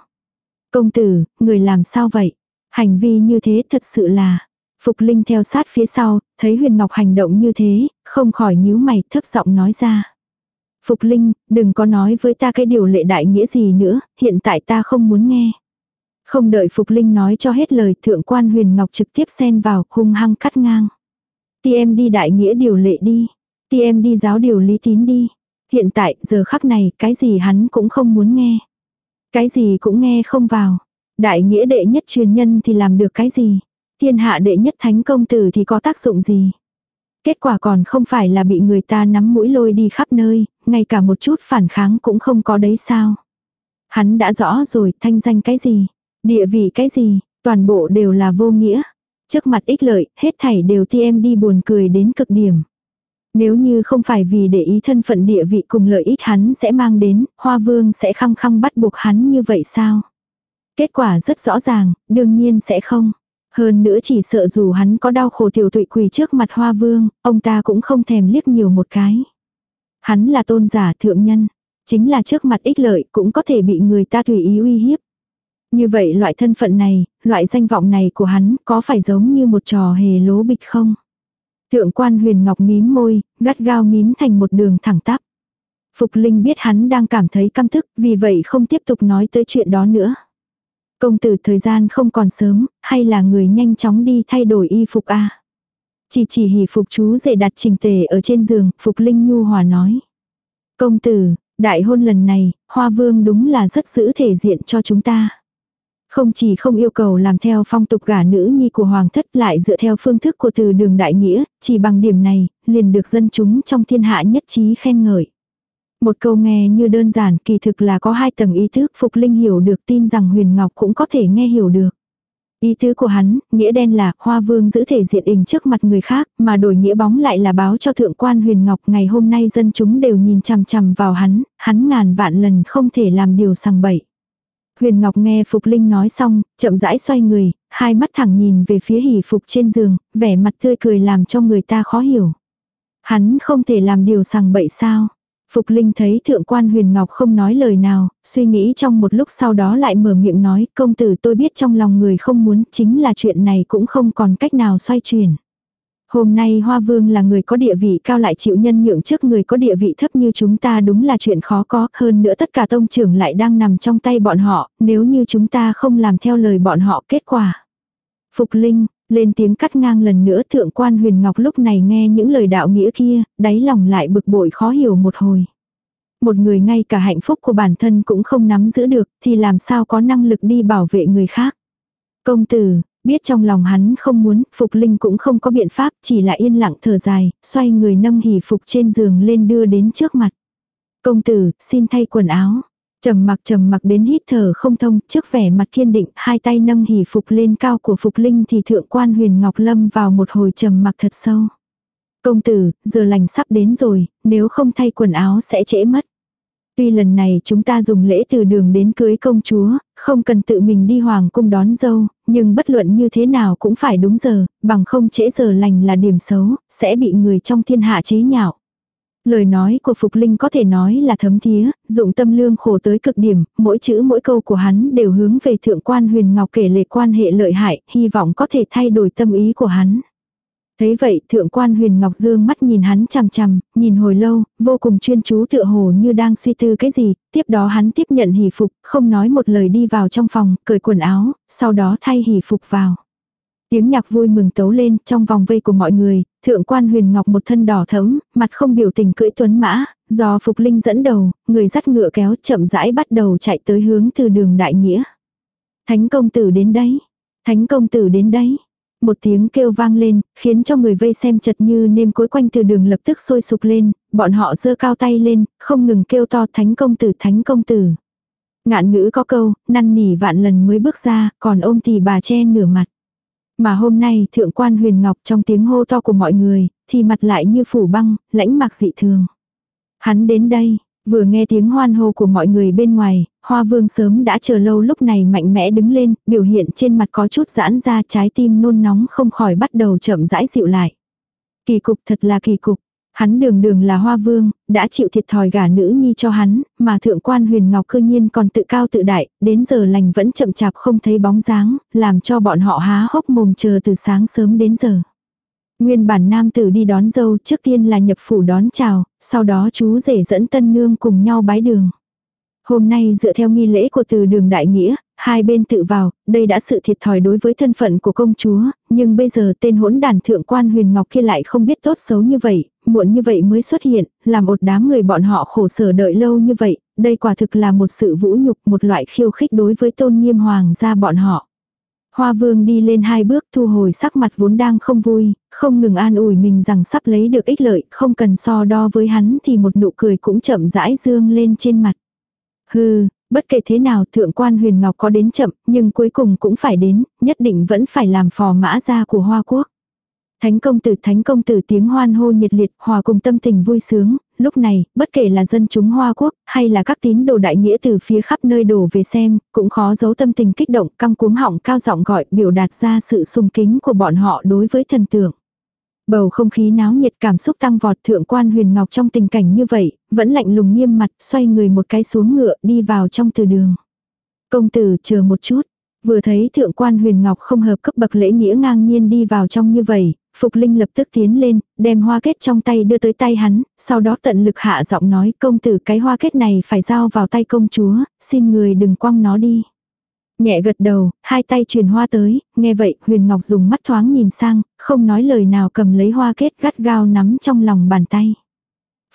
Công tử, người làm sao vậy? Hành vi như thế thật sự là... Phục Linh theo sát phía sau, thấy Huyền Ngọc hành động như thế, không khỏi nhíu mày thấp giọng nói ra. Phục Linh, đừng có nói với ta cái điều lệ đại nghĩa gì nữa, hiện tại ta không muốn nghe. Không đợi Phục Linh nói cho hết lời thượng quan huyền ngọc trực tiếp xen vào hung hăng cắt ngang. Ti em đi đại nghĩa điều lệ đi. Ti em đi giáo điều lý tín đi. Hiện tại giờ khắc này cái gì hắn cũng không muốn nghe. Cái gì cũng nghe không vào. Đại nghĩa đệ nhất truyền nhân thì làm được cái gì. Thiên hạ đệ nhất thánh công tử thì có tác dụng gì. Kết quả còn không phải là bị người ta nắm mũi lôi đi khắp nơi, ngay cả một chút phản kháng cũng không có đấy sao. Hắn đã rõ rồi thanh danh cái gì. Địa vị cái gì, toàn bộ đều là vô nghĩa. Trước mặt ích lợi, hết thảy đều ti em đi buồn cười đến cực điểm. Nếu như không phải vì để ý thân phận địa vị cùng lợi ích hắn sẽ mang đến, Hoa Vương sẽ khăng khăng bắt buộc hắn như vậy sao? Kết quả rất rõ ràng, đương nhiên sẽ không. Hơn nữa chỉ sợ dù hắn có đau khổ tiểu tụy quỳ trước mặt Hoa Vương, ông ta cũng không thèm liếc nhiều một cái. Hắn là tôn giả thượng nhân, chính là trước mặt ích lợi cũng có thể bị người ta tùy ý uy hiếp. Như vậy loại thân phận này, loại danh vọng này của hắn có phải giống như một trò hề lố bịch không? Thượng quan huyền ngọc mím môi, gắt gao mím thành một đường thẳng tắp. Phục Linh biết hắn đang cảm thấy căm thức, vì vậy không tiếp tục nói tới chuyện đó nữa. Công tử thời gian không còn sớm, hay là người nhanh chóng đi thay đổi y phục a Chỉ chỉ hỉ phục chú dậy đặt trình tề ở trên giường, Phục Linh nhu hòa nói. Công tử, đại hôn lần này, Hoa Vương đúng là rất giữ thể diện cho chúng ta. Không chỉ không yêu cầu làm theo phong tục gả nữ nhi của hoàng thất lại dựa theo phương thức của từ đường đại nghĩa, chỉ bằng điểm này, liền được dân chúng trong thiên hạ nhất trí khen ngợi. Một câu nghe như đơn giản kỳ thực là có hai tầng ý thức Phục Linh hiểu được tin rằng Huyền Ngọc cũng có thể nghe hiểu được. Ý tứ của hắn, nghĩa đen là hoa vương giữ thể diện hình trước mặt người khác, mà đổi nghĩa bóng lại là báo cho thượng quan huyền ngọc ngày hôm nay dân chúng đều nhìn chằm chằm vào hắn, hắn ngàn vạn lần không thể làm điều sằng bậy. Huyền Ngọc nghe Phục Linh nói xong, chậm rãi xoay người, hai mắt thẳng nhìn về phía hỷ Phục trên giường, vẻ mặt tươi cười làm cho người ta khó hiểu. Hắn không thể làm điều sằng bậy sao? Phục Linh thấy thượng quan huyền ngọc không nói lời nào, suy nghĩ trong một lúc sau đó lại mở miệng nói công tử tôi biết trong lòng người không muốn chính là chuyện này cũng không còn cách nào xoay chuyển. Hôm nay Hoa Vương là người có địa vị cao lại chịu nhân nhượng trước người có địa vị thấp như chúng ta đúng là chuyện khó có, hơn nữa tất cả tông trưởng lại đang nằm trong tay bọn họ, nếu như chúng ta không làm theo lời bọn họ kết quả. Phục Linh, lên tiếng cắt ngang lần nữa thượng quan huyền ngọc lúc này nghe những lời đạo nghĩa kia, đáy lòng lại bực bội khó hiểu một hồi. Một người ngay cả hạnh phúc của bản thân cũng không nắm giữ được thì làm sao có năng lực đi bảo vệ người khác. Công tử, biết trong lòng hắn không muốn, Phục Linh cũng không có biện pháp, chỉ là yên lặng thở dài, xoay người nâng hỉ phục trên giường lên đưa đến trước mặt. Công tử, xin thay quần áo. Trầm mặc trầm mặc đến hít thở không thông, trước vẻ mặt kiên định, hai tay nâng hỉ phục lên cao của Phục Linh thì thượng quan huyền Ngọc Lâm vào một hồi trầm mặc thật sâu. Công tử, giờ lành sắp đến rồi, nếu không thay quần áo sẽ trễ mất. Tuy lần này chúng ta dùng lễ từ đường đến cưới công chúa, không cần tự mình đi hoàng cung đón dâu, nhưng bất luận như thế nào cũng phải đúng giờ, bằng không trễ giờ lành là điểm xấu, sẽ bị người trong thiên hạ chế nhạo. Lời nói của Phục Linh có thể nói là thấm thía, dụng tâm lương khổ tới cực điểm, mỗi chữ mỗi câu của hắn đều hướng về thượng quan huyền ngọc kể lệ quan hệ lợi hại, hy vọng có thể thay đổi tâm ý của hắn. Thấy vậy thượng quan huyền ngọc dương mắt nhìn hắn chằm chằm, nhìn hồi lâu, vô cùng chuyên chú tựa hồ như đang suy tư cái gì, tiếp đó hắn tiếp nhận hỷ phục, không nói một lời đi vào trong phòng, cởi quần áo, sau đó thay hỷ phục vào. Tiếng nhạc vui mừng tấu lên trong vòng vây của mọi người, thượng quan huyền ngọc một thân đỏ thẫm, mặt không biểu tình cưỡi tuấn mã, do Phục Linh dẫn đầu, người dắt ngựa kéo chậm rãi bắt đầu chạy tới hướng từ đường đại nghĩa. Thánh công tử đến đấy, thánh công tử đến đấy. Một tiếng kêu vang lên, khiến cho người vây xem chật như nêm cối quanh từ đường lập tức sôi sục lên, bọn họ giơ cao tay lên, không ngừng kêu to thánh công tử thánh công tử. Ngạn ngữ có câu, năn nỉ vạn lần mới bước ra, còn ôm thì bà che nửa mặt. Mà hôm nay thượng quan huyền ngọc trong tiếng hô to của mọi người, thì mặt lại như phủ băng, lãnh mạc dị thường. Hắn đến đây, vừa nghe tiếng hoan hô của mọi người bên ngoài, hoa vương sớm đã chờ lâu lúc này mạnh mẽ đứng lên, biểu hiện trên mặt có chút giãn ra trái tim nôn nóng không khỏi bắt đầu chậm rãi dịu lại. Kỳ cục thật là kỳ cục, Hắn đường đường là hoa vương, đã chịu thiệt thòi gả nữ nhi cho hắn, mà thượng quan huyền ngọc cư nhiên còn tự cao tự đại, đến giờ lành vẫn chậm chạp không thấy bóng dáng, làm cho bọn họ há hốc mồm chờ từ sáng sớm đến giờ. Nguyên bản nam tử đi đón dâu trước tiên là nhập phủ đón chào, sau đó chú rể dẫn tân nương cùng nhau bái đường. Hôm nay dựa theo nghi lễ của từ đường đại nghĩa, hai bên tự vào, đây đã sự thiệt thòi đối với thân phận của công chúa, nhưng bây giờ tên hỗn đàn thượng quan huyền ngọc kia lại không biết tốt xấu như vậy, muộn như vậy mới xuất hiện, làm một đám người bọn họ khổ sở đợi lâu như vậy, đây quả thực là một sự vũ nhục, một loại khiêu khích đối với tôn nghiêm hoàng gia bọn họ. Hoa vương đi lên hai bước thu hồi sắc mặt vốn đang không vui, không ngừng an ủi mình rằng sắp lấy được ích lợi, không cần so đo với hắn thì một nụ cười cũng chậm rãi dương lên trên mặt. Hừ, bất kể thế nào thượng quan huyền ngọc có đến chậm, nhưng cuối cùng cũng phải đến, nhất định vẫn phải làm phò mã gia của Hoa Quốc. Thánh công tử thánh công tử tiếng hoan hô nhiệt liệt hòa cùng tâm tình vui sướng, lúc này, bất kể là dân chúng Hoa Quốc, hay là các tín đồ đại nghĩa từ phía khắp nơi đổ về xem, cũng khó giấu tâm tình kích động, căng cuống họng cao giọng gọi biểu đạt ra sự sung kính của bọn họ đối với thần tượng. Bầu không khí náo nhiệt cảm xúc tăng vọt thượng quan huyền ngọc trong tình cảnh như vậy, vẫn lạnh lùng nghiêm mặt, xoay người một cái xuống ngựa đi vào trong từ đường. Công tử chờ một chút, vừa thấy thượng quan huyền ngọc không hợp cấp bậc lễ nghĩa ngang nhiên đi vào trong như vậy, Phục Linh lập tức tiến lên, đem hoa kết trong tay đưa tới tay hắn, sau đó tận lực hạ giọng nói công tử cái hoa kết này phải giao vào tay công chúa, xin người đừng quăng nó đi. Nhẹ gật đầu, hai tay truyền hoa tới, nghe vậy Huyền Ngọc dùng mắt thoáng nhìn sang, không nói lời nào cầm lấy hoa kết gắt gao nắm trong lòng bàn tay.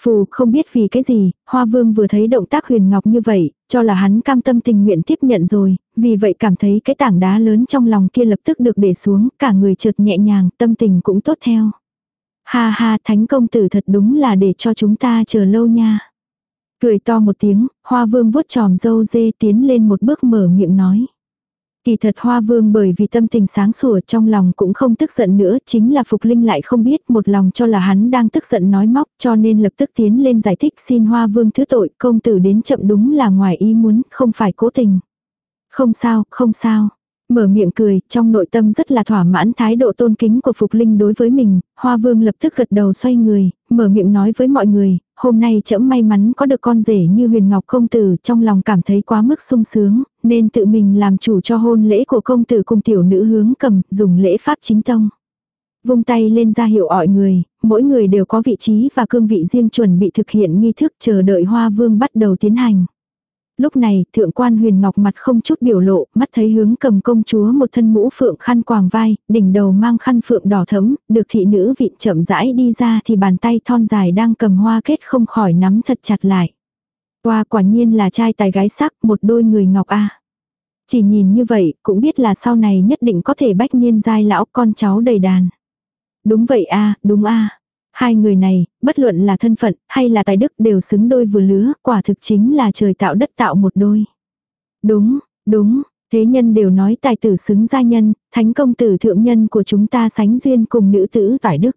Phù không biết vì cái gì, Hoa Vương vừa thấy động tác Huyền Ngọc như vậy, cho là hắn cam tâm tình nguyện tiếp nhận rồi, vì vậy cảm thấy cái tảng đá lớn trong lòng kia lập tức được để xuống, cả người chợt nhẹ nhàng, tâm tình cũng tốt theo. Ha ha, thánh công tử thật đúng là để cho chúng ta chờ lâu nha. Cười to một tiếng, hoa vương vuốt tròm dâu dê tiến lên một bước mở miệng nói. Kỳ thật Hoa Vương bởi vì tâm tình sáng sủa trong lòng cũng không tức giận nữa, chính là Phục Linh lại không biết một lòng cho là hắn đang tức giận nói móc cho nên lập tức tiến lên giải thích xin Hoa Vương thứ tội, công tử đến chậm đúng là ngoài ý muốn, không phải cố tình. Không sao, không sao. Mở miệng cười, trong nội tâm rất là thỏa mãn thái độ tôn kính của Phục Linh đối với mình, Hoa Vương lập tức gật đầu xoay người, mở miệng nói với mọi người, hôm nay trẫm may mắn có được con rể như huyền ngọc công tử, trong lòng cảm thấy quá mức sung sướng, nên tự mình làm chủ cho hôn lễ của công tử cùng tiểu nữ hướng cầm, dùng lễ pháp chính tông. Vung tay lên ra hiệu ỏi người, mỗi người đều có vị trí và cương vị riêng chuẩn bị thực hiện nghi thức chờ đợi Hoa Vương bắt đầu tiến hành. Lúc này, thượng quan huyền ngọc mặt không chút biểu lộ, mắt thấy hướng cầm công chúa một thân mũ phượng khăn quàng vai, đỉnh đầu mang khăn phượng đỏ thẫm, được thị nữ vị chậm rãi đi ra thì bàn tay thon dài đang cầm hoa kết không khỏi nắm thật chặt lại. Qua quả nhiên là trai tài gái sắc, một đôi người ngọc a. Chỉ nhìn như vậy, cũng biết là sau này nhất định có thể bách niên giai lão con cháu đầy đàn. Đúng vậy a, đúng a. Hai người này, bất luận là thân phận hay là tài đức đều xứng đôi vừa lứa, quả thực chính là trời tạo đất tạo một đôi. Đúng, đúng, thế nhân đều nói tài tử xứng gia nhân, thánh công tử thượng nhân của chúng ta sánh duyên cùng nữ tử tài đức.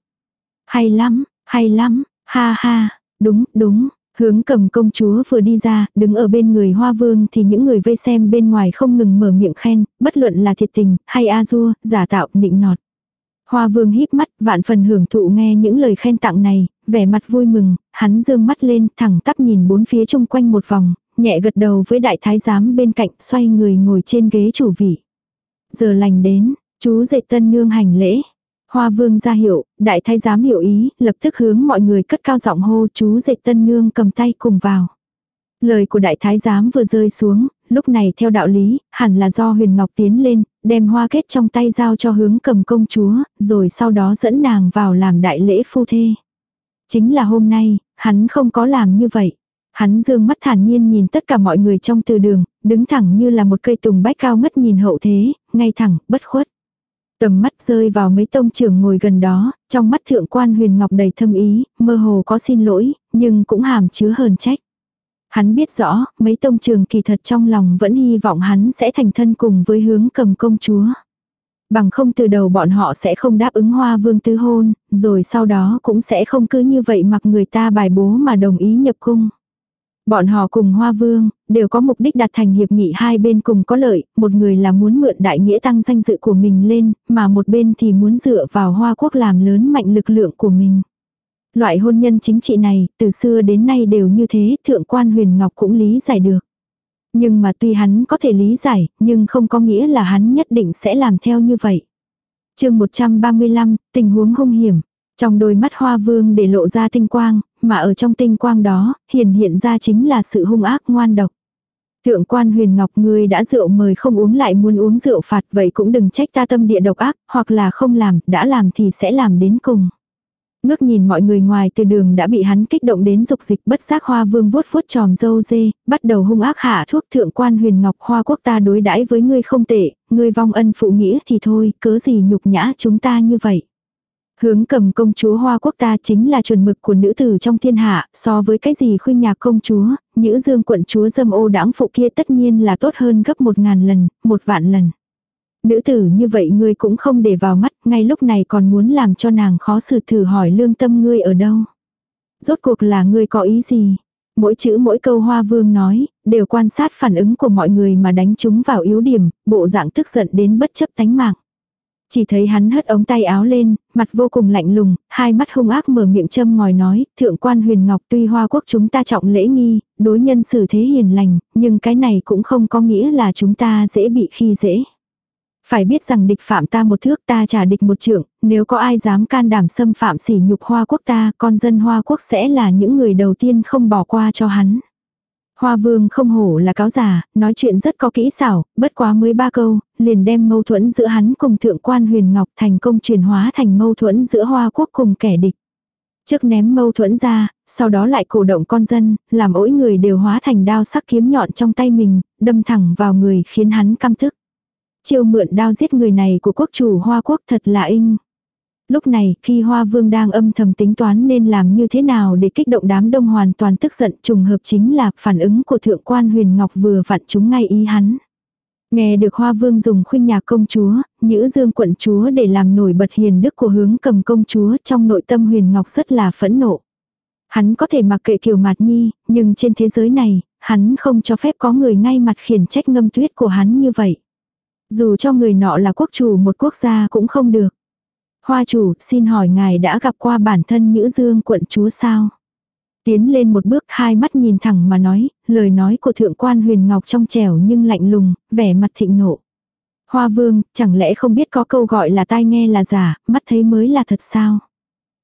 Hay lắm, hay lắm, ha ha, đúng, đúng. Hướng cầm công chúa vừa đi ra, đứng ở bên người hoa vương thì những người vây xem bên ngoài không ngừng mở miệng khen, bất luận là thiệt tình, hay a dua, giả tạo, nịnh nọt. Hoa vương híp mắt, vạn phần hưởng thụ nghe những lời khen tặng này, vẻ mặt vui mừng, hắn dương mắt lên, thẳng tắp nhìn bốn phía chung quanh một vòng, nhẹ gật đầu với đại thái giám bên cạnh, xoay người ngồi trên ghế chủ vị. Giờ lành đến, chú dậy tân nương hành lễ. Hoa vương ra hiệu, đại thái giám hiểu ý, lập tức hướng mọi người cất cao giọng hô chú dệt tân nương cầm tay cùng vào. Lời của đại thái giám vừa rơi xuống, lúc này theo đạo lý, hẳn là do huyền ngọc tiến lên, đem hoa kết trong tay giao cho hướng cầm công chúa, rồi sau đó dẫn nàng vào làm đại lễ phu thê. Chính là hôm nay, hắn không có làm như vậy. Hắn dương mắt thản nhiên nhìn tất cả mọi người trong từ đường, đứng thẳng như là một cây tùng bách cao ngất nhìn hậu thế, ngay thẳng, bất khuất. Tầm mắt rơi vào mấy tông trưởng ngồi gần đó, trong mắt thượng quan huyền ngọc đầy thâm ý, mơ hồ có xin lỗi, nhưng cũng hàm chứa hờn trách. Hắn biết rõ, mấy tông trường kỳ thật trong lòng vẫn hy vọng hắn sẽ thành thân cùng với hướng cầm công chúa. Bằng không từ đầu bọn họ sẽ không đáp ứng hoa vương tứ hôn, rồi sau đó cũng sẽ không cứ như vậy mặc người ta bài bố mà đồng ý nhập cung. Bọn họ cùng Hoa Vương, đều có mục đích đạt thành hiệp nghị hai bên cùng có lợi, một người là muốn mượn đại nghĩa tăng danh dự của mình lên, mà một bên thì muốn dựa vào Hoa Quốc làm lớn mạnh lực lượng của mình. Loại hôn nhân chính trị này, từ xưa đến nay đều như thế, thượng quan huyền ngọc cũng lý giải được. Nhưng mà tuy hắn có thể lý giải, nhưng không có nghĩa là hắn nhất định sẽ làm theo như vậy. chương 135, tình huống hung hiểm. Trong đôi mắt hoa vương để lộ ra tinh quang, mà ở trong tinh quang đó, hiển hiện ra chính là sự hung ác ngoan độc. Thượng quan huyền ngọc ngươi đã rượu mời không uống lại muốn uống rượu phạt vậy cũng đừng trách ta tâm địa độc ác, hoặc là không làm, đã làm thì sẽ làm đến cùng. Ngước nhìn mọi người ngoài từ đường đã bị hắn kích động đến dục dịch bất giác hoa vương vuốt vuốt tròm dâu dê, bắt đầu hung ác hạ thuốc thượng quan huyền ngọc hoa quốc ta đối đãi với ngươi không tệ, ngươi vong ân phụ nghĩa thì thôi, cớ gì nhục nhã chúng ta như vậy. Hướng cầm công chúa Hoa Quốc ta chính là chuẩn mực của nữ tử trong thiên hạ, so với cái gì khuyên nhạc công chúa, nữ dương quận chúa dâm ô đãng phụ kia tất nhiên là tốt hơn gấp một ngàn lần, một vạn lần. Nữ tử như vậy ngươi cũng không để vào mắt, ngay lúc này còn muốn làm cho nàng khó xử thử hỏi lương tâm ngươi ở đâu. Rốt cuộc là ngươi có ý gì? Mỗi chữ mỗi câu hoa vương nói, đều quan sát phản ứng của mọi người mà đánh chúng vào yếu điểm, bộ dạng tức giận đến bất chấp tánh mạng. Chỉ thấy hắn hất ống tay áo lên, mặt vô cùng lạnh lùng, hai mắt hung ác mở miệng châm ngòi nói, thượng quan huyền ngọc tuy hoa quốc chúng ta trọng lễ nghi, đối nhân xử thế hiền lành, nhưng cái này cũng không có nghĩa là chúng ta dễ bị khi dễ. Phải biết rằng địch phạm ta một thước ta trả địch một trượng, nếu có ai dám can đảm xâm phạm sỉ nhục Hoa quốc ta, con dân Hoa quốc sẽ là những người đầu tiên không bỏ qua cho hắn. Hoa vương không hổ là cáo giả, nói chuyện rất có kỹ xảo, bất quá mới ba câu, liền đem mâu thuẫn giữa hắn cùng thượng quan huyền ngọc thành công chuyển hóa thành mâu thuẫn giữa Hoa quốc cùng kẻ địch. Trước ném mâu thuẫn ra, sau đó lại cổ động con dân, làm mỗi người đều hóa thành đao sắc kiếm nhọn trong tay mình, đâm thẳng vào người khiến hắn căm thức chiêu mượn đao giết người này của quốc chủ Hoa Quốc thật là inh. Lúc này, khi Hoa Vương đang âm thầm tính toán nên làm như thế nào để kích động đám đông hoàn toàn tức giận trùng hợp chính là phản ứng của Thượng quan Huyền Ngọc vừa vặn chúng ngay ý hắn. Nghe được Hoa Vương dùng khuyên nhạc công chúa, Nhữ Dương quận chúa để làm nổi bật hiền đức của hướng cầm công chúa trong nội tâm Huyền Ngọc rất là phẫn nộ. Hắn có thể mặc kệ Kiều Mạt Nhi, nhưng trên thế giới này, hắn không cho phép có người ngay mặt khiển trách ngâm tuyết của hắn như vậy. Dù cho người nọ là quốc chủ một quốc gia cũng không được. Hoa chủ, xin hỏi ngài đã gặp qua bản thân Nhữ Dương quận chúa sao? Tiến lên một bước hai mắt nhìn thẳng mà nói, lời nói của thượng quan huyền ngọc trong trẻo nhưng lạnh lùng, vẻ mặt thịnh nộ. Hoa vương, chẳng lẽ không biết có câu gọi là tai nghe là giả, mắt thấy mới là thật sao?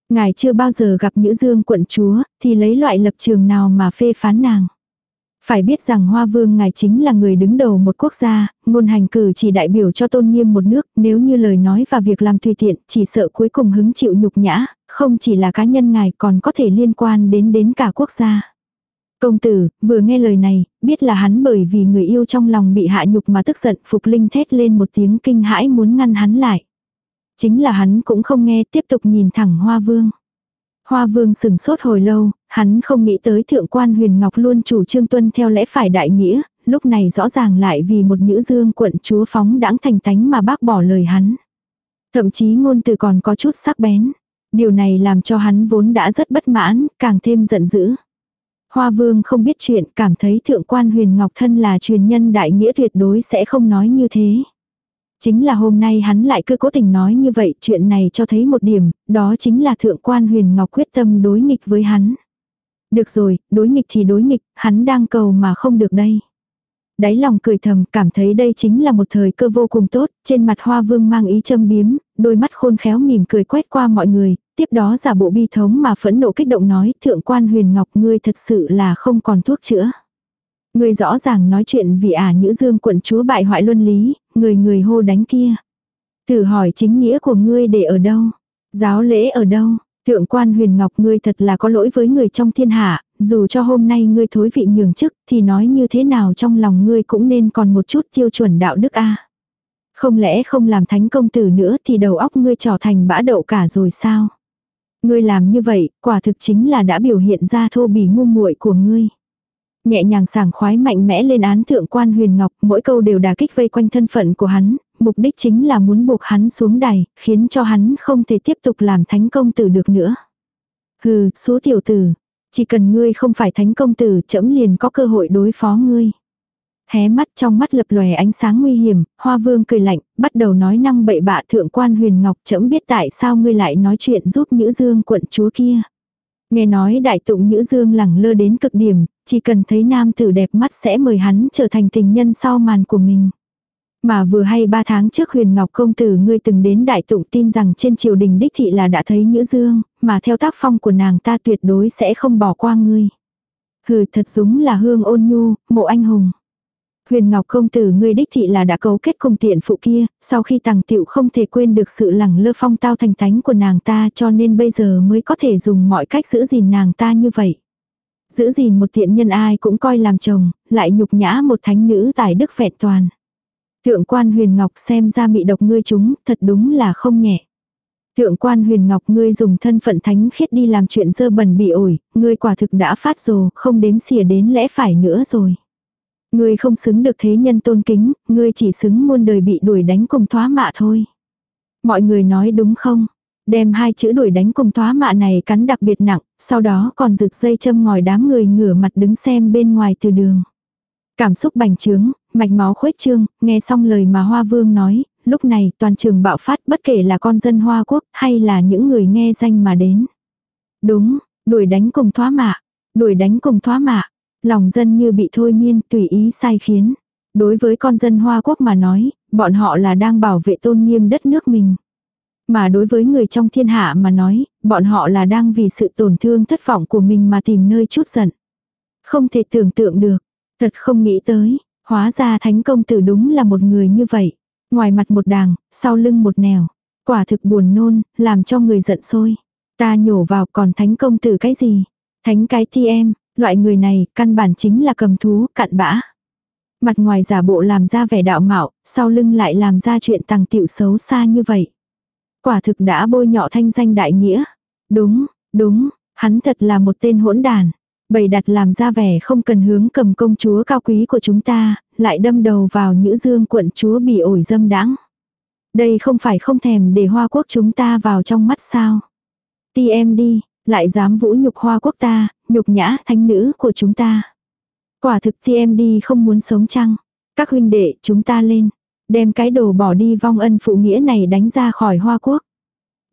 Ngài chưa bao giờ gặp Nhữ Dương quận chúa, thì lấy loại lập trường nào mà phê phán nàng? Phải biết rằng Hoa Vương ngài chính là người đứng đầu một quốc gia, ngôn hành cử chỉ đại biểu cho tôn nghiêm một nước, nếu như lời nói và việc làm tùy tiện, chỉ sợ cuối cùng hứng chịu nhục nhã, không chỉ là cá nhân ngài còn có thể liên quan đến đến cả quốc gia. Công tử, vừa nghe lời này, biết là hắn bởi vì người yêu trong lòng bị hạ nhục mà tức giận, Phục Linh thét lên một tiếng kinh hãi muốn ngăn hắn lại. Chính là hắn cũng không nghe, tiếp tục nhìn thẳng Hoa Vương. Hoa vương sừng sốt hồi lâu, hắn không nghĩ tới thượng quan huyền ngọc luôn chủ trương tuân theo lẽ phải đại nghĩa, lúc này rõ ràng lại vì một nữ dương quận chúa phóng đãng thành tánh mà bác bỏ lời hắn. Thậm chí ngôn từ còn có chút sắc bén. Điều này làm cho hắn vốn đã rất bất mãn, càng thêm giận dữ. Hoa vương không biết chuyện, cảm thấy thượng quan huyền ngọc thân là truyền nhân đại nghĩa tuyệt đối sẽ không nói như thế. Chính là hôm nay hắn lại cứ cố tình nói như vậy, chuyện này cho thấy một điểm, đó chính là thượng quan huyền ngọc quyết tâm đối nghịch với hắn. Được rồi, đối nghịch thì đối nghịch, hắn đang cầu mà không được đây. Đáy lòng cười thầm, cảm thấy đây chính là một thời cơ vô cùng tốt, trên mặt hoa vương mang ý châm biếm, đôi mắt khôn khéo mỉm cười quét qua mọi người, tiếp đó giả bộ bi thống mà phẫn nộ kích động nói, thượng quan huyền ngọc ngươi thật sự là không còn thuốc chữa. Người rõ ràng nói chuyện vì ả à nhữ dương quận chúa bại hoại luân lý, người người hô đánh kia. Thử hỏi chính nghĩa của ngươi để ở đâu? Giáo lễ ở đâu? Thượng quan huyền ngọc ngươi thật là có lỗi với người trong thiên hạ, dù cho hôm nay ngươi thối vị nhường chức thì nói như thế nào trong lòng ngươi cũng nên còn một chút tiêu chuẩn đạo đức a Không lẽ không làm thánh công tử nữa thì đầu óc ngươi trở thành bã đậu cả rồi sao? Ngươi làm như vậy, quả thực chính là đã biểu hiện ra thô bỉ ngu muội của ngươi. Nhẹ nhàng sảng khoái mạnh mẽ lên án thượng quan huyền ngọc, mỗi câu đều đà kích vây quanh thân phận của hắn, mục đích chính là muốn buộc hắn xuống đài, khiến cho hắn không thể tiếp tục làm thánh công tử được nữa. Hừ, số tiểu tử, chỉ cần ngươi không phải thánh công tử, trẫm liền có cơ hội đối phó ngươi. Hé mắt trong mắt lập lòe ánh sáng nguy hiểm, hoa vương cười lạnh, bắt đầu nói năng bậy bạ thượng quan huyền ngọc trẫm biết tại sao ngươi lại nói chuyện giúp nữ dương quận chúa kia. Nghe nói đại tụng nữ dương lẳng lơ đến cực điểm, chỉ cần thấy nam tử đẹp mắt sẽ mời hắn trở thành tình nhân sau màn của mình. Mà vừa hay ba tháng trước huyền ngọc công tử ngươi từng đến đại tụng tin rằng trên triều đình đích thị là đã thấy nữ dương, mà theo tác phong của nàng ta tuyệt đối sẽ không bỏ qua ngươi. Hừ thật đúng là hương ôn nhu, mộ anh hùng. Huyền Ngọc công tử ngươi đích thị là đã cấu kết cùng tiện phụ kia, sau khi tàng tiệu không thể quên được sự lẳng lơ phong tao thành thánh của nàng ta cho nên bây giờ mới có thể dùng mọi cách giữ gìn nàng ta như vậy. Giữ gìn một tiện nhân ai cũng coi làm chồng, lại nhục nhã một thánh nữ tài đức vẹn toàn. Thượng quan huyền ngọc xem ra mị độc ngươi chúng, thật đúng là không nhẹ. Thượng quan huyền ngọc ngươi dùng thân phận thánh khiết đi làm chuyện dơ bẩn bị ổi, ngươi quả thực đã phát rồ, không đếm xỉa đến lẽ phải nữa rồi. Ngươi không xứng được thế nhân tôn kính, ngươi chỉ xứng muôn đời bị đuổi đánh cùng thoá mạ thôi. Mọi người nói đúng không? Đem hai chữ đuổi đánh cùng thoá mạ này cắn đặc biệt nặng, sau đó còn rực dây châm ngòi đám người ngửa mặt đứng xem bên ngoài từ đường. Cảm xúc bành trướng, mạch máu khuếch trương, nghe xong lời mà Hoa Vương nói, lúc này toàn trường bạo phát bất kể là con dân Hoa Quốc hay là những người nghe danh mà đến. Đúng, đuổi đánh cùng thoá mạ, đuổi đánh cùng thoá mạ, lòng dân như bị thôi miên tùy ý sai khiến. Đối với con dân Hoa Quốc mà nói, bọn họ là đang bảo vệ tôn nghiêm đất nước mình. Mà đối với người trong thiên hạ mà nói, bọn họ là đang vì sự tổn thương thất vọng của mình mà tìm nơi chút giận. Không thể tưởng tượng được, thật không nghĩ tới, hóa ra thánh công tử đúng là một người như vậy. Ngoài mặt một đàng, sau lưng một nẻo. Quả thực buồn nôn, làm cho người giận sôi. Ta nhổ vào còn thánh công tử cái gì? Thánh cái ti em, loại người này căn bản chính là cầm thú, cặn bã. Mặt ngoài giả bộ làm ra vẻ đạo mạo, sau lưng lại làm ra chuyện tàng tiệu xấu xa như vậy. Quả thực đã bôi nhọ thanh danh đại nghĩa. Đúng, đúng, hắn thật là một tên hỗn đàn. Bày đặt làm ra vẻ không cần hướng cầm công chúa cao quý của chúng ta, lại đâm đầu vào những dương quận chúa bị ổi dâm đãng. Đây không phải không thèm để hoa quốc chúng ta vào trong mắt sao. Ti em đi, lại dám vũ nhục hoa quốc ta, nhục nhã thánh nữ của chúng ta. Quả thực ti em đi không muốn sống chăng. Các huynh đệ chúng ta lên, đem cái đồ bỏ đi vong ân phụ nghĩa này đánh ra khỏi hoa quốc.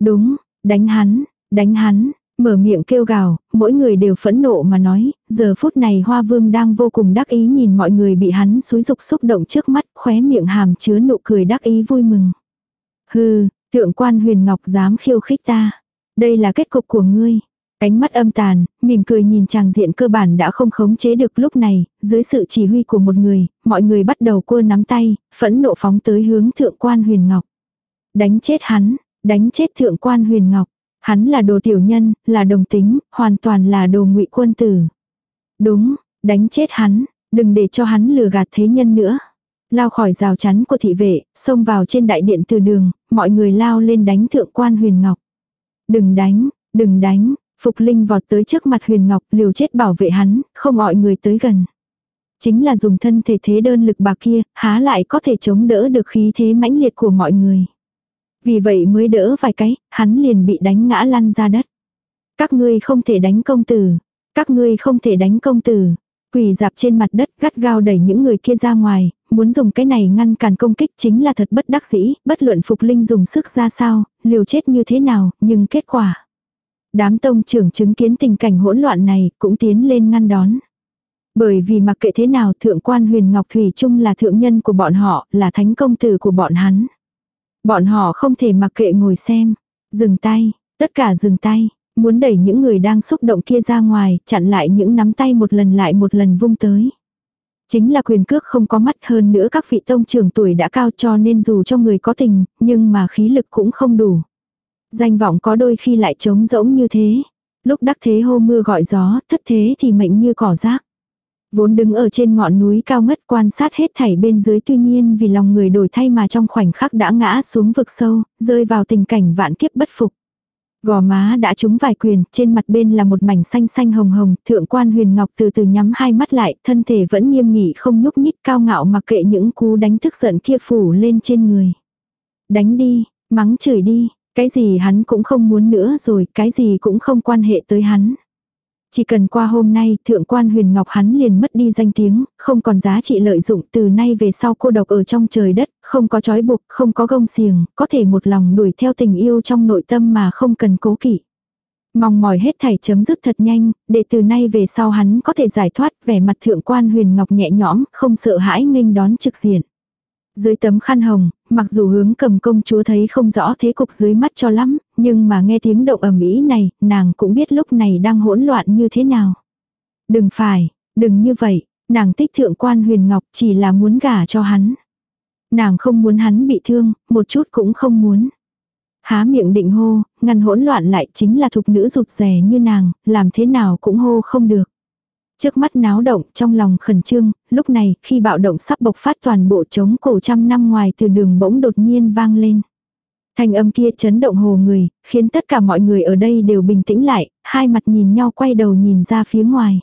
Đúng, đánh hắn, đánh hắn, mở miệng kêu gào, mỗi người đều phẫn nộ mà nói, giờ phút này hoa vương đang vô cùng đắc ý nhìn mọi người bị hắn xúi dục xúc động trước mắt, khóe miệng hàm chứa nụ cười đắc ý vui mừng. Hừ, thượng quan huyền ngọc dám khiêu khích ta. Đây là kết cục của ngươi. Cánh mắt âm tàn, mỉm cười nhìn chàng diện cơ bản đã không khống chế được lúc này, dưới sự chỉ huy của một người, mọi người bắt đầu cua nắm tay, phẫn nộ phóng tới hướng thượng quan huyền ngọc. Đánh chết hắn, đánh chết thượng quan huyền ngọc. Hắn là đồ tiểu nhân, là đồng tính, hoàn toàn là đồ ngụy quân tử. Đúng, đánh chết hắn, đừng để cho hắn lừa gạt thế nhân nữa. Lao khỏi rào chắn của thị vệ, xông vào trên đại điện từ đường, mọi người lao lên đánh thượng quan huyền ngọc. Đừng đánh, đừng đánh, Phục Linh vọt tới trước mặt huyền ngọc liều chết bảo vệ hắn, không gọi người tới gần. Chính là dùng thân thể thế đơn lực bạc kia, há lại có thể chống đỡ được khí thế mãnh liệt của mọi người. Vì vậy mới đỡ vài cái, hắn liền bị đánh ngã lăn ra đất. Các ngươi không thể đánh công tử. Các ngươi không thể đánh công tử. Quỳ dạp trên mặt đất gắt gao đẩy những người kia ra ngoài, muốn dùng cái này ngăn cản công kích chính là thật bất đắc dĩ, bất luận Phục Linh dùng sức ra sao, liều chết như thế nào, nhưng kết quả. Đám tông trưởng chứng kiến tình cảnh hỗn loạn này cũng tiến lên ngăn đón. Bởi vì mặc kệ thế nào thượng quan huyền Ngọc Thủy Trung là thượng nhân của bọn họ, là thánh công tử của bọn hắn. Bọn họ không thể mặc kệ ngồi xem. Dừng tay, tất cả dừng tay, muốn đẩy những người đang xúc động kia ra ngoài, chặn lại những nắm tay một lần lại một lần vung tới. Chính là quyền cước không có mắt hơn nữa các vị tông trưởng tuổi đã cao cho nên dù cho người có tình, nhưng mà khí lực cũng không đủ. Danh vọng có đôi khi lại trống rỗng như thế. Lúc đắc thế hô mưa gọi gió, thất thế thì mệnh như cỏ rác. Vốn đứng ở trên ngọn núi cao ngất quan sát hết thảy bên dưới tuy nhiên vì lòng người đổi thay mà trong khoảnh khắc đã ngã xuống vực sâu, rơi vào tình cảnh vạn kiếp bất phục. Gò má đã trúng vài quyền, trên mặt bên là một mảnh xanh xanh hồng hồng, thượng quan huyền ngọc từ từ nhắm hai mắt lại, thân thể vẫn nghiêm nghị không nhúc nhích cao ngạo mặc kệ những cú đánh thức giận kia phủ lên trên người. Đánh đi, mắng chửi đi, cái gì hắn cũng không muốn nữa rồi, cái gì cũng không quan hệ tới hắn. Chỉ cần qua hôm nay, thượng quan huyền ngọc hắn liền mất đi danh tiếng, không còn giá trị lợi dụng từ nay về sau cô độc ở trong trời đất, không có trói buộc, không có gông xiềng, có thể một lòng đuổi theo tình yêu trong nội tâm mà không cần cố kỵ. Mong mỏi hết thảy chấm dứt thật nhanh, để từ nay về sau hắn có thể giải thoát vẻ mặt thượng quan huyền ngọc nhẹ nhõm, không sợ hãi nghênh đón trực diện. Dưới tấm khăn hồng, mặc dù hướng cầm công chúa thấy không rõ thế cục dưới mắt cho lắm, nhưng mà nghe tiếng động ầm ĩ này, nàng cũng biết lúc này đang hỗn loạn như thế nào. Đừng phải, đừng như vậy, nàng tích thượng quan huyền ngọc chỉ là muốn gả cho hắn. Nàng không muốn hắn bị thương, một chút cũng không muốn. Há miệng định hô, ngăn hỗn loạn lại chính là thục nữ rụt rè như nàng, làm thế nào cũng hô không được. Trước mắt náo động trong lòng khẩn trương, lúc này khi bạo động sắp bộc phát toàn bộ chống cổ trăm năm ngoài từ đường bỗng đột nhiên vang lên. Thanh âm kia chấn động hồ người, khiến tất cả mọi người ở đây đều bình tĩnh lại, hai mặt nhìn nhau quay đầu nhìn ra phía ngoài.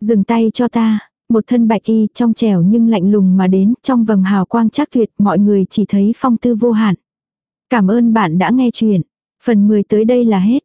Dừng tay cho ta, một thân bạch y trong trẻo nhưng lạnh lùng mà đến, trong vầng hào quang chắc tuyệt mọi người chỉ thấy phong tư vô hạn. Cảm ơn bạn đã nghe chuyện. Phần 10 tới đây là hết.